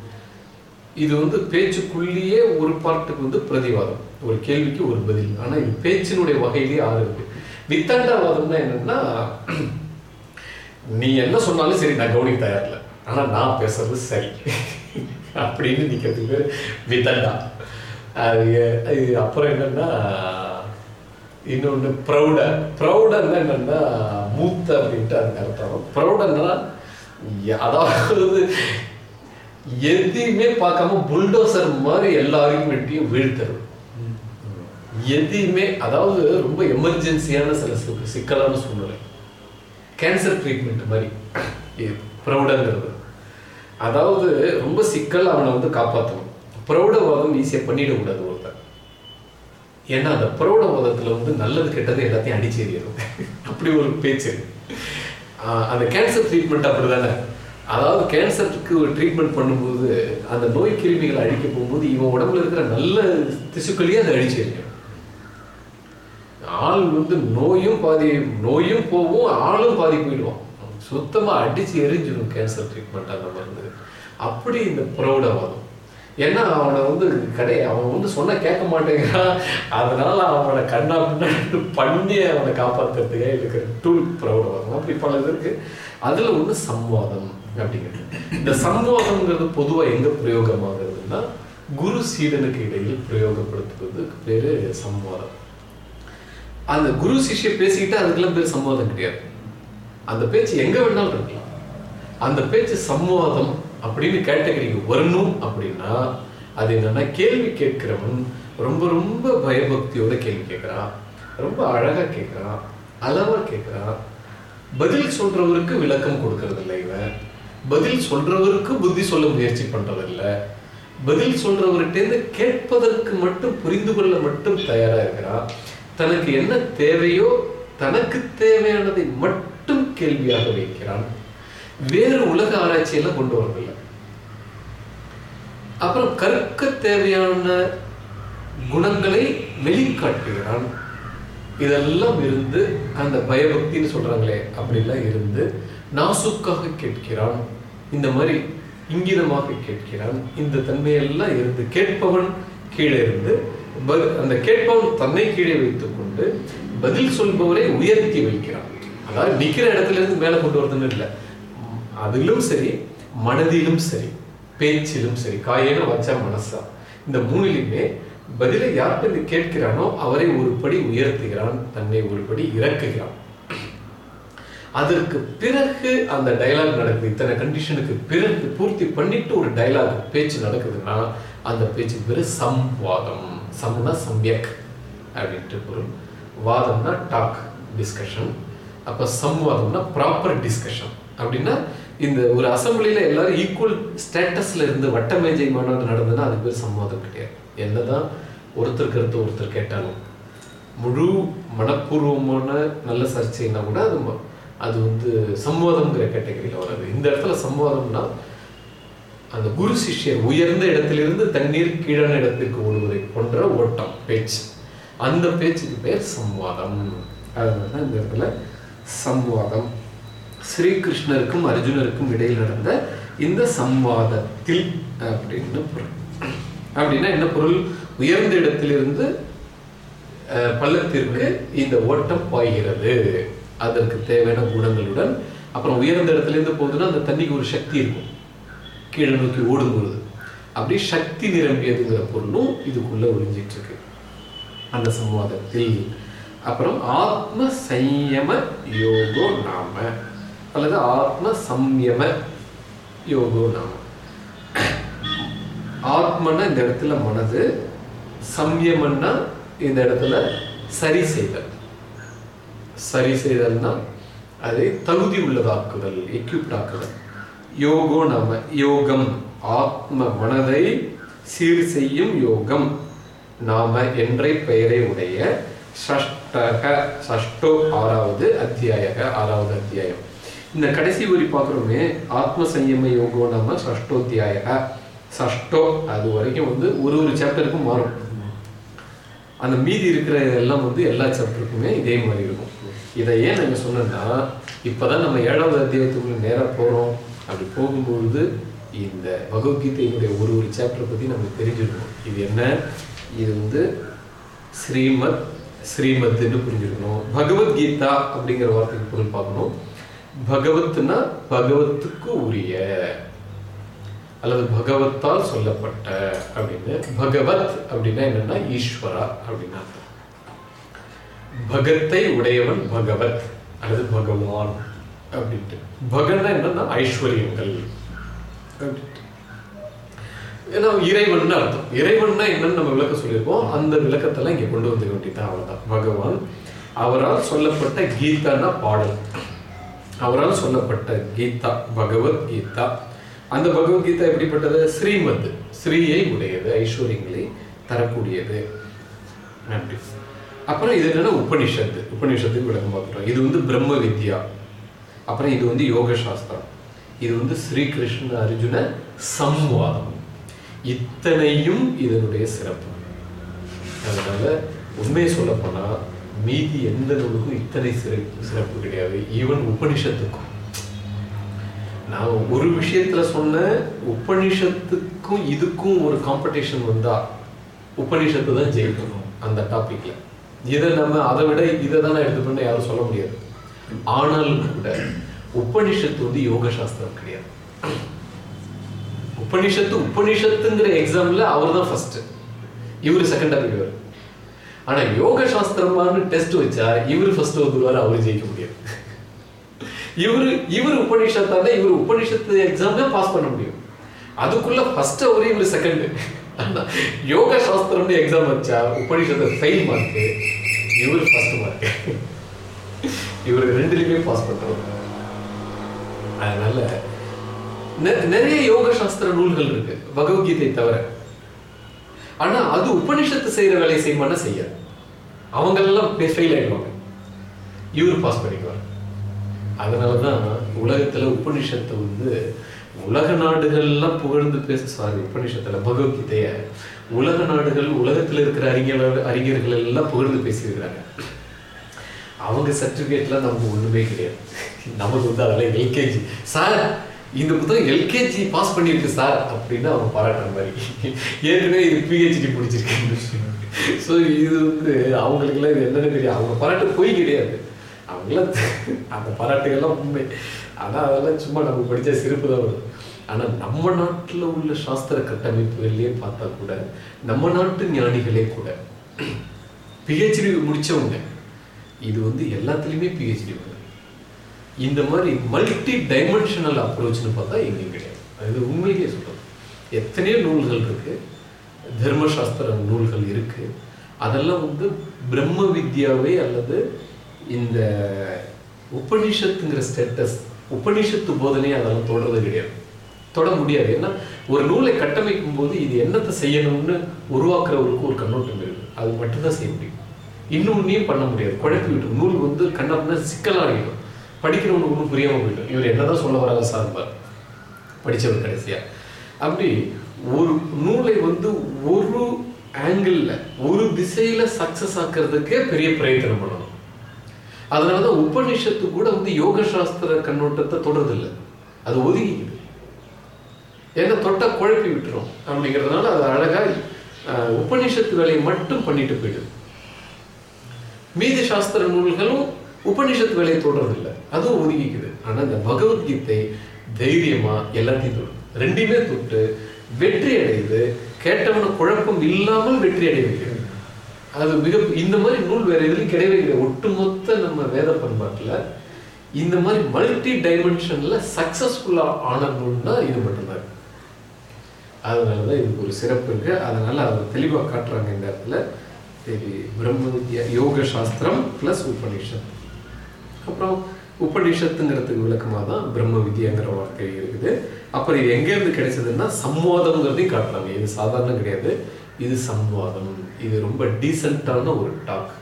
இது வந்து பேச்சுக்குள்ளேயே ஒரு பார்ட்டுக்கு வந்து பிரதிவாதம். ஒரு கேள்விக்கு ஒரு பதில். ஆனா இது பேச்சினுடைய வகையிலேயே ஆறு இருக்கு. வித்தண்டாவாதம்னா என்னன்னா நீ என்ன சொன்னாலும் சரி நான் கவனிக்க தயாரில்ல ஆனா நான் பேசுறது சரி. அப்படின்னு நிக்கிறது பேர் வித்தண்டா அது அது அப்புறம் என்னன்னா இன்னொன்று ப்ரௌட ப்ரௌடன்னா என்னன்னா மூத்த அப்படின்ட்டு அதுக்கு அர்த்தம். ப்ரௌடன்னா அதாவது எதையுமே பார்க்காம புல்டோசர் மாதிரி எல்லா ஆர்குமெண்ட்டையும் வீழ்த்தரும் எதையுமே அதாவது ரொம்ப எமர்ஜென்சியான சில சிக்கலான சூழ்நிலை. கேன்சர் ட்ரீட்மெண்ட் மாதிரி. ப்ரௌடங்கிறது அதாவது ரொம்ப சிக்கல் அவனை வந்து காப்பாற்றணும் ப்ரௌடவாதம் ஈஸியாக பண்ணிடக்கூடாது ஏன்னா அந்த பிரௌடவாதத்துல வந்து நல்லது கெட்டது எல்லாத்தையும் அடிச்சு எறியணும் அப்படி ஒரு பேச்சு. அந்த கேன்சர் ட்ரீட்மெண்ட் அப்படி தானே அதாவது கேன்சருக்கு ஒரு ட்ரீட்மெண்ட் பண்ணும்போது அந்த நோய் கிருமிகளை அழிக்க போகும்போது இவன் உடம்புல இருக்கிற நல்ல திசுக்களையே அதை அழிச்சு எறியும் ஆள் வந்து நோயும் பாதி நோயும் போகும் ஆளும் பாதி போயிடுவான். சுத்தமாக அடித்து எரிஞ்சிடும் கேன்சர் ட்ரீட்மெண்ட் அந்த மருந்து. அப்படி இந்த புரோடவாதம் ஏன்னா அவனை வந்து கடை அவன் வந்து சொன்ன கேட்க மாட்டேங்கிறான். அதனால அவனை கண்ணா பின்னாடி பண்ணி அவனை காப்பாற்றுறதுக்கே இருக்கிற டூல் பிரௌடவாதம் அப்படி பல இது இருக்கு. அதுல ஒண்ணு சம்வாதம் அப்படிங்கிறது. இந்த சம்வாதம்ங்கிறது பொதுவா எங்க பிரயோகமாகிறதுனா குரு சீடனுக்கு இடையில் பிரயோகப்படுத்துவது பேரு சம்வாதம். அந்த குரு சிஷ்ய பேசிக்கிட்டு அதுக்கெல்லாம் பேர் சம்வாதம் கிடையாது. அந்த பேச்சு எங்க வேணாலும் இருக்கலாம். அந்த பேச்சு சம்வாதம் அப்படின்னு கேட்டகரிக்கு வரணும் அப்படின்னா அது என்னன்னா கேள்வி கேட்கிறவன் ரொம்ப ரொம்ப பயபக்தியோட கேள்வி கேட்கிறான் ரொம்ப அழகா கேட்கிறான் அளவா கேட்கிறான் பதில் சொல்றவருக்கு விளக்கம் கொடுக்கறது இல்லை இவன். பதில் சொல்றவருக்கு புத்தி சொல்ல முயற்சி பண்றதில்ல. பதில் சொல்றவர்கிட்டேருந்து கேட்பதற்கு மட்டும் புரிந்து கொள்ள மட்டும் தயாரா இருக்கிறான் தனக்கு என்ன தேவையோ தனக்கு தேவையானதை மட்டும் கேள்வியாக வைக்கிறான். வேறு உலக ஆராய்ச்சியெல்லாம் கொண்டு வரதில்லை. அப்புறம் கற்க தேவையான குணங்களை வெளிக்காட்டுகிறான். இதெல்லாம் இருந்து அந்த பயபக்தின்னு சொல்றாங்களே அப்படிலாம் இருந்து நாசுக்காக கேட்கிறான். இந்த மாதிரி இங்கிதமாக கேட்கிறான். இந்த தன்மையெல்லாம் இருந்து கேட்பவன் கீழே இருந்து ப- அந்த கேட்பவன் தன்னை கீழே வைத்துக் கொண்டு பதில் சொல்பவரை உயர்த்தி வைக்கிறான். அதாவது நிற்கிற இடத்துல இருந்து மேலே கொண்டு வரதுன்னு இல்லை. அதிலும் சரி மனதிலும் சரி பேச்சிலும் சரி காயேன வச்சா மனசா. இந்த மூணிலுமே பதிலை யார்கிட்ட இருந்து கேட்கிறானோ அவரை ஒரு படி உயர்த்துகிறான் தன்னை ஒரு படி இறக்குகிறான். அதற்கு பிறகு அந்த டயலாக் நடக்குது. இத்தனை கண்டிஷனுக்கு பிறகு பூர்த்தி பண்ணிட்டு ஒரு டயலாக் பேச்சு நடக்குதுன்னா அந்த பேச்சு பேரு சம்வாதம். சம்னா சம்யக் அப்படின்ட்டு பொருள். வாதம்னா டாக் டிஸ்கஷன் அப்ப சம்வாதம்னா ப்ராப்பர் டிஸ்கஷன் அப்படின்னா இந்த ஒரு அசம்பிளில எல்லாரும் ஈக்குவல் ஸ்டேட்டஸ்ல இருந்து வட்ட மேஜை மாநாடு நடந்ததுன்னா அது பேர் சம்மதம் கிடையாது. என்னதான் ஒருத்தர் கருத்து ஒருத்தர் கேட்டாலும் முழு மனப்பூர்வமான நல்ல சர்ச்சைன்னா கூட அது அது வந்து சம்வாதம்ங்கிற கேட்டகரியில் வராது. இந்த இடத்துல சம்வாதம்னா அந்த குரு சிஷ்யர் உயர்ந்த இடத்திலிருந்து தண்ணீர் கீழான இடத்திற்கு ஓடுவதை போன்ற ஓட்டம் பேச்சு. அந்த பேச்சுக்கு பேர் சம்வாதம் அதனால இந்த இடத்துல சம்வாதம் ஸ்ரீகிருஷ்ணருக்கும் அர்ஜுனருக்கும் இடையில் நடந்த இந்த சம்வாதத்தில் அப்படின்னு பொருள். அப்படின்னா என்ன பொருள்? உயர்ந்த இடத்திலிருந்து பள்ளத்திற்கு இந்த ஓட்டம் பாய்கிறது. அதற்கு தேவையான குணங்களுடன் அப்புறம் உயர்ந்த இடத்துலேருந்து போகுதுன்னா அந்த தண்ணிக்கு ஒரு சக்தி இருக்கும். கீழே நோக்கி ஓடும்பொழுது. அப்படி சக்தி நிரம்பியதுங்கிற பொருளும் இதுக்குள்ள ஒழிஞ்சிட்டு இருக்கு அந்த சம்வாதத்தில். அப்புறம் ஆத்ம சையம யோகோ நாம. அல்லது ஆத்ம சம்யம யோகோ நாம. ஆத்மன்னா இந்த இடத்துல மனது சம்யமன்னா இந்த இடத்துல சரி செய்தல். சரி செய்தல்னா அதை தகுதி உள்ளதாக்குதல் எக்யூப்ட் ஆக்குதல். யோகோ நாம யோகம். ஆத்ம மனதை சீர் செய்யும் யோகம். நாம என்ற பெயரை உடைய ஷஷ்டக ஷஷ்டோ ஆறாவது அத்தியாயக ஆறாவது அத்தியாயம். இந்த கடைசி வரி பார்க்குறோமே ஆத்ம சையம யோகோ நம்ம ஷஷ்டோத்தியாயக ஷஷ்டோ அது வரைக்கும் வந்து ஒரு ஒரு சாப்டருக்கும் மாறும். அந்த மீதி இருக்கிற எல்லாம் வந்து எல்லா சாப்டருக்குமே இதே மாதிரி இருக்கும். இதை ஏன் நாங்கள் சொன்னோம்னா இப்போதான் நம்ம ஏழாவது அத்தியாயத்துக்குள்ள நேராக போகிறோம் அப்படி போகும்பொழுது இந்த பகவத்கீதையினுடைய ஒரு ஒரு சாப்டரை பற்றி நம்ம தெரிஞ்சிருக்கணும் இது என்ன? இது வந்து ஸ்ரீமத் ஸ்ரீமத்னு புரிஞ்சிருக்கணும். பகவத்கீதா அப்படிங்கிற வார்த்தைக்கு பொருள் பார்க்கணும். பகவத்னா பகவத்துக்கு உரிய. அல்லது பகவத்தால் சொல்லப்பட்ட அப்படின்னு. பகவத் அப்படின்னா என்னன்னா ஈஸ்வரா அப்படின்னா பகத்தை உடையவன் பகவத் அல்லது பகவான் அப்படின்ட்டு. பகன்னா என்னன்னா ஐஸ்வர்யங்கள் அப்படின்ட்டு. ஏன்னா இறைவன் அர்த்தம். இறைவன்னா என்னன்னு நம்ம விளக்க சொல்லியிருக்கோம். அந்த விளக்கத்தெல்லாம் இங்க கொண்டு வந்து வேண்டியதான் அவர்தான் பகவான் அவரால் சொல்லப்பட்ட கீதான்னா பாடல். அவரால் சொல்லப்பட்ட கீதா பகவத் கீதா. அந்த பகவத்கீதா எப்படிப்பட்டது? ஸ்ரீமத் ஸ்ரீயை உடையது ஐஸ்வர்யங்களை தரக்கூடியது. அப்படி அப்புறம் இது என்னன்னா உபனிஷத்து. உபனிஷத்துக்கு விளக்கம் பார்க்குறோம் இது வந்து பிரம்ம வித்யா. அப்புறம் இது வந்து யோக சாஸ்திரம் இது வந்து ஸ்ரீகிருஷ்ண அர்ஜுன சம்வாதம். இத்தனையும் இதனுடைய சிறப்பு. அதனால உண்மையை சொல்ல மீதி எந்த நூலுக்கும் இத்தனை சிறப்பு சிறப்பு கிடையாது. ஈவன் உபனிஷத்துக்கும். நான் ஒரு விஷயத்துல சொன்ன உபனிஷத்துக்கும் இதுக்கும் ஒரு காம்படிஷன் வந்தா உபனிஷத்து தான் ஜெயிக்கணும் அந்த டாபிக்ல இதை நம்ம அதை விட இதை தானே எடுத்துக்கணும்னு யாரும் சொல்ல முடியாது. ஆனாலும் கூட உபனிஷத்து வந்து யோக சாஸ்திரம் கிடையாது. உபனிஷத்து உபனிஷத்துங்கிற எக்ஸாம்ல அவர் தான் ஃபர்ஸ்ட் இவர் செகண்டா போயிடுவார் ஆனா யோக சாஸ்திரமானு டெஸ்ட் வச்சா இவரு ஃபர்ஸ்ட் வந்துருவாரு அவரு ஜெயிக்க முடியாது. இவரு இவர் உபனிஷத்தான இவர் உபநிஷத்து எக்ஸாம் தான் பாஸ் பண்ண முடியும். அதுக்குள்ள ஃபர்ஸ்ட் அவரு இவர் செகண்ட் யோக சாஸ்திரம்னு எக்ஸாம் வச்சா உபநிஷத்தை ஃபெயில் மார்க் இவர் ஃபர்ஸ்ட் மார்க் இவர் ரெண்டுலயுமே பாஸ் பண்றவர். அதனால நிறைய யோக சாஸ்திர நூல்கள் இருக்கு. பகவத்கீதை தவிர ஆனா அது உபனிஷத்து செய்யற வேலையை செய்யமான செய்யாது. அவங்க எல்லாம் ஃபெயில் ஆயிடுவாங்க. இவர் பாஸ் பண்ணிக்குவார். அதனாலதான் உலகத்துல உபனிஷத்தை வந்து உலக நாடுகள்லாம் புகழ்ந்து பேச சாரி உபனிஷத்துல பகவத்கீதைய உலக நாடுகள் உலகத்துல இருக்கிற அறிஞர் அறிஞர்கள் எல்லாம் புகழ்ந்து பேசியிருக்கிறாங்க. அவங்க சர்டிஃபிகேட்லாம் நமக்கு ஒண்ணுமே கிடையாது. நமக்கு வந்து அதெல்லாம் எல்கேஜி சார் இந்த புத்தகம் எல்கேஜி பாஸ் பண்ணியிருக்கு சார் அப்படின்னு அவங்க பாராட்டுற மாதிரி. ஏற்கனவே இது பிஹெச்டி முடிச்சிருக்கு ஸோ இது வந்து அவங்களுக்குலாம் இது என்னன்னு தெரியும் அவங்க பாராட்டு போய் கிடையாது. அவங்களாம் அந்த பாராட்டுகள்லாம் உண்மை. ஆனால் அதெல்லாம் சும்மா நம்ம படித்த சிறப்பு தான் வரும். ஆனால் நம்ம நாட்டில் உள்ள சாஸ்திர கட்டமைப்புகள்லேயே பார்த்தா கூட நம்ம நாட்டு ஞானிகளே கூட பிஹெச்டி முடித்தவங்க இது வந்து எல்லாத்துலேயுமே பிஹெச்டி வருது இந்த மாதிரி மல்டி டைமென்ஷனல் அப்ரோச்னு பார்த்தா எங்கேயும் கிடையாது. அது உண்மையிலேயே சொல்கிறது எத்தனையோ நூல்கள் இருக்குது தர்மசாஸ்திர நூல்கள் இருக்குது அதெல்லாம் வந்து பிரம்ம வித்யாவே அல்லது இந்த உபனிஷத்துங்கிற ஸ்டேட்டஸ் உபனிஷத்து போதனையே அதெல்லாம் தொடர்றது கிடையாது. தொட முடியாது. ஏன்னா ஒரு நூலை கட்டமைக்கும் போது இது என்னத்தை செய்யணும்னு உருவாக்குறவருக்கு ஒரு கண்ணோட்டம் இருக்குது அது மட்டும்தான் செய்ய முடியும். இன்னொன்னையும் பண்ண முடியாது. குழப்பி விட்டு நூல் வந்து கண்ணாப்பினா சிக்கலாகிடும். படிக்கிறவனுக்கு ஒன்றும் புரியாம போயிட்டோம். இவர் என்னதான் சொல்ல வராங்க சார்பார் படிச்சவர் கடைசியா. அப்படி ஒரு நூலை வந்து ஒரு ஆங்கிளில் ஒரு திசையில சக்ஸஸ் ஆக்கிறதுக்கே பெரிய பிரயத்தனம் பண்ணணும். அதனாலதான் உபநிஷத்து கூட வந்து யோக சாஸ்திர கண்ணோட்டத்தை தொடர்றதில்லை. அது ஒதுங்கிக்குது. ஏன்னா தொட்டா குழப்பி விட்டுரும். அப்படிங்கிறதுனால அது அழகா உபநிஷத்து உபனிஷத்து வேலையை மட்டும் பண்ணிட்டு போயிடுது. மீதி சாஸ்திர நூல்களும் உபனிஷத்து வேலையை தொடர்றதில்லை. அதுவும் ஒதுங்கிக்குது. ஆனால் இந்த பகவத்கீதை தைரியமாக எல்லாத்தையும் தொடும். ரெண்டையுமே தொட்டு வெற்றி அடையுது. கேட்டவன குழப்பம் இல்லாமல் வெற்றி அடைய வைக்கிறது. அது மிக இந்த மாதிரி நூல் வேற எதுலையும் கிடையவே கிடையாது. ஒட்டுமொத்த நம்ம வேத பண்பாட்டில் இந்த மாதிரி மல்டி டைமென்ஷன்ல சக்சஸ்ஃபுல்லா ஆன நூல்னா இது மட்டும்தான். இருக்கு. அதனாலதான் இதுக்கு ஒரு சிறப்பு இருக்கு. அதனால அதை தெளிவா காட்டுறாங்க இந்த இடத்துல. சரி பிரம்ம வித்யா யோக சாஸ்திரம் பிளஸ் உபனிஷத் அப்புறம் உபநிஷத்துங்கிறதுக்கு விளக்கமாக தான் பிரம்ம வித்யாங்கிற வார்த்தை இருக்குது. அப்புறம் இது எங்கேருந்து கிடைச்சதுன்னா சம்வாதம்ங்கிறதையும் காட்டுறாங்க இது சாதாரணம் கிடையாது. இது சம்வாதம். இது ரொம்ப டீசெண்டான ஒரு டாக்.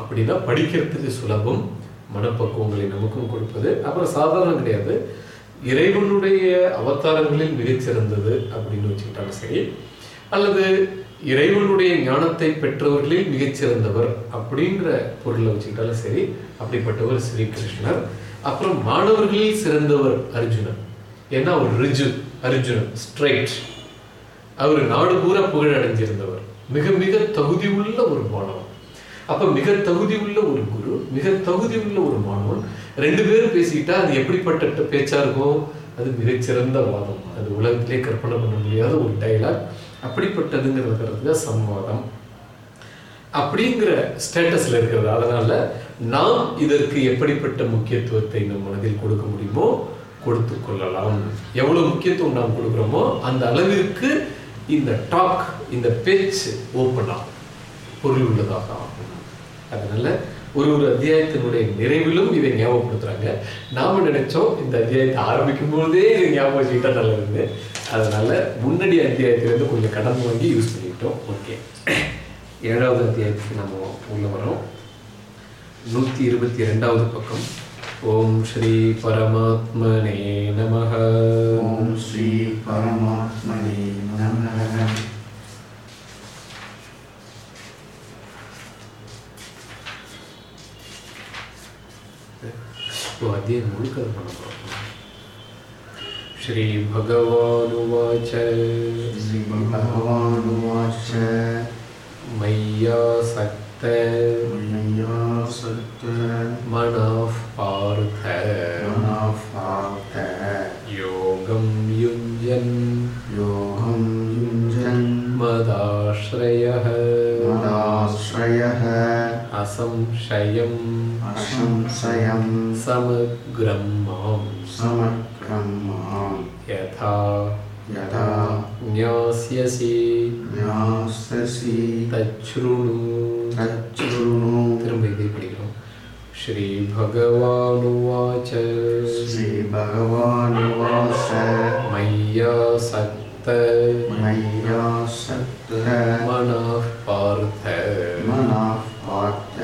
அப்படின்னா படிக்கிறதுக்கு சுலபம் மனப்பக்குவங்களை நமக்கும் கொடுப்பது. அப்புறம் சாதாரணம் கிடையாது. இறைவனுடைய அவதாரங்களில் மிகச்சிறந்தது அப்படின்னு வச்சுக்கிட்டாலும் சரி. அல்லது இறைவனுடைய ஞானத்தை பெற்றவர்களில் மிகச்சிறந்தவர் அப்படின்ற பொருளை வச்சுக்கிட்டாலும் சரி அப்படிப்பட்டவர் ஸ்ரீ கிருஷ்ணர் அப்புறம் மாணவர்களில் சிறந்தவர் அர்ஜுனன். ஏன்னா ஒரு ரிஜு அர்ஜுனன் ஸ்ட்ரைட் அவர் நாடு பூரா புகழ் அடைஞ்சிருந்தவர் மிக மிக தகுதி உள்ள ஒரு மாணவன். அப்ப மிக தகுதி உள்ள ஒரு குரு மிக தகுதி உள்ள ஒரு மாணவன். ரெண்டு பேரும் பேசிக்கிட்டா அது எப்படிப்பட்ட பேச்சா இருக்கும்? அது மிகச்சிறந்த வாதம். அது உலகத்திலே கற்பனை பண்ண முடியாத ஒரு டைலாக் அப்படிப்பட்டதுங்கிறது சம்வாதம். அப்படிங்கிற ஸ்டேட்டஸ்ல இருக்கிறது அதனால நாம் இதற்கு எப்படிப்பட்ட முக்கியத்துவத்தை நம் மனதில் கொடுக்க முடியுமோ கொடுத்து கொள்ளலாம். எவ்வளவு முக்கியத்துவம் நாம் கொடுக்குறோமோ அந்த அளவிற்கு இந்த டாக் இந்த பேச்சு ஓப்பன் ஆகும். பொருள் உள்ளதாக ஆகும். அதனால ஒரு ஒரு அத்தியாயத்தினுடைய நிறைவிலும் இதை ஞாபகப்படுத்துறாங்க. நாம நினைச்சோம் இந்த அத்தியாயத்தை ஆரம்பிக்கும் போதே இதை ஞாபகம் வச்சுக்கிட்டா நல்லது அதனால முன்னாடி அத்தியாயத்திலிருந்து கொஞ்சம் கடன் வாங்கி யூஸ் பண்ணிக்கிட்டோம். ஓகே ஏழாவது அத்தியாயத்துக்கு நம்ம உள்ள வரோம். நூற்றி இருபத்தி ரெண்டாவது பக்கம். ஓம் ஸ்ரீ பரமாத்மனே நமக. ஓம் ஸ்ரீ பரமாத்மனே நமக. இப்போ அத்தியாயம் முழுக்க அதை ஸ்ரீ பகவானுவாச்ச ஸ்ரீ பகவானுவாச்ச मय्यासक्त मय्यासक्त मनः पार्थ मनः पार्थ योगं युञ्जन् योगं युञ्जन् मदाश्रयः मदाश्रयः असंशयम् असंशयं समग्रं मां समग्रं मां यथा यथा न्यास्यसि न्यास्यसि तच्छृणु तच्छृणु திரும்ப இதே படிக்கிறோம் ஸ்ரீ பகவானுவாச்ச ஸ்ரீ பகவானுவாச மையா சக்த மையா சக்த மனः பார்த்த மனः பார்த்த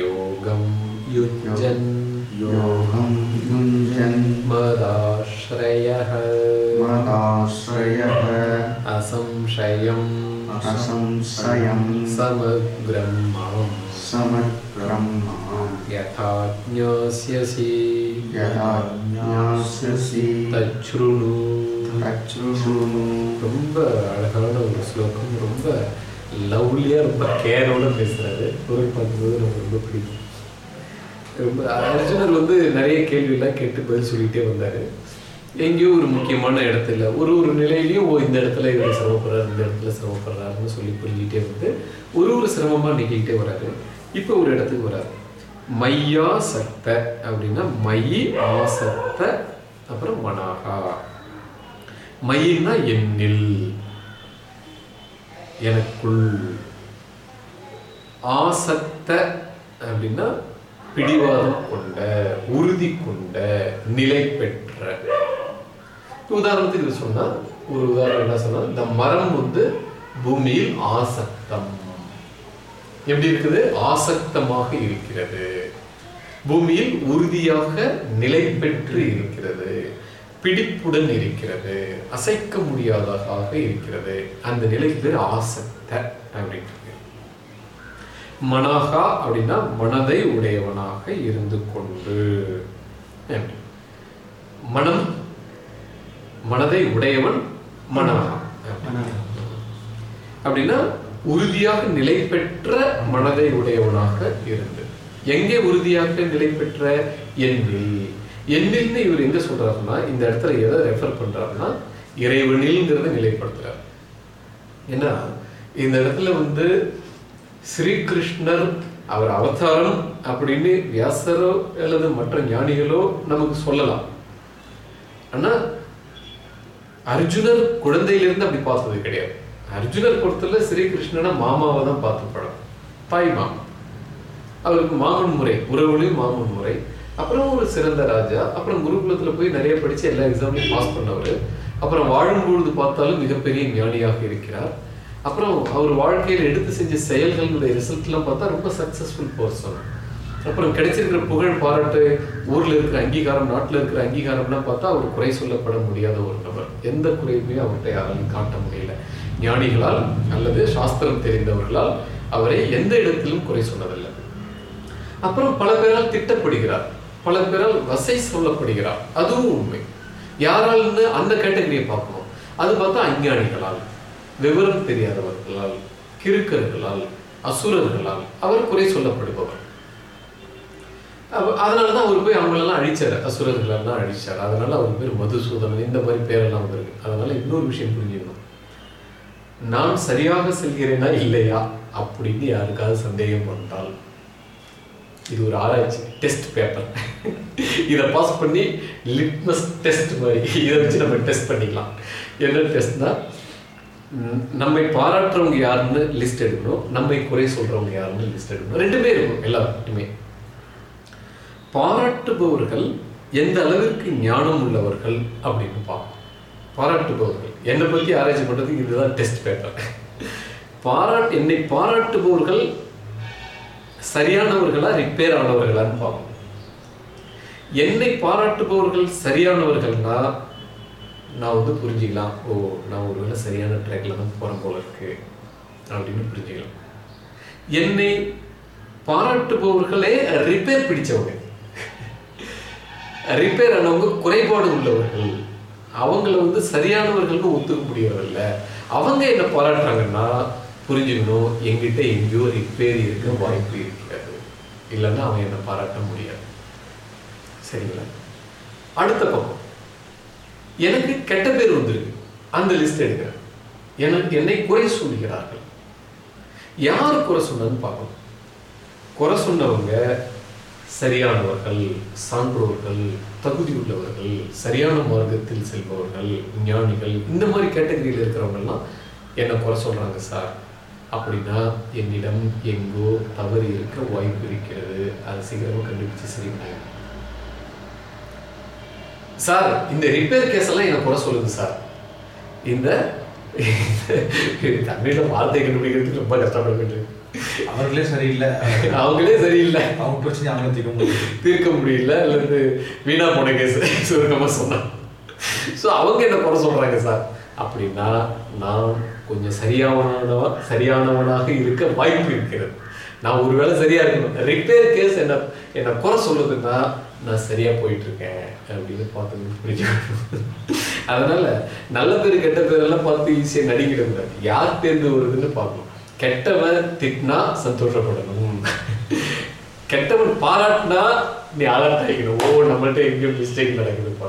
யோகம் युञ्जन् योगं युञ्जन् मदाश्रयः मदाश्रयः அசம்சயம் असंशयं समग्रम्माम् समग्रम्माम् यथा ज्ञास्यसि यदा ज्ञास्यसि तच्छृणु तच्छृणु ரொம்ப அழகான ஒரு ஸ்லோகம் ரொம்ப லவ்லியாக ரொம்ப கேரோட பேசுகிறாரு குரல் பார்க்கும்போது நமக்கு ரொம்ப பிடிக்கும் ரொம்ப அர்ஜுனர் வந்து நிறைய கேள்வியெல்லாம் கேட்டு பதில் சொல்லிகிட்டே வந்தார் எங்கேயோ ஒரு முக்கியமான இடத்துல ஒரு ஒரு நிலையிலையும் ஓ இந்த இடத்துல இவர் சிரமப்படுறாரு இந்த இடத்துல சிரமப்படுறாருன்னு சொல்லி புரிஞ்சுக்கிட்டே வந்து ஒரு ஒரு சிரமமாக நீக்கிக்கிட்டே வராரு. இப்போ ஒரு இடத்துக்கு வராரு. மையா சக்த அப்படின்னா மை ஆசக்த அப்புறம் மனாகா. மையின்னா என்னில் எனக்குள். ஆசக்த அப்படின்னா பிடிவாதம் கொண்ட உறுதி கொண்ட நிலை பெற்ற. உதாரணத்துக்கு இது சொன்னா ஒரு உதாரணம் என்ன சொன்னா இந்த மரம் வந்து பூமியில் ஆசக்தம். எப்படி இருக்குது? ஆசக்தமாக இருக்கிறது. பூமியில் உறுதியாக நிலை பெற்று இருக்கிறது. பிடிப்புடன் இருக்கிறது. அசைக்க முடியாததாக இருக்கிறது. அந்த நிலைக்கு பேர் ஆசக்த அப்படின்ட்டு மனாகா அப்படின்னா மனதை உடையவனாக இருந்து கொண்டு. மனம் மனதை உடையவன் மனாகா அப்படின்னா உறுதியாக நிலை பெற்ற மனதை உடையவனாக இருந்து. எங்கே உறுதியாக நிலை பெற்ற? எண்ணில். எண்ணில்னு இவர் எங்க சொல்றாருன்னா இந்த இடத்துல எதை ரெஃபர் பண்றாருன்னா இறைவனில்ங்கிறத நிலைப்படுத்துறார். ஏன்னா இந்த இடத்துல வந்து ஸ்ரீகிருஷ்ணர் அவர் அவதாரம் அப்படின்னு வியாசரோ அல்லது மற்ற ஞானிகளோ நமக்கு சொல்லலாம். ஆனா அர்ஜுனர் குழந்தையிலிருந்து அப்படி பார்த்தது கிடையாது. அர்ஜுனர் பொறுத்தல ஸ்ரீகிருஷ்ணனை மாமாவை தான் பார்த்து படம். தாய் மாமா. அவருக்கு மாமன் முறை உறவுலையும் மாமன் முறை. அப்புறம் ஒரு சிறந்த ராஜா. அப்புறம் குருகுலத்தில் போய் நிறைய படித்து எல்லா எக்ஸாம்லையும் பாஸ் பண்ணவர். அப்புறம் வாழும்பொழுது பார்த்தாலும் மிகப்பெரிய ஞானியாக இருக்கிறார். அப்புறம் அவர் வாழ்க்கையில் எடுத்து செஞ்ச செயல்களுடைய ரிசல்ட்லாம் பார்த்தா ரொம்ப சக்ஸஸ்ஃபுல் பர்சன் அப்புறம் கிடைச்சிருக்கிற புகழ் பாராட்டு ஊர்ல இருக்கிற அங்கீகாரம் நாட்டுல இருக்கிற அங்கீகாரம்லாம் பார்த்தா அவர் குறை சொல்லப்பட முடியாத ஒரு நபர். எந்த குறையுமே அவர்கிட்ட யாராலும் காட்ட முடியல. ஞானிகளால் அல்லது சாஸ்திரம் தெரிந்தவர்களால் அவரை எந்த இடத்திலும் குறை சொன்னதில்லை. அப்புறம் பல பேரால் திட்டப்படுகிறார். பல பேரால் வசை சொல்லப்படுகிறார். அதுவும் உண்மை. யாரால்னு அந்த கேட்டகரியை பார்க்கணும். அது பார்த்தா அஞ்ஞானிகளால் விவரம் தெரியாதவர்களால் கிறுக்கர்களால் அசுரர்களால் அவர் குறை சொல்லப்படுபவர். அதனால தான் அவர் போய் அவங்களெல்லாம் அழிச்சார். அசுரர்களெல்லாம் அழிச்சார். அதனால அவர் பேர் மதுசூதனன் இந்த மாதிரி பேரெல்லாம் வந்திருக்கு. அதனால இன்னொரு விஷயம் புரிஞ்சுக்கணும். நான் சரியாக செல்கிறேனா இல்லையா? அப்படின்னு யாருக்காவது சந்தேகம் வந்தால். இது ஒரு ஆராய்ச்சி டெஸ்ட் பேப்பர் இதை பாஸ் பண்ணி லிட்மஸ் டெஸ்ட் மாதிரி. இதை வச்சு நம்ம டெஸ்ட் பண்ணிக்கலாம். என்ன டெஸ்ட்னா நம்மை பாராட்டுறவங்க யாருன்னு லிஸ்ட் எடுக்கணும். நம்மை குறை சொல்றவங்க யாருன்னு லிஸ்ட் எடுக்கணும். ரெண்டுமே இருக்கும் எல்லாருக்குமே பாராட்டுபவர்கள் எந்த அளவிற்கு ஞானம் உள்ளவர்கள் அப்படின்னு பார்ப்போம். பாராட்டுபவர்கள். என்னை பற்றி ஆராய்ச்சி பண்ணுறதுக்கு இதுதான் டெஸ்ட் பேப்பர் பாராட்டு என்னை பாராட்டுபவர்கள் சரியானவர்களா ரிப்பேர் ஆனவர்களான்னு பார்ப்போம். என்னை பாராட்டுபவர்கள் சரியானவர்கள்னா நான் வந்து புரிஞ்சுக்கலாம். ஓ நான் ஒருவேளை சரியான ட்ராக்ல தான் போகிறேன் போல இருக்கு. அப்படின்னு புரிஞ்சுக்கலாம். என்னை பாராட்டுபவர்களே ரிப்பேர் பிடிச்சவங்க. ரிப்பேர் ஆனவங்க குறைபாடு உள்ளவர்கள். அவங்கள வந்து சரியானவர்கள்னு ஒத்துக்க முடியறதில்ல அவங்க என்ன பாராட்டுறாங்கன்னா புரிஞ்சுக்கணும் எங்கிட்ட எங்கேயோ ரிப்பேர் இருக்க வாய்ப்பு இருக்கிறது. இல்லைன்னா அவன் என்னை பாராட்ட முடியாது. சரிங்களா? அடுத்த பக்கம். எனக்கு கெட்ட பேர் வந்திருக்கு. அந்த லிஸ்ட் எடுக்கிறேன். எனக்கு என்னை குறை சொல்கிறார்கள் யார் குறை சொன்னதுன்னு பார்க்கணும். குறை சொன்னவங்க சரியானவர்கள் சான்றோர்கள் தகுதி உள்ளவர்கள் சரியான மார்க்கத்தில் செல்பவர்கள் ஞானிகள் இந்த மாதிரி கேட்டகரியில் இருக்கிறவங்கெல்லாம் என்னை குறை சொல்கிறாங்க சார். அப்படின்னா என்னிடம் எங்கோ தவறு இருக்க வாய்ப்பு இருக்கிறது. அதை சீக்கிரமாக கண்டுபிடிச்சு சரி பண்ணிடுங்க சார் இந்த ரிப்பேர் கேஸ் எல்லாம் என்ன குறை சொல்லுங்க சார். இந்த தமிழில் வார்த்தை கண்டுபிடிக்கிறதுக்கு ரொம்ப கஷ்டப்பட்டு அவர்களே சரியில்லை. அவங்களே சரியில்லை. அவங்க பிரச்சனை அவங்க தீர்க்க முடியும் தீர்க்க முடியல அல்லது வீணா போன கேஸ் சுருக்கமா சொன்னான் ஸோ அவங்க என்ன குறை சொல்றாங்க சார் அப்படின்னா நான் கொஞ்சம் சரியானவனவா சரியானவனாக இருக்க வாய்ப்பு இருக்கிறது. நான் ஒருவேளை சரியா இருக்கணும். ரிப்பேர் கேஸ் என்ன என்ன குறை சொல்லுதுன்னா நான் சரியா போயிட்டு இருக்கேன் அப்படின்னு பார்த்து புரிஞ்சுக்கணும் அதனால நல்ல பேர் கெட்ட பேர் எல்லாம் பார்த்து ஈஸியா நடிக்கிட கூடாது யார் தேர்ந்து வருதுன்னு பார்க்கணும். கெட்டவன் திட்டினா சந்தோஷப்படணும். கெட்டவன் பாராட்டினா நீ அலர்ட் ஆகிக்கணும் ஓ நம்மள்கிட்ட எங்கேயும் மிஸ்டேக் நடக்குதுப்பா.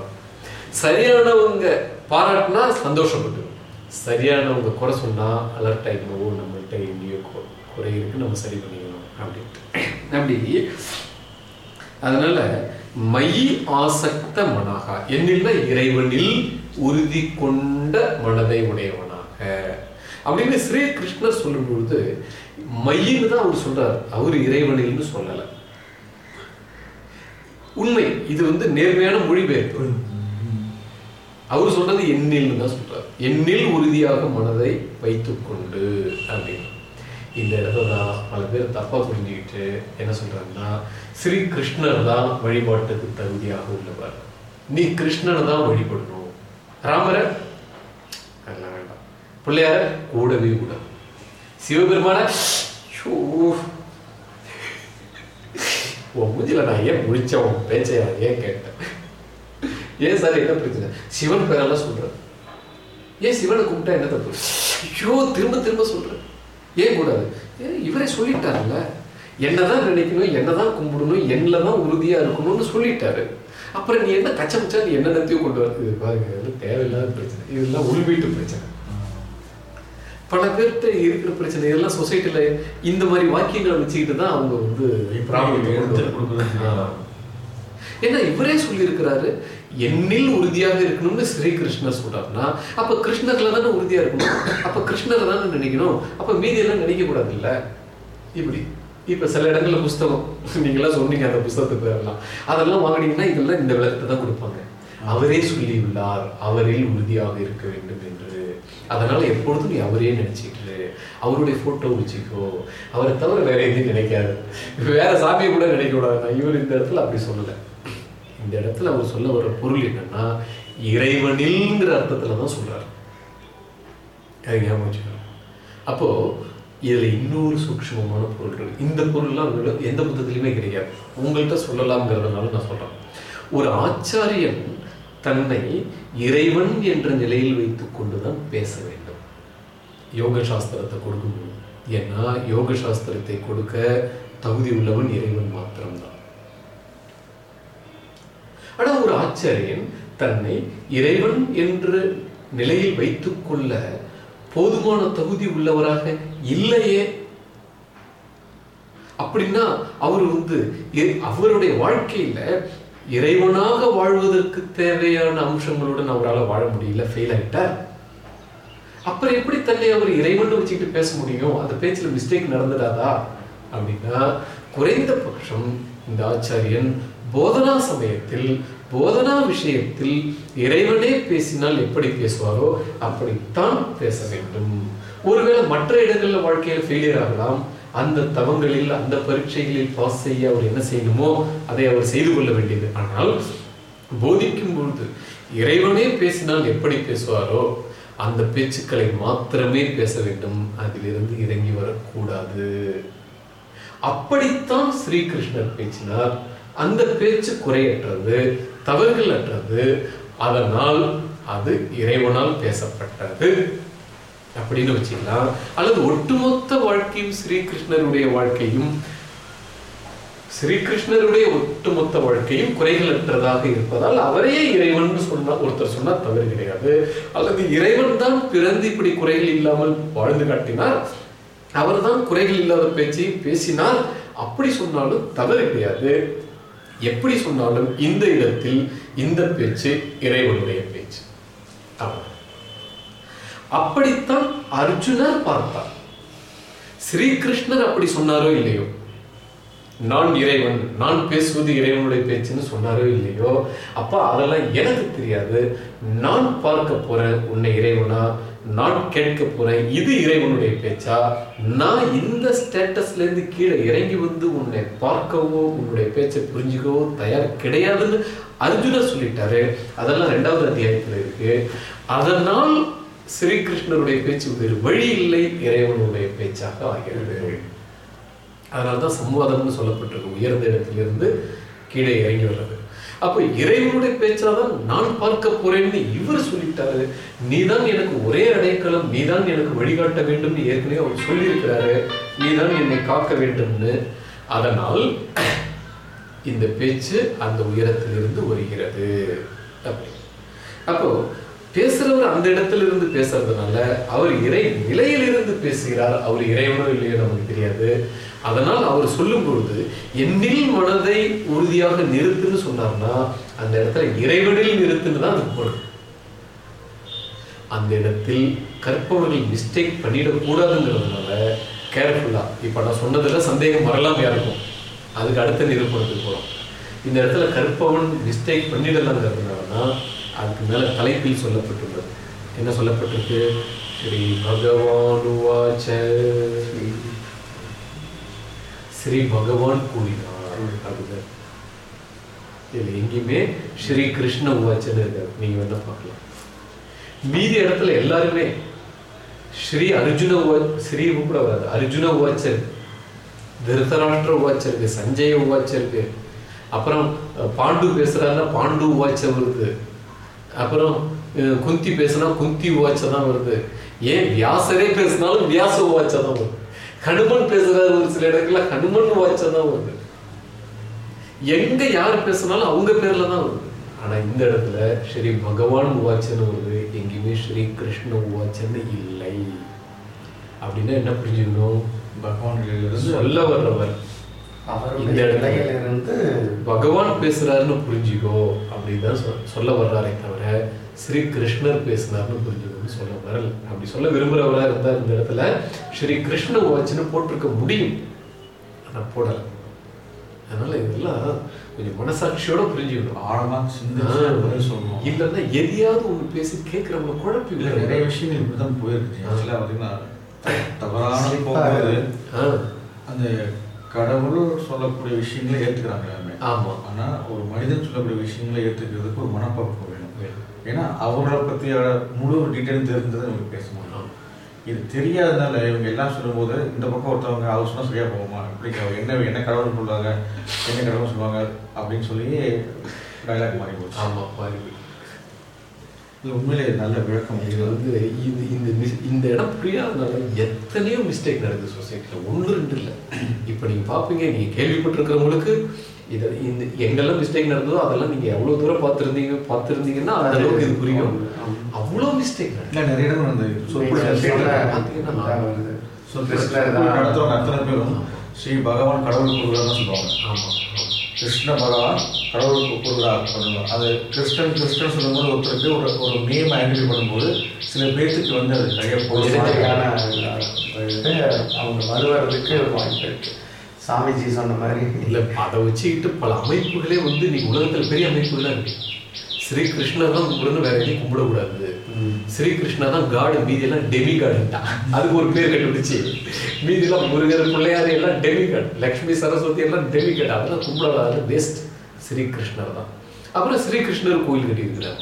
சரியானவங்க பாராட்டினா சந்தோஷப்பட்டு. சரியானவங்க குறை சொன்னா அலர்ட் ஆகிக்கணும் ஓ நம்மள்கிட்ட எங்கேயோ குறை இருக்கு நம்ம சரி பண்ணிக்கணும் அப்படின்ட்டு. அப்படி. அதனால மயி ஆசக்த மனாகா என்ன இறைவனில் உறுதி கொண்ட மனதை உடையவனாக. அப்படின்னு ஸ்ரீ கிருஷ்ணர் சொல்லும் பொழுது மையின்னு தான் அவர் சொல்றாரு. அவர் இறைவனில்னு சொல்லல. உண்மை. இது வந்து நேர்மையான மொழிபெயர்ப்பு. அவர் சொல்றது எண்ணில்னு தான் சொல்றாரு. எண்ணில் உறுதியாக மனதை வைத்துக்கொண்டு அப்படின்னு. இந்த இடத்துல தான் பல பேர் தப்பா புரிஞ்சுக்கிட்டு என்ன சொல்றாங்கன்னா ஸ்ரீ கிருஷ்ணர் தான் வழிபாட்டுக்கு தகுதியாக உள்ளவர். நீ கிருஷ்ணனை தான் வழிபடணும். ராமரை. பிள்ளையார கூடவே கூடாது சிவபெருமான உன் மூஞ்சில நான் ஏன் முடிச்சேன் உன் பேச்சை ஏன் கேட்டேன்? ஏன் சார் என்ன பிரச்சனை சிவன் பேரெல்லாம் சொல்றேன் ஏன் சிவனை கூப்பிட்டா என்ன தப்பு? ஐயோ திரும்ப திரும்ப சொல்றேன் ஏன் கூடாது? ஏன் இவரே சொல்லிட்டாருல்ல. என்னதான் நினைக்கணும் என்னதான் கும்பிடணும் என்ன தான் உறுதியா இருக்கணும்னு சொல்லிட்டாரு. அப்புறம் நீ என்ன கச்சமிச்சா நீ என்ன நத்தியும் கொண்டு வரது இது பாருங்க இதெல்லாம் தேவையில்லாத பிரச்சனை. இதெல்லாம் உள்வீட்டு பிரச்சனை. பல பேர்கிட்ட இருக்கிற பிரச்சனை இதெல்லாம் சொசைட்டில இந்த மாதிரி வாக்கியங்களை வச்சுக்கிட்டு தான் அவங்க வந்து ஏன்னா இவரே சொல்லியிருக்கிறாரு என்னில் உறுதியாக இருக்கணும்னு ஸ்ரீ கிருஷ்ணர் சொல்றாருன்னா அப்ப கிருஷ்ணர்ல தானே உறுதியா இருக்கணும்? அப்ப கிருஷ்ணரை தானே நினைக்கணும்? அப்ப மீதி எல்லாம் நினைக்க கூடாது இல்ல இப்படி. இப்ப சில இடங்கள்ல புஸ்தகம். நீங்க எல்லாம் சொன்னீங்க அந்த புஸ்தகத்தை பேரெல்லாம். அதெல்லாம் வாங்குனீங்கன்னா இதெல்லாம் இந்த விளக்கத்தை தான் கொடுப்பாங்க. அவரே சொல்லியுள்ளார் அவரில் உறுதியாக இருக்க வேண்டும் என்று. அதனால் எப்பொழுதும் நீ அவரே நினச்சிக்கிட்டு அவருடைய ஃபோட்டோ வச்சுக்கோ. அவரை தவிர வேற எதையும் நினைக்காது. வேற சாமியை கூட நினைக்க இவர் இந்த இடத்துல அப்படி சொல்லலை. இந்த இடத்துல அவர் சொல்ல வர பொருள் என்னன்னா இறைவனில்ங்கிற அர்த்தத்துல தான் சொல்றாரு. அது ஞாபகம் வச்சுக்கணும் அப்போ இதில் இன்னொரு சூக்ஷ்மமான பொருள் இந்த பொருள்லாம் உங்களுக்கு எந்த புத்தகத்திலுமே கிடையாது. உங்கள்கிட்ட சொல்லலாம்ங்கிறதுனால நான் சொல்கிறேன் ஒரு ஆச்சாரியன் தன்னை இறைவன் என்ற நிலையில் வைத்துக் கொண்டுதான் பேச வேண்டும். யோக சாஸ்திரத்தை கொடுக்கும்போது ஏன்னா யோக சாஸ்திரத்தை கொடுக்க தகுதி உள்ளவன் இறைவன் மாத்திரம்தான். ஆனா ஒரு ஆச்சாரியன் தன்னை இறைவன் என்ற நிலையில் வைத்துக் கொள்ள போதுமான தகுதி உள்ளவராக இல்லையே. அப்படின்னா அவர் வந்து அவருடைய வாழ்க்கையில இறைவனாக வாழ்வதற்கு தேவையான அம்சங்களுடன் அவரால் வாழ முடியல ஃபெயில் ஆகிட்டார் அப்புறம் எப்படி தன்னை அவர் இறைவன் வச்சுக்கிட்டு பேச முடியும்? அந்த பேச்சில் மிஸ்டேக் நடந்துடாதா? அப்படின்னா குறைந்த பட்சம் இந்த ஆச்சாரியன் போதனா சமயத்தில் போதனா விஷயத்தில் இறைவனே பேசினால் எப்படி பேசுவாரோ அப்படித்தான் பேச வேண்டும். ஒருவேளை மற்ற இடங்கள்ல வாழ்க்கையில ஃபெயிலியர் ஆகலாம் அந்த தவங்களில் அந்த பரீட்சைகளில் பாஸ் செய்ய அவர் என்ன செய்யணுமோ அதை அவர் செய்து கொள்ள வேண்டியது. ஆனால் போதிக்கும் பொழுது இறைவனே பேசினால் எப்படி பேசுவாரோ அந்த பேச்சுக்களை மாத்திரமே பேச வேண்டும். அதிலிருந்து இறங்கி வரக்கூடாது. அப்படித்தான் ஸ்ரீகிருஷ்ணர் பேச்சினார் அந்த பேச்சு குறையற்றது தவறுகள் அற்றது. அதனால் அது இறைவனால் பேசப்பட்டது. அப்படின்னு வச்சுக்கலாம். அல்லது ஒட்டுமொத்த வாழ்க்கையும் ஸ்ரீகிருஷ்ணருடைய வாழ்க்கையும் ஸ்ரீகிருஷ்ணருடைய ஒட்டுமொத்த வாழ்க்கையும் குறைகளற்றதாக இருப்பதால் அவரையே இறைவன் சொன்னா ஒருத்தர் சொன்னா தவறு கிடையாது. அல்லது இறைவன் தான் பிறந்து இப்படி குறைகள் இல்லாமல் வாழ்ந்து காட்டினார். அவர்தான் குறைகள் இல்லாத பேச்சை பேசினார் அப்படி சொன்னாலும் தவறு கிடையாது. எப்படி சொன்னாலும் இந்த இடத்தில் இந்த பேச்சு இறைவனுடைய பேச்சு. அவ்வளவு. அப்படித்தான் அர்ஜுனர் பார்த்தார். ஸ்ரீகிருஷ்ணர் அப்படி சொன்னாரோ இல்லையோ? நான் இறைவன் நான் பேசுவது இறைவனுடைய பேச்சுன்னு சொன்னாரோ இல்லையோ? அப்பா அதெல்லாம் எனக்கு தெரியாது. நான் பார்க்க போறேன் உன்னை இறைவனா? நான் கேட்க போறேன் இது இறைவனுடைய பேச்சா? நான் இந்த ஸ்டேட்டஸ்ல இருந்து கீழே இறங்கி வந்து உன்னை பார்க்கவோ உன்னுடைய பேச்சை புரிஞ்சுக்கவோ தயார் கிடையாதுன்னு அர்ஜுனர் சொல்லிட்டாரு. அதெல்லாம் ரெண்டாவது அத்தியாயத்துல இருக்கு. அதனால் ஸ்ரீகிருஷ்ணருடைய பேச்சு வேறு வழி இல்லை இறைவனுடைய பேச்சாக ஆகிறது. அதனால்தான் சம்வாதம்னு சொல்லப்பட்டிருக்கு உயர்ந்த இடத்திலிருந்து கீழே இறங்கி வர்றது. அப்ப இறைவனுடைய பேச்சாதான் நான் பார்க்க போறேன்னு இவர் சொல்லிட்டாரு. நீதான் எனக்கு ஒரே அடைக்கலம் நீதான் எனக்கு வழிகாட்ட வேண்டும்னு ஏற்கனவே அவர் சொல்லியிருக்கிறாரு. நீதான் என்னை காக்க வேண்டும்னு. அதனால் இந்த பேச்சு அந்த உயரத்திலிருந்து வருகிறது. அப்படி. அப்போ பேசுறவர் அந்த இடத்துல இருந்து பேசுறதுனால அவர் இறை நிலையிலிருந்து பேசுகிறார். அவர் இறைவனோ இல்லையோ நமக்கு தெரியாது. அதனால் அவர் சொல்லும் பொழுது என்னில் மனதை உறுதியாக நிறுத்துன்னு சொன்னார்னா அந்த இடத்துல இறைவனில் நிறுத்துன்னு தான் அது அந்த இடத்தில் கற்பவர்கள் மிஸ்டேக் பண்ணிடக்கூடாதுங்கிறதுனால கேர்ஃபுல்லா இப்ப நான் சொன்னதுல சந்தேகம் வரலாம் யாருக்கும். அதுக்கு அடுத்த நிரூபணத்துக்கு போகிறோம் இந்த இடத்துல கற்பவன் மிஸ்டேக் பண்ணிடலாங்கிறதுனால தான் அதுக்கு மேல தலைப்பில் சொல்லப்பட்டுள்ளது. என்ன சொல்லப்பட்டிருக்கு? ஸ்ரீ பகவானுவாச்ச ஸ்ரீ பகவான் கூறினார் அப்படிதான் இதில் எங்கேயுமே ஸ்ரீ கிருஷ்ண உவாச்சன்னு இருக்காரு நீங்க வேணா பார்க்கலாம். மீதி இடத்துல எல்லாருமே ஸ்ரீ அர்ஜுன உவா ஸ்ரீ கூட வராது. அர்ஜுன உவாச்சர் திருதராஷ்டிர உவாச்சருக்கு சஞ்சய உவாச்சருக்கு அப்புறம் பாண்டு பேசுறாருன்னா பாண்டு உவாச்சம் இருக்குது அப்புறம் குந்தி பேசுனா குந்தி உவாச்ச தான் வருது. ஏன் வியாசரே பேசினாலும் வியாச உவாச்ச தான் வருது. ஹனுமன் பேசுறாரு ஒரு சில இடங்கள்ல ஹனுமன் உவாச்ச தான் வருது. எங்க யார் பேசினாலும் அவங்க பேர்ல தான் வருது. ஆனா இந்த இடத்துல ஸ்ரீ பகவான் உவாச்சன்னு வருது. எங்கேயுமே ஸ்ரீ கிருஷ்ண உவாச்சன்னு இல்லை. அப்படின்னா என்ன புரிஞ்சுக்கணும்? பகவானிலிருந்து சொல்ல வர்றவர். அவருடைய இடத்துல. நிலையிலிருந்து பகவான் பேசுறாருன்னு புரிஞ்சுக்கோ அப்படின்னு தான் சொ- சொல்ல வர்றாரே தவிர ஸ்ரீ கிருஷ்ணர் பேசுனார்னு புரிஞ்சுக்கோன்னு சொல்ல வரல. அப்படி சொல்ல விரும்புறவரா இருந்தா இந்த இடத்துல ஸ்ரீ கிருஷ்ண வாட்ச்னு போட்டிருக்க முடியும். ஆனா போடல. அதனால இதெல்லாம் கொஞ்சம் மனசாட்சியோட புரிஞ்சுக்கணும். ஆழமா சிந்திச்சு பதில் சொல்லணும். இல்லைன்னா எதையாவது ஒண்ணு பேசி கேட்கறவங்க குழப்பி. நிறைய விஷயங்கள் இப்படிதான் போயிருக்கு ஆக்சுவலா பாத்தீங்கன்னா தவறான போகும்போது ஆ, அந்த கடவுள் சொல்லக்கூடிய விஷயங்களை ஏத்துக்கிறாங்க எல்லாமே ஆமா ஆனா ஒரு மனிதன் சொல்லக்கூடிய விஷயங்களை ஏத்துக்கிறதுக்கு ஒரு மனப்பக்குவம் வேணும். ஏன்னா அவங்கள பத்திய முழு டீட்டெயில் தெரிஞ்சதை இவங்க பேச முடியும். இது தெரியாதனால இவங்க எல்லாம் சொல்லும்போது இந்த பக்கம் ஒருத்தவங்க அவர் சொன்னா சரியா போகுமா இப்படி என்ன என்ன கடவுள் சொல்றாங்க என்ன கடவுள் சொல்லுவாங்க அப்படின்னு சொல்லி டைலாக் மாறி போச்சு ஆமா மாறி போய். இது உண்மையிலே நல்ல விளக்கம். இது வந்து இது இந்த mis- இந்த இடம் புரியாதனால எத்தனையோ மிஸ்டேக் நடக்குது சொசைட்டியில் ஒன்று ரெண்டு இல்லை. இப்போ நீங்கள் பார்ப்பீங்க நீங்கள் கேள்விப்பட்டிருக்கிறவங்களுக்கு இதை இந்த எங்கெல்லாம் மிஸ்டேக் நடந்ததோ அதெல்லாம் நீங்கள் எவ்வளோ தூரம் பார்த்துருந்தீங்க பார்த்துருந்தீங்கன்னா அந்த அளவுக்கு இது புரியும். அவ்வளோ மிஸ்டேக் இல்ல நிறைய இடம் சொல்ல- பார்த்தீங்கன்னா. நடத்துறவங்க அத்தனை பேரும் ஸ்ரீ பகவான் கடவுள் சொல்லுவாங்க. ஆமாம் கிருஷ்ண பகவான் கடவுளுக்கு கொடுக்குறார் பண்ணுவோம் அது கிறிஸ்டன் கிறிஸ்டன் சொல்லும்போது ஒருத்தருக்கு ஒரு ஒரு நேம் ஐடென்டிஃபை பண்ணும்போது சில பேர்த்துக்கு வந்து அது நிறைய போட இது அவங்க வருவதற்கு வாய்ப்பு இருக்கு. சாமிஜி சொன்ன மாதிரி. இல்லை அதை வச்சுக்கிட்டு பல அமைப்புகளே வந்து இன்னைக்கு உலகத்தில் பெரிய அமைப்புகளாக இருக்குது ஸ்ரீ கிருஷ்ணர் தான் கும்பிடணும் வேற எதையும் கும்பிடக்கூடாது. ஸ்ரீ கிருஷ்ணா தான் காடு மீதி எல்லாம் டெமி காடுட்டான் அதுக்கு ஒரு பேர் கண்டுபிடிச்சு. மீதி எல்லாம் முருகர் பிள்ளையார் எல்லாம் டெமி காட் லக்ஷ்மி சரஸ்வதி எல்லாம் டெமி காட் அதெல்லாம் கும்பிடாத வேஸ்ட் ஸ்ரீ கிருஷ்ணர் தான் அப்புறம் ஸ்ரீ கிருஷ்ணர் கோயில் கட்டியிருக்கிறார்.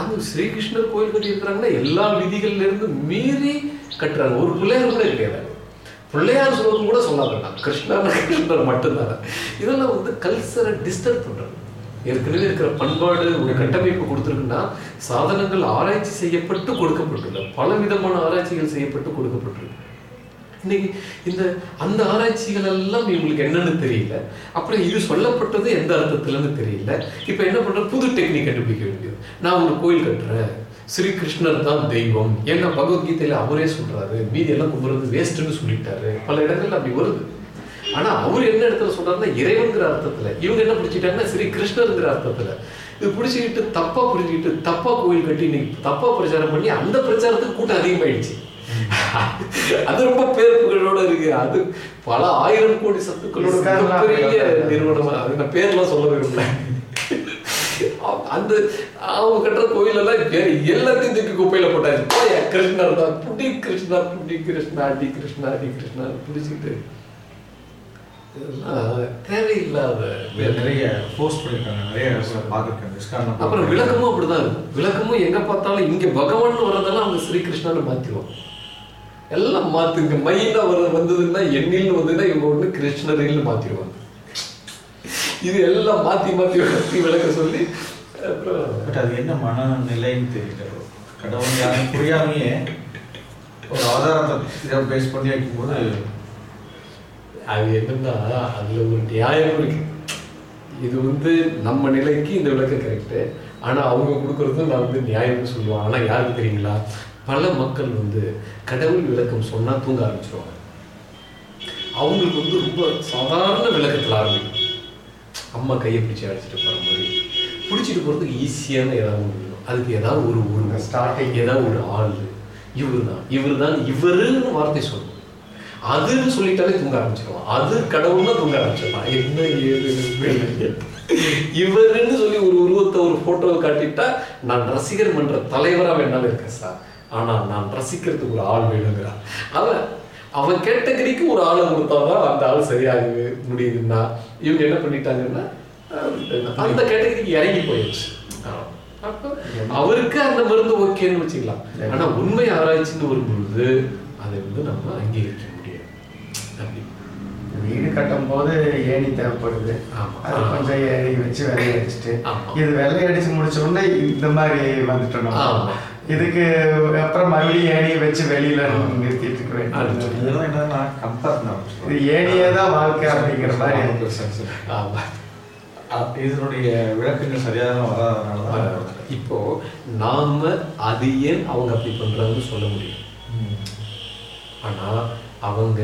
அந்த ஸ்ரீ கிருஷ்ணர் கோயில் கட்டியிருக்கிறாங்கன்னா எல்லா விதிகள்ல இருந்து மீறி கட்டுறாங்க. ஒரு பிள்ளையார் கூட கிடையாது பிள்ளையார் சொல்றது கூட சொல்லாதான் கிருஷ்ணர் கிருஷ்ணர் மட்டும்தான். இதெல்லாம் வந்து கல்ச்சரை டிஸ்டர்ப் பண்றது. ஏற்கனவே இருக்கிற பண்பாடு ஒரு கட்டமைப்பு கொடுத்துருக்குன்னா சாதனங்கள் ஆராய்ச்சி செய்யப்பட்டு கொடுக்கப்பட்டுள்ள பல விதமான ஆராய்ச்சிகள் செய்யப்பட்டு கொடுக்கப்பட்டிருக்கு. இன்னைக்கு இந்த அந்த ஆராய்ச்சிகள் எல்லாம் இவங்களுக்கு என்னன்னு தெரியல. அப்புறம் இது சொல்லப்பட்டது எந்த அர்த்தத்துலன்னு தெரியல. இப்ப என்ன பண்ற புது டெக்னிக் கண்டுபிடிக்க வேண்டியது. நான் ஒரு கோயில் கட்டுறேன். ஸ்ரீ கிருஷ்ணர் தான் தெய்வம். ஏன்னா பகவத்கீதையில அவரே சொல்றாரு. மீதி எல்லாம் கும்பிடுறது வேஸ்ட்னு சொல்லிட்டாரு. பல இடங்கள்ல அப்படி வருது. ஆனா அவர் என்ன இடத்துல சொல்றாருன்னா இறைவன்கிற அர்த்தத்துல. இவங்க என்ன பிடிச்சிட்டாங்கன்னா ஸ்ரீ கிருஷ்ணருங்கிற அர்த்தத்துல. இது பிடிச்சிக்கிட்டு தப்பா புரிஞ்சுக்கிட்டு தப்பா கோயில் கட்டி இன்னைக்கு தப்பா பிரச்சாரம் பண்ணி அந்த பிரச்சாரத்துக்கு கூட்டம் அதிகமாயிடுச்சு. அது ரொம்ப பேர் புகழோட இருக்கு. அது பல ஆயிரம் கோடி சத்துக்களோட பெரிய நிறுவனமா. அது நான் பேர்லாம் சொல்ல விரும்பல. அந்த அவங்க கட்டுற கோயில் எல்லாம் வேற எல்லாத்தையும் தூக்கி குப்பையில போய் கிருஷ்ணர் தான். புடி கிருஷ்ணா புடி கிருஷ்ணா அடி கிருஷ்ணா அடி கிருஷ்ணா பிடிச்சிக்கிட்டு இதெல்லாம் தேவையில்லாத. நிறைய போஸ்ட் பண்ணியிருக்காங்க நிறைய பார்த்துருக்கேன் டிஸ்கார்ட் அப்புறம் விளக்கமும் அப்படிதான் இருக்கும் விளக்கமும் எங்க பார்த்தாலும் இங்க பகவான் வரதெல்லாம் அவங்க ஸ்ரீகிருஷ்ணான்னு மாத்திடுவாங்க எல்லாம் மாத்துங்க மைனா வர வந்ததுன்னா எண்ணில்னு வந்ததுன்னா இவங்க ஒண்ணு கிருஷ்ணரில்னு மாத்திடுவாங்க இது எல்லாம் மாத்தி மாத்தி மாத்தி விளக்க சொல்லி அப்புறம் பட் அது என்ன மனநிலைன்னு தெரியல கடவுள் யாரும் புரியாமையே ஒரு ஆதாரத்தை பேஸ் பண்ணி வைக்கும்போது அது என்னன்னா அதுல ஒரு நியாயம் இருக்கு. இது வந்து நம்ம நிலைக்கு இந்த விளக்கம் கரெக்டு ஆனா அவங்க கொடுக்கறது நான் வந்து நியாயம்னு சொல்லுவேன். ஆனா யாருக்கு தெரியுங்களா? பல மக்கள் வந்து கடவுள் விளக்கம் சொன்னா தூங்க ஆரம்பிச்சிருவாங்க. அவங்களுக்கு வந்து ரொம்ப சாதாரண விளக்கத்துல ஆரம்பிக்கும். அம்மா கையை பிடிச்சி அடிச்சிட்டு போற மாதிரி. பிடிச்சிட்டு போறதுக்கு ஈஸியான ஏதாவது வேணும். அதுக்கு ஏதாவது ஒரு உருவம் Starting. ஏதாவது ஒரு ஆள். இவர் தான் இவர் தான் இவருன்னு வார்த்தை சொல்லணும் அதுன்னு சொல்லிட்டாலே தூங்க ஆரம்பிச்சிருவான். அது கடவுள்னா தூங்க ஆரம்பிச்சிடலாம் என்ன ஏது இவருன்னு சொல்லி ஒரு உருவத்தை ஒரு போட்டோவை காட்டிட்டா நான் ரசிகர் மன்ற தலைவராக வேணாலும் இருக்கேன் சார். ஆனா நான் ரசிக்கிறதுக்கு ஒரு ஆள் வேணுங்கிறான். அவன் அவன் கேட்டகரிக்கு ஒரு ஆளை கொடுத்தாதான் அந்த ஆள் சரியாக முடியுதுன்னா இவங்க என்ன பண்ணிட்டாங்கன்னா அந்த கேட்டகரிக்கு இறங்கி போயிடுச்சு. அவருக்கு அந்த மருந்து ஓகேன்னு வச்சுக்கலாம். ஆனா உண்மை ஆராய்ச்சின்னு வரும்பொழுது அதை வந்து நம்ம அங்கீகரிக்கணும். வீடு கட்டும் போது ஏணி தேவைப்படுது. அது கொஞ்சம் ஏணி வச்சு வெள்ளை அடிச்சுட்டு. இது வெள்ளை அடிச்சு முடிச்ச உடனே இந்த மாதிரி வந்துட்டோம். இதுக்கு அப்புறம் மறுபடியும் ஏணியை வச்சு வெளியில நிறுத்திட்டு இருக்க வேண்டியது. இதெல்லாம் என்னன்னா கம்பேர் இது ஏணியே தான் வாழ்க்கை அப்படிங்கிற மாதிரி. ஆமா. இதனுடைய விளக்கங்கள் சரியாக வராதனால தான் இப்போ நாம அது ஏன் அவங்க அப்படி பண்றாங்கன்னு சொல்ல முடியும். ஆனா அவங்க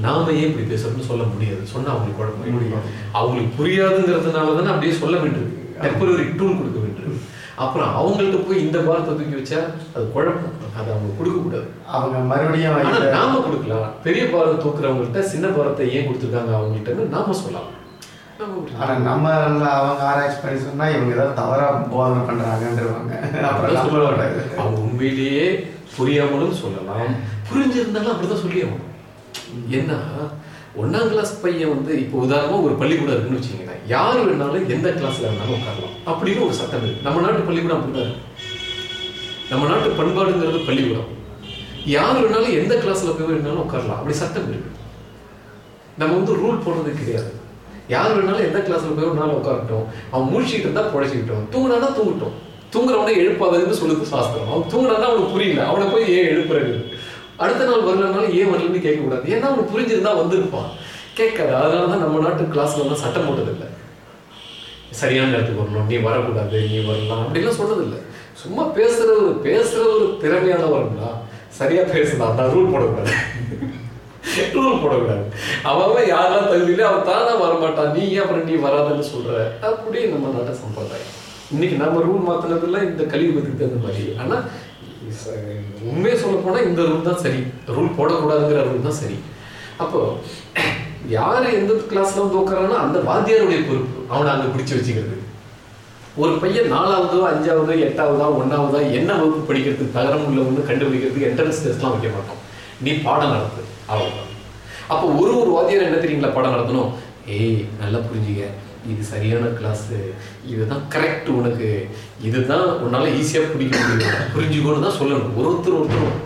நாம ஏன் இப்படி பேசுறோம்னு சொல்ல முடியாது. சொன்னா அவங்களுக்கு குழப்பம். முடியாது. அவங்களுக்கு புரியாதுங்கிறதுனால தானே அப்படியே சொல்ல வேண்டியிருக்கு டெம்பரரி டூல் கொடுக்க வேண்டியிருக்கு அப்புறம் அவங்கள்ட்ட போய் இந்த பாரத்தை தூக்கி வச்சா அது குழப்பம். அதை அவங்க கொடுக்க கூடாது. அவங்க மறுபடியும் நாம கொடுக்கலாம். பெரிய பாரம் தூக்குறவங்கள்ட்ட சின்ன பாரத்தை ஏன் கொடுத்துருக்காங்க அவங்கள்ட்ட நாம சொல்லலாம். நாம கொடுக்கலாம். ஆனா நம்ம அவங்க ஆராய்ச்சி பண்ணி சொன்னா இவங்க ஏதாவது தவறா போதனை பண்றாங்கன்றவாங்க. அப்புறம். அவங்க உண்மையிலேயே புரியாமலும் சொல்லலாம். புரிஞ்சிருந்தாலும் அப்படிதான் சொல்லி ஆகணும் ஏன்னா ஒன்றாம் கிளாஸ் பையன் வந்து இப்போ உதாரணமா ஒரு பள்ளிக்கூடம் இருக்குன்னு வச்சுக்கோங்களேன். யார் வேணாலும் எந்த கிளாஸ்ல வேணாலும் உட்காரலாம். அப்படின்னு ஒரு சட்டம் இருக்கு. நம்ம நாட்டு பள்ளிக்கூடம் அப்படிதான் இருக்கு. நம்ம நாட்டு பண்பாடுங்கிறது பள்ளிக்கூடம். யார் வேணாலும் எந்த கிளாஸ்ல போய் வேணாலும் உட்காரலாம். அப்படி சட்டம் இருக்கு. நம்ம வந்து ரூல் போடுறது கிடையாது. யார் வேணாலும் எந்த கிளாஸ்ல போய் வேணாலும் உட்காரட்டும். அவன் மூழ்கிட்டு இருந்தால் புழைச்சிக்கிட்டோம். தூங்கினா தூங்கட்டும். தூங்குறவனே எழுப்பாததுன்னு சொல்லுது சாஸ்திரம். அவன் தூங்கினா அவனுக்கு புரியல. அவனை போய் ஏன் எழுப்புறது? அடுத்த நாள் வரலனாலும் ஏன் வரலன்னு கேட்கக்கூடாது. ஏன்னா அவனுக்கு புரிஞ்சிருந்தா வந்திருப்பான் கேட்காது. அதனால தான் நம்ம நாட்டு கிளாஸ்ல வந்து சட்டம் போட்டதில்லை. சரியான நேரத்துக்கு வரணும். நீ வரக்கூடாது நீ வரலாம் அப்படிலாம் சொன்னதில்லை. சும்மா பேசுகிற ஒரு பேசுகிற ஒரு திறமையானவர்களா சரியா பேசலாம் நான் ரூல் போடக்கூடாது. ரூல் போடக்கூடாது. அவன் அவன் யாரெல்லாம் தகுதியில அவன் தானா வரமாட்டான். நீ ஏன் அப்புறம் நீ வராதுன்னு சொல்ற? அப்படியே நம்ம நாட்டை சம்பிரதாயம். இன்னைக்கு நம்ம ரூல் மாத்தினதுல இந்த கலியுகத்துக்கு தகுந்த மாதிரி. ஆனா உண்மையை சொல்ல போனால் இந்த ரூல் தான் சரி. ரூல் போடக்கூடாதுங்கிற ரூல் தான் சரி. அப்போ யார் எந்த கிளாஸ்ல வந்து உட்காரானோ அந்த வாத்தியாருடைய பொறுப்பு. அவனை அங்கே பிடிச்சி வச்சுக்கிறது. ஒரு பையன் நாலாவதோ அஞ்சாவதோ எட்டாவதோ ஒன்றாவதோ என்ன வகுப்பு படிக்கிறதுக்கு தகரம் உள்ளவன்னு கண்டுபிடிக்கிறதுக்கு என்ட்ரன்ஸ் டெஸ்ட்லாம் வைக்க மாட்டோம். நீ பாடம் நடத்து. அவ்வளோ அப்போ ஒரு ஒரு வாத்தியார் என்ன தெரியுங்களா பாடம் நடத்தணும்? ஏய் நல்லா புரிஞ்சுக்க. இது சரியான கிளாஸு இதுதான் கரெக்ட் உனக்கு. இதுதான் உன்னால் ஈஸியாக பிடிக்க முடியும் புரிஞ்சுக்கோன்னு தான் சொல்லணும். ஒரு ஒருத்தர் ஒருத்தரும்.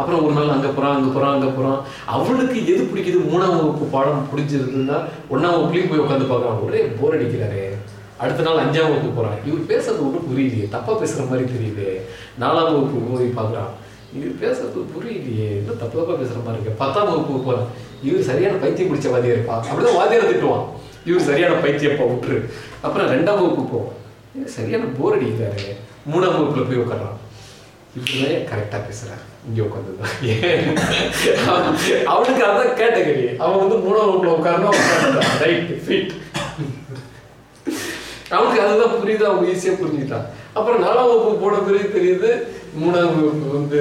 அப்புறம் ஒரு நாள் அங்கே போகிறான் அங்கே போகிறான் அங்கே போகிறான் அவளுக்கு எது பிடிக்குது? மூணாம் வகுப்பு பாடம் பிடிச்சிருக்குன்னா ஒன்றாம் வகுப்புலேயும் போய் உட்காந்து பார்க்கறான். ஒரே போர் அடிக்கிறாரே. அடுத்த நாள் அஞ்சாம் வகுப்பு போகிறான் இவர் பேசுறது ஒன்றும் புரியலையே. தப்பாக பேசுகிற மாதிரி தெரியுது. நாலாம் வகுப்பு போய் பார்க்குறான். இவர் பேசுறது புரியலையே. இன்னும் தப்பு தப்பாக பேசுற மாதிரி இருக்கு. பத்தாம் வகுப்பு போகிறான் இவர் சரியான பைத்தியம் பிடிச்ச வாதியா இருப்பா அப்படிதான் வாதியாரை திட்டுவான். இவர் சரியான பைத்தியப்பா விட்டுரு. அப்புறம் ரெண்டாம் வகுப்பு போவோம் சரியான போர் அடிக்கிறாரு. மூணாம் வகுப்புல போய் உட்கார்றான் இப்படியே கரெக்டா பேசுறாரு. இங்க உட்காந்துதான் அவனுக்கு அதான் கேட்டகரி அவன் வந்து மூணாம் வகுப்புல உட்காரணும் ரைட் ஃபிட் அவனுக்கு அதுதான் புரியுது? அவங்க ஈஸியா புரிஞ்சுக்கிட்டான். அப்புறம் நாலாம் வகுப்பு போன பிறகு தெரியுது மூணாம் வகுப்பு வந்து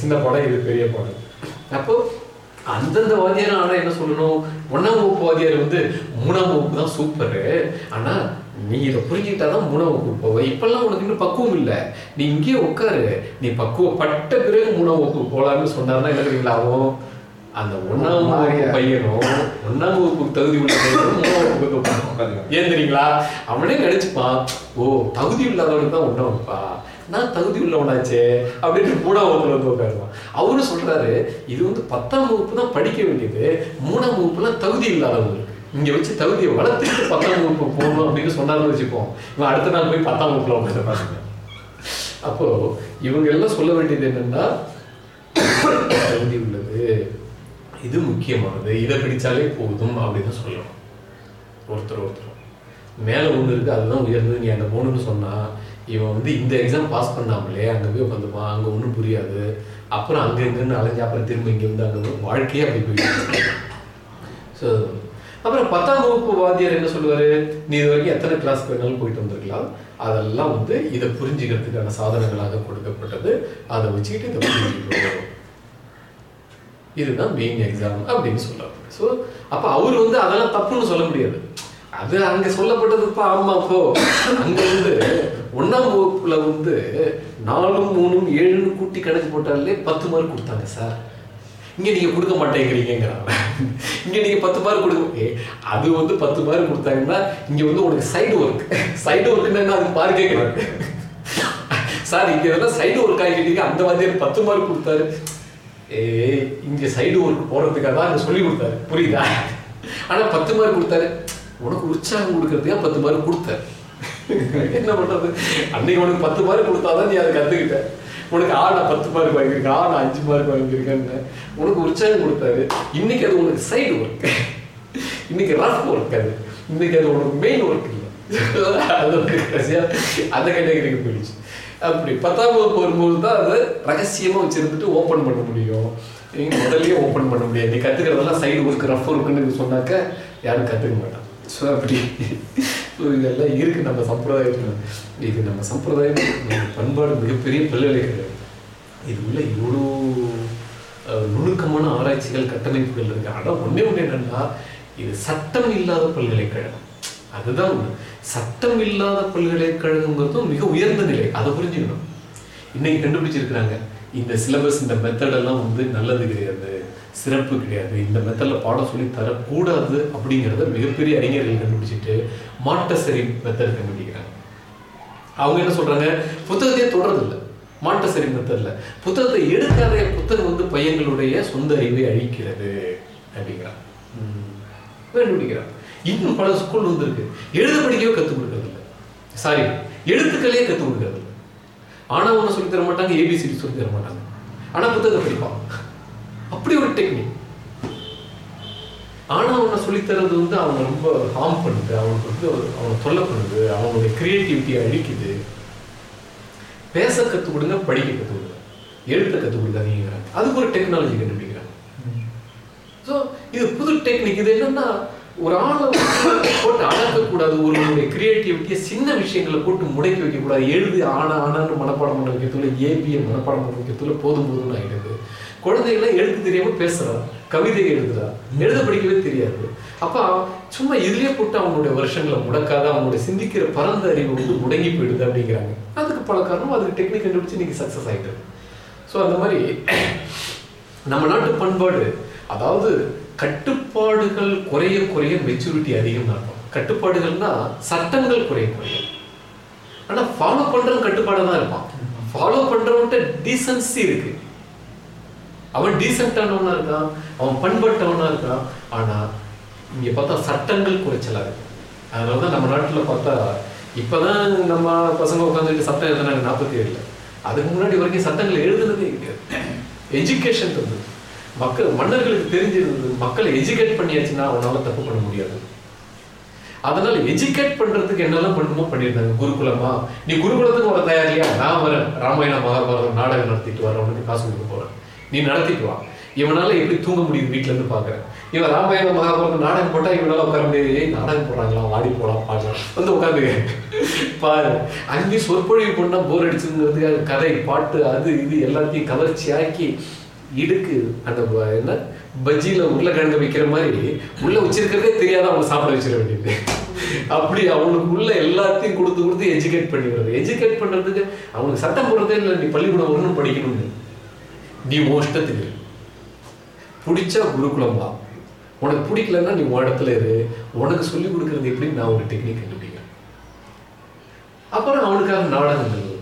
சின்ன படம் இது பெரிய படம். அப்போ அந்தந்த வாத்தியார் என்ன சொல்லணும்? ஒன்னாம் வகுப்பு வாத்தியார் வந்து மூணாம் வகுப்பு தான் சூப்பரு ஆனா நீ இதை புரிஞ்சுக்கிட்டாதான் மூணாம் வகுப்பு போவ. இப்பெல்லாம் உனக்கு இன்னும் பக்குவம் இல்லை. நீ இங்கேயே உட்காரு நீ பக்குவப்பட்ட பிறகு மூணாம் வகுப்பு போலான்னு சொன்னாதான் என்ன ஆகும்? அந்த ஒன்னாம் வகுப்பு பையனும் ஒன்னாம் வகுப்பு தகுதி உள்ள பையனும் மூணாம் வகுப்புக்கு. ஏன் தெரியுங்களா? அவனே நினைச்சுப்பான் ஓ தகுதி இல்லாதவனுக்கு தான் ஒன்றாம் வகுப்பா. நான் தகுதி உள்ளவனாச்சே அப்படின்னு மூணாம் வகுப்புல வந்து உட்காருவான். அவரும் சொல்றாரு இது வந்து பத்தாம் வகுப்பு தான் படிக்க வேண்டியது மூணாம் வகுப்புலாம் தகுதி இல்லாதவங்க இங்க வச்சு தகுதியை வளர்த்துட்டு பத்தாம் வகுப்பு போகணும் அப்படின்னு சொன்னாலும் வச்சுப்போம் இவன் அடுத்த நாள் போய் பத்தாம் வகுப்புல உட்காந்து அப்போ இவங்க எல்லாம் சொல்ல வேண்டியது என்னன்னா தகுதி உள்ளது இது முக்கியமானது இதை பிடிச்சாலே போதும் அப்படின்னு சொல்லணும். ஒருத்தர் ஒருத்தர். மேலே ஒன்று இருக்கு அதுதான் உயர்ந்தது. நீ அந்த போகணும்னு சொன்னா இவன் வந்து இந்த எக்ஸாம் பாஸ் பண்ணாமலே அங்கே போய் உட்காந்துப்பான் அங்கே ஒன்றும் புரியாது. அப்புறம் அங்கே இங்கேன்னு அலைஞ்சு அப்புறம் திரும்ப இங்கே வந்து அங்கே வாழ்க்கையே அப்படி போயிட்டு ஸோ அப்புறம் பத்தாம் வகுப்பு வாத்தியார் என்ன சொல்லுவார்? நீ இது வரைக்கும் எத்தனை கிளாஸ் வேணாலும் போயிட்டு வந்திருக்கலாம். அதெல்லாம் வந்து இதை புரிஞ்சுக்கிறதுக்கான சாதனங்களாக கொடுக்கப்பட்டது. அதை வச்சுக்கிட்டு இதை புரிஞ்சுக்கணும். இதுதான் மெயின் எக்ஸாம் அப்படின்னு சொல்றாரு ஸோ அப்போ அவர் வந்து அதெல்லாம் தப்புன்னு சொல்ல முடியாது. அது அங்கே சொல்லப்பட்டதுப்பா ஆமா அப்போ அங்கே வந்து ஒன்றாம் வகுப்புல வந்து நாலும் மூணும் ஏழுன்னு கூட்டி கணக்கு போட்டாலே பத்து மார்க் கொடுத்தாங்க சார் இங்கே நீங்கள் கொடுக்க மாட்டேங்கிறீங்கிறாங்க இங்கே நீங்கள் பத்து மார்க் கொடுக்க அது வந்து பத்து மார்க் கொடுத்தாங்கன்னா இங்கே வந்து உனக்கு சைடு ஒர்க் சைடு ஒர்க்குன்னு அது மார்க்கே கிடையாது சார் இங்கே இதெல்லாம் சைடு ஒர்க் ஆகிட்டீங்க அந்த வாத்தியார் பத்து மார்க் கொடுத்தாரு. ஏய் இங்கே சைடு ஒர்க் போகிறதுக்காக தான் அங்கே சொல்லி கொடுத்தாரு. புரியுதா? ஆனால் பத்து மார்க் கொடுத்தாரு. உனக்கு உற்சாகம் கொடுக்கறதுக்காக பத்து மார்க் கொடுத்தாரு. என்ன பண்றது? அன்னைக்கு உனக்கு பத்து மார்க் கொடுத்தாதான் நீ அதை கத்துக்கிட்ட. உனக்கு ஆடா பத்து மார்க் வாங்கியிருக்கேன் ஆடா அஞ்சு மார்க் வாங்கியிருக்கேன்னு. உனக்கு உற்சாகம் கொடுத்தாரு. இன்னைக்கு அது உனக்கு சைடு ஒர்க் இன்னைக்கு ரஃப் ஒர்க் அது. இன்னைக்கு அது உனக்கு மெயின் ஒர்க் இல்லை. அது கடைசியா அந்த கேட்டகரிக்கு போயிடுச்சு. அப்படி பத்தாம் வகுப்பு வரும்போது தான் அதை ரகசியமா வச்சிருந்துட்டு ஓப்பன் பண்ண முடியும். நீங்க முதல்லயே ஓப்பன் பண்ண முடியாது. நீ கத்துக்கிறதெல்லாம் சைடு ஒர்க் ரஃப் ஒர்க்குன்னு சொன்னாக்க யாரும் கத்துக்க மாட்டான் ஸோ அப்படி. இதெல்லாம் இருக்குது நம்ம சம்பிரதாயத்தில் இது நம்ம சம்பிரதாயம் பண்பாடு மிகப்பெரிய பல்கலைக்கழகம். இது உள்ள இவ்வளோ நுணுக்கமான ஆராய்ச்சிகள் கட்டமைப்புகள் இருக்கு. ஆனால் ஒன்றே ஒன்று என்னென்னா இது சட்டம் இல்லாத பல்கலைக்கழகம். அதுதான் ஒன்று சட்டம் இல்லாத பல்கலைக்கழகங்கிறதும் மிக உயர்ந்த நிலை. அதை புரிஞ்சுக்கணும். இன்னைக்கு கண்டுபிடிச்சிருக்கிறாங்க. இந்த சிலபஸ் இந்த மெத்தடெல்லாம் வந்து நல்லது கிடையாது. சிறப்பு கிடையாது. இந்த மெத்தடில் பாடம் சொல்லி தரக்கூடாது அப்படிங்கிறத மிகப்பெரிய அறிஞர்கள் கண்டுபிடிச்சிட்டு மாட்டசரி மெத்தட் கண்டுபிடிக்கிறாங்க. அவங்க என்ன சொல்றாங்க? புத்தகத்தையே தொடரதில்லை இல்லை. மாட்டசரி மெத்தட்ல புத்தகத்தை எடுக்காத புத்தகம் வந்து பையன்களுடைய சொந்த அறிவை அழிக்கிறது அப்படிங்கிறான். கண்டுபிடிக்கிறான். இன்னும் பல ஸ்கூல் வந்திருக்கு. எழுத படிக்கவே கற்றுக் கொடுக்கறதில்லை சாரி எழுத்துக்களையே கற்றுக் கொடுக்கறது ஆனால் ஒன்று சொல்லி தர மாட்டாங்க ஏபிசிடி சொல்லி தர மாட்டாங்க. ஆனா புத்தகத்தை படிப்பான் அப்படி ஒரு டெக்னிக் ஆனா அவனை சொல்லித்தரது வந்து அவனை ரொம்ப ஹார்ம் பண்ணுது. அவனுக்கு வந்து அவனை தொல்லை பண்ணுது அவனுடைய கிரியேட்டிவிட்டியை அழிக்குது. பேச கற்றுக் கொடுங்க படிக்க கற்றுக் கொடுங்க. எழுத்த கற்றுக் கொடுக்காதீங்கிறாங்க அதுக்கு ஒரு டெக்னாலஜி கண்டுபிடிக்கிறாங்க. ஸோ இது புது டெக்னிக் இது என்னன்னா ஒரு ஆளை போட்டு அளக்கக்கூடாது ஒருவருடைய கிரியேட்டிவிட்டியை சின்ன விஷயங்களை போட்டு முடக்கி வைக்கக்கூடாது. எழுதி ஆனா ஆனான்னு மனப்பாடம் பண்ண வைக்கிறதுல ஏபியை மனப்பாடம் பண்ண வைக்கிறதுல போதும் போதும்னு ஆகிடுது குழந்தைகள்லாம் எழுத்து தெரியாம பேசுறா கவிதை எழுதுறா. எழுத படிக்கவே தெரியாது. அப்போ சும்மா இதுலயே போட்டு அவங்களுடைய வருஷங்களை முடக்காத அவங்களுடைய சிந்திக்கிற பரந்த அறிவு வந்து முடங்கி போயிடுது அப்படிங்கிறாங்க. அதுக்கு பல காரணம். அதுக்கு டெக்னிக் கண்டுபிடிச்சு இன்னைக்கு சக்ஸஸ் ஆகிட்டு ஸோ அந்த மாதிரி நம்ம நாட்டு பண்பாடு அதாவது கட்டுப்பாடுகள் குறைய குறைய மெச்சூரிட்டி அதிகம் இருக்கும் கட்டுப்பாடுகள்னா சட்டங்கள் குறைய குறைய. ஆனால் ஃபாலோ பண்ணுறவன் கட்டுப்பாடாக தான் இருப்பான். ஃபாலோ பண்ணுறவன்ட்ட டீசன்சி இருக்குது அவன் டீசென்டானவனா இருக்கான் அவன் பண்பட்டவனா இருக்கான். ஆனா இங்க பார்த்தா சட்டங்கள் குறைச்சலா இருக்கு அதனாலதான் நம்ம நாட்டுல பார்த்தா இப்பதான் நம்ம பசங்க உட்காந்துட்டு சட்டம் எழுதுனாங்க நாற்பத்தி ஏழுல அதுக்கு முன்னாடி வரைக்கும் சட்டங்கள் எழுதுனதே கிடையாது எஜுகேஷன் இருந்தது மக்கள் மன்னர்களுக்கு தெரிஞ்சிருந்தது. மக்களை எஜுகேட் பண்ணியாச்சுன்னா அவனால தப்பு பண்ண முடியாது. அதனால எஜுகேட் பண்றதுக்கு என்னெல்லாம் பண்ணுமோ பண்ணியிருந்தாங்க. குருகுலமா நீ குருகுலத்துக்கு வர தயாரியா நான் வரேன். ராமாயணம் மகாபாரதம் நாடகம் நடத்திட்டு வரேன் உனக்கு காசு கொடுக்க போறேன். நீ நடத்திட்டு வா. இவனால எப்படி தூங்க முடியுது வீட்டுல இருந்து பாக்குறேன் இவன் ராமாயணம் மகாபாரதம் நாடகம் போட்டா இவனால உட்கார முடியாது. ஏய் நாடகம் போடுறாங்களா? வாடி போலாம் பாடலாம் வந்து உட்காந்து பாரு. அங்கேயும் சொற்பொழிவு பண்ணா போர் அடிச்சுங்கிறதுக்காக கதை பாட்டு அது இது எல்லாத்தையும் கவர்ச்சியாக்கி இடுக்கு. அந்த என்ன? பஜ்ஜியில உருளைக்கிழங்கு வைக்கிற மாதிரி உள்ள வச்சிருக்கிறதே தெரியாத அவங்க சாப்பிட வச்சிட வேண்டியது. அப்படி அவனுக்கு உள்ள எல்லாத்தையும் கொடுத்து கொடுத்து எஜுகேட் பண்ணி எஜுகேட் பண்றதுக்கு அவனுக்கு சட்டம் போடுறதே இல்லை. நீ பள்ளிக்கூடம் வரணும் படிக்கணும்னு. நீ உன் இஷ்டத்துக்கு பிடிச்சா குருகுலம் உனக்கு பிடிக்கலன்னா நீ உன் இடத்துல இரு. உனக்கு சொல்லி கொடுக்கறது எப்படி? நான் ஒரு டெக்னிக் கண்டுபிடிக்கிறேன். அப்புறம் அவனுக்காக நாடகம்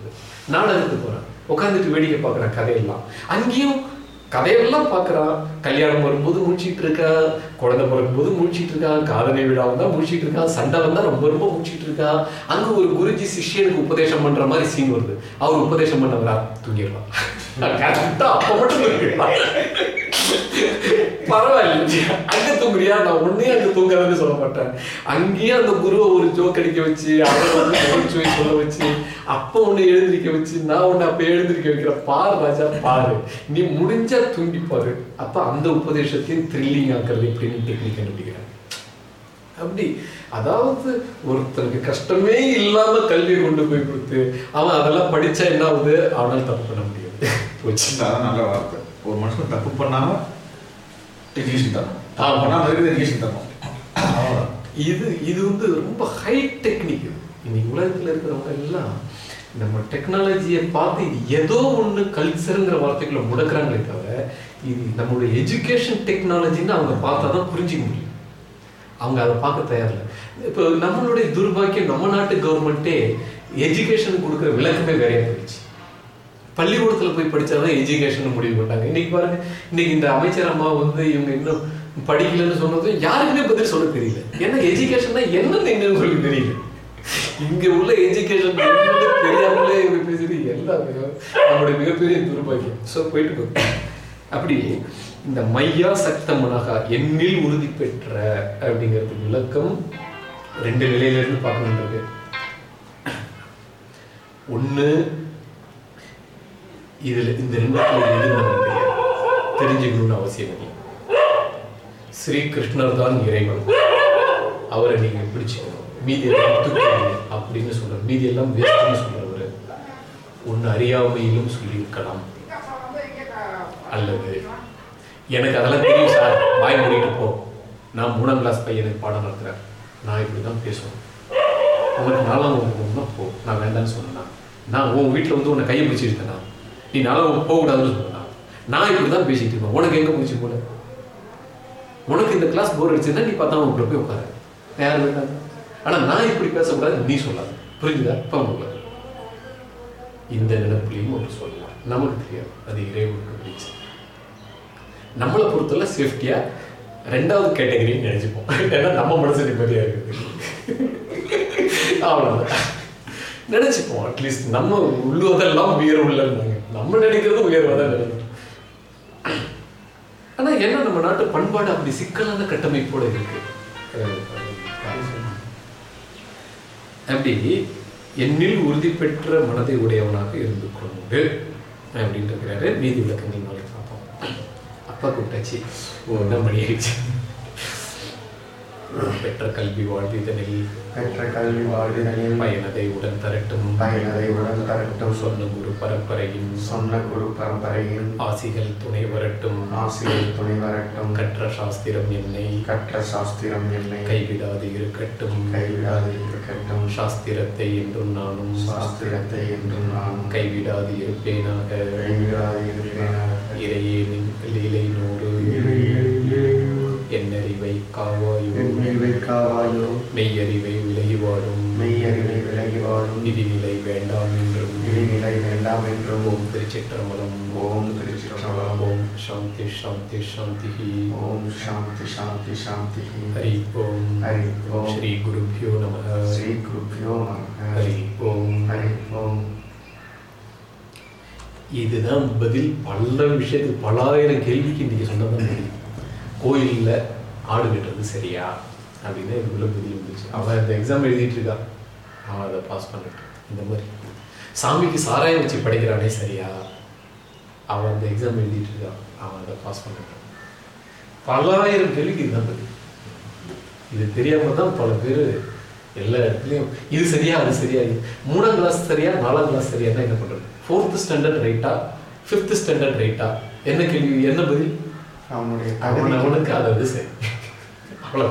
நாடகத்துக்கு போறான். உட்காந்துட்டு வேடிக்கை பார்க்குறான் கதையெல்லாம். அங்கேயும் கதையெல்லாம் பார்க்குறான் கல்யாணம் வரும்போது முடிச்சிட்டு இருக்கா குழந்தை பிறக்கும்போது முடிச்சிட்டு இருக்கான் காதலை விழா தான் முடிச்சிட்டு இருக்கான் சண்டை வந்தா ரொம்ப ரொம்ப முடிச்சிட்டு இருக்கா. அங்க ஒரு குருஜி சிஷ்யனுக்கு உபதேசம் பண்ற மாதிரி சீன் வருது. அவர் உபதேசம் பண்ணவரா? தூங்கிடலாம் கரெக்டா அப்ப மட்டும் பரவாயில்ல அங்க தூங்குறியா? நான் ஒன்னே அங்க தூங்காதன்னு சொல்ல மாட்டேன். அங்கேயே அந்த குருவை ஒரு ஜோக் அடிக்க வச்சு அவரை வந்து நகைச்சுவை சொல்ல வச்சு அப்ப உன்னை எழுந்திருக்க வச்சு நான் உன்னை அப்ப எழுந்திருக்க வைக்கிற. பாரு ராஜா பாரு. நீ முடிஞ்சா தூங்கி பாரு. அப்ப அந்த உபதேசத்தையும் த்ரில்லிங் ஆக்குறது இப்படின்னு டெக்னிக் கண்டுபிடிக்கிறேன் அப்படி. அதாவது ஒருத்தனுக்கு கஷ்டமே இல்லாம கல்வியை கொண்டு போய் கொடுத்து அவன் அதெல்லாம் படிச்சா என்ன ஆகுது? அவனால தப்பு பண்ண முடியாது. போச்சு. நல்ல வார்த்தை. ஒரு மனுஷன் தப்பு பண்ணாம எஜுகேஷன் தரணும் அவ்வளவுதான். இது இது வந்து ரொம்ப ஹை டெக்னிக் இன்னைக்கு உலகத்துல இருக்கிறவங்க எல்லாம் நம்ம டெக்னாலஜியை பார்த்து இது ஏதோ ஒண்ணு கல்ச்சருங்கிற வார்த்தைக்குள்ள முடக்குறாங்களே தவிர இது நம்மளுடைய எஜுகேஷன் டெக்னாலஜின்னு அவங்க பார்த்தா தான் புரிஞ்சிக்க முடியும். அவங்க அதை பார்க்க தயாரில்லை இப்போ நம்மளுடைய துர்பாக்கியம் நம்ம நாட்டு கவர்மெண்ட்டே எஜுகேஷன் கொடுக்குற விளக்கமே வேறையா போயிடுச்சு. பள்ளிக்கூடத்துல போய் படிச்சாதான் எஜுகேஷன் முடிவு பண்ணாங்க. இன்னைக்கு பாருங்க இன்னைக்கு இந்த அமைச்சர் அம்மா வந்து இவங்க இன்னும் படிக்கலன்னு சொன்னது யாருக்குமே பதில் சொல்ல தெரியல. ஏன்னா எஜுகேஷன்னா என்னன்னு என்னன்னு சொல்லி தெரியல. இங்க உள்ள எஜுகேஷன் தெரியாமலே இவங்க பேசுறது எல்லாமே நம்மளுடைய மிகப்பெரிய துர்பாக்கியம். ஸோ போயிட்டு போகுது அப்படி இந்த மையா சக்த மனகா எண்ணில் உறுதி பெற்ற அப்படிங்கிறது விளக்கம் ரெண்டு நிலையில இருந்து பார்க்கணுன்றது ஒண்ணு இதுல இந்த ரெண்டுத்துல எது நமக்கு தெரிஞ்சுக்கணும்னு அவசியம் இல்லை. ஸ்ரீ கிருஷ்ணர் தான் இறைவன். அவரை நீங்க பிடிச்சிக்கணும். மீதி எல்லாம் அப்படின்னு சொல்ற மீதி எல்லாம் வேஸ்ட்னு சொல்றவர். ஒன்னு அறியாமையிலும் சொல்லியிருக்கலாம். அல்லது எனக்கு அதெல்லாம் தெரியும் சார். வாய் மூடிட்டு போ. நான் மூணாம் கிளாஸ் பையனுக்கு பாடம் நடத்துறேன் நான் இப்படி தான் பேசணும் உனக்கு நாலாம் போ. நான் வேண்டாம்னு சொன்னேன்னா நான் உன் வீட்டில் வந்து உன்னை கையை நான் நீ நல்லா போகக்கூடாதுன்னு சொன்னா. நான் இப்படி தான் பேசிகிட்டு இருப்பேன். உனக்கு எங்கே போச்சு போல? உனக்கு இந்த கிளாஸ் போர் அடிச்சுன்னா நீ பார்த்தா வகுப்புல போய் உட்காரு. யார் வேண்டாம் ஆனால் நான் இப்படி பேசக்கூடாது நீ சொல்லாது. புரிஞ்சுதா? இப்போ உங்களுக்கு இந்த நினைப்புலையும் ஒன்று சொல்லலாம். நமக்கு தெரியாது. அது இறைவனுக்கு பிடிச்சு. நம்மளை பொறுத்தவரை சேஃப்டியா ரெண்டாவது கேட்டகரின்னு நினைச்சுப்போம். ஏன்னா நம்ம மனசு நிம்மதியா இருக்குது. அவ்வளவுதான். நினச்சிப்போம். அட்லீஸ்ட் நம்ம உள்ளுவதெல்லாம் உயர் உள்ளன்னு நம்ம நினைக்கிறது உயர்வாதான் நினைக்கிறோம். ஆனா என்ன நம்ம நாட்டு பண்பாடு அப்படி சிக்கலான கட்டமைப்போட இருக்கு? அப்படி என்னில் உறுதி பெற்ற மனதை உடையவனாக இருந்து கொண்டு அப்படின்னு இருக்கிறாரு. மீதி விளக்கங்கள் நாளைக்கு பார்ப்போம். அப்பா கூப்பிட்டாச்சு. ஒன்றாம் மணி ஆயிடுச்சு. பெற்ற கல்வி வாழ்விதனில் பெற்ற கல்வி வாழ்வினில் பயனதை உடன் தரட்டும் பயனதை உடன் தரட்டும் சொன்ன குரு பரம்பரையின் சொன்ன குரு பரம்பரையின் ஆசிகள் துணை வரட்டும். ஆசிரியர் துணை வரட்டும். கற்ற சாஸ்திரம் என்னை கற்ற சாஸ்திரம் என்னை கைவிடாது இருக்கட்டும். கைவிடாது இருக்கட்டும். சாஸ்திரத்தை என்றும் நானும் சாஸ்திரத்தை என்றும் நான் கைவிடாது இருப்பேனாக. கைவிடாது இருப்பேனாக. இறையே நின் லீலை நூறு. என்னறிவை காவாயோ காவாயோ மெய்யறிவை விலகி வாடும் மெய்யறிவை விலகி வாழும் நிதிநிலை வேண்டாம் என்றும். இடைநிலை வேண்டாம் என்றும். ஓம் திருச்சிற்றம்பலம். ஓம் திருச்சிற்றம்பலம். ஓம் சாந்தி சாந்தி சாந்தி ஓம் சாந்தி சாந்தி சாந்தி ஹரி ஓம். ஹரி ஓம். ஸ்ரீ குருபியோ நம ஸ்ரீ குருப்பியோ நமக. ஹரி ஓம். ஹரி ஓம். இதுதான் பதில். பல விஷயத்துக்கு பலாயிரம் கேள்விக்கு இன்னைக்கு சொன்னதான் கோயிலில் ஆடு வெட்டுறது சரியா? அப்படின்னு இதுக்குள்ள பதில் இருந்துச்சு அவன் அந்த எக்ஸாம் எழுதிட்டு இருக்கான் அவன் அதை பாஸ் பண்ணிட்டு. இந்த மாதிரி. சாமிக்கு சாராயம் வச்சு படிக்கிறானே சரியா? அவன் அந்த எக்ஸாம் எழுதிட்டு இருக்கான் அவன் அதை பாஸ் பண்ணிட்டான் பலாயிரம் கேள்விக்கு இதுதான் பதில். இது தெரியாம தான் பல பேர் எல்லா இடத்துலையும் இது சரியா அது சரியா? மூணாம் கிளாஸ் சரியா நாலாம் கிளாஸ் சரியானா என்ன பண்றது? ஃபோர்த் ஸ்டாண்டர்ட் ரைட்டா ஃபிஃப்த் ஸ்டாண்டர்ட் ரைட்டா என்ன கேள்வி என்ன பதில்? அவனுடைய அவனுக்கு அது அது சரி. அவ்வளோ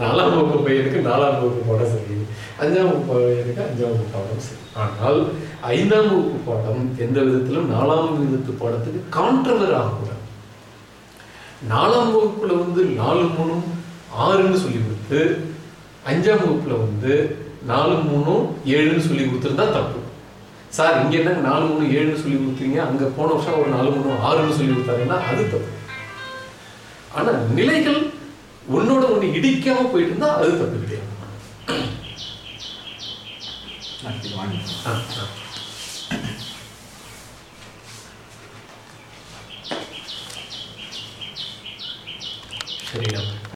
நாலாம் வகுப்பு பையனுக்கு நாலாம் வகுப்பு பாடம் சரி அஞ்சாம் வகுப்பு பையனுக்கு அஞ்சாம் வகுப்பு பாடம் சரி. ஆனால் ஐந்தாம் வகுப்பு பாடம் எந்த விதத்திலும் நாலாம் விதத்து பாடத்துக்கு கான்ட்ரவர் ஆகக்கூடாது நாலாம் வகுப்புல வந்து நாலு மூணும் ஆறுன்னு சொல்லி கொடுத்து அஞ்சாம் வகுப்புல வந்து நாலு மூணும் ஏழுன்னு சொல்லி கொடுத்துருந்தா தப்பு. சார் இங்க என்ன நாலு மூணு ஏழுன்னு சொல்லி கொடுத்தீங்க? அங்க போன வருஷம் ஒரு நாலு மூணு ஆறுன்னு சொல்லி கொடுத்தாங்கன்னா அது தப்பு. ஆனா நிலைகள் ஒன்னோட ஒண்ணு இடிக்காம போயிட்டு இருந்தா அது தப்பு கிடையாது. சரிடா.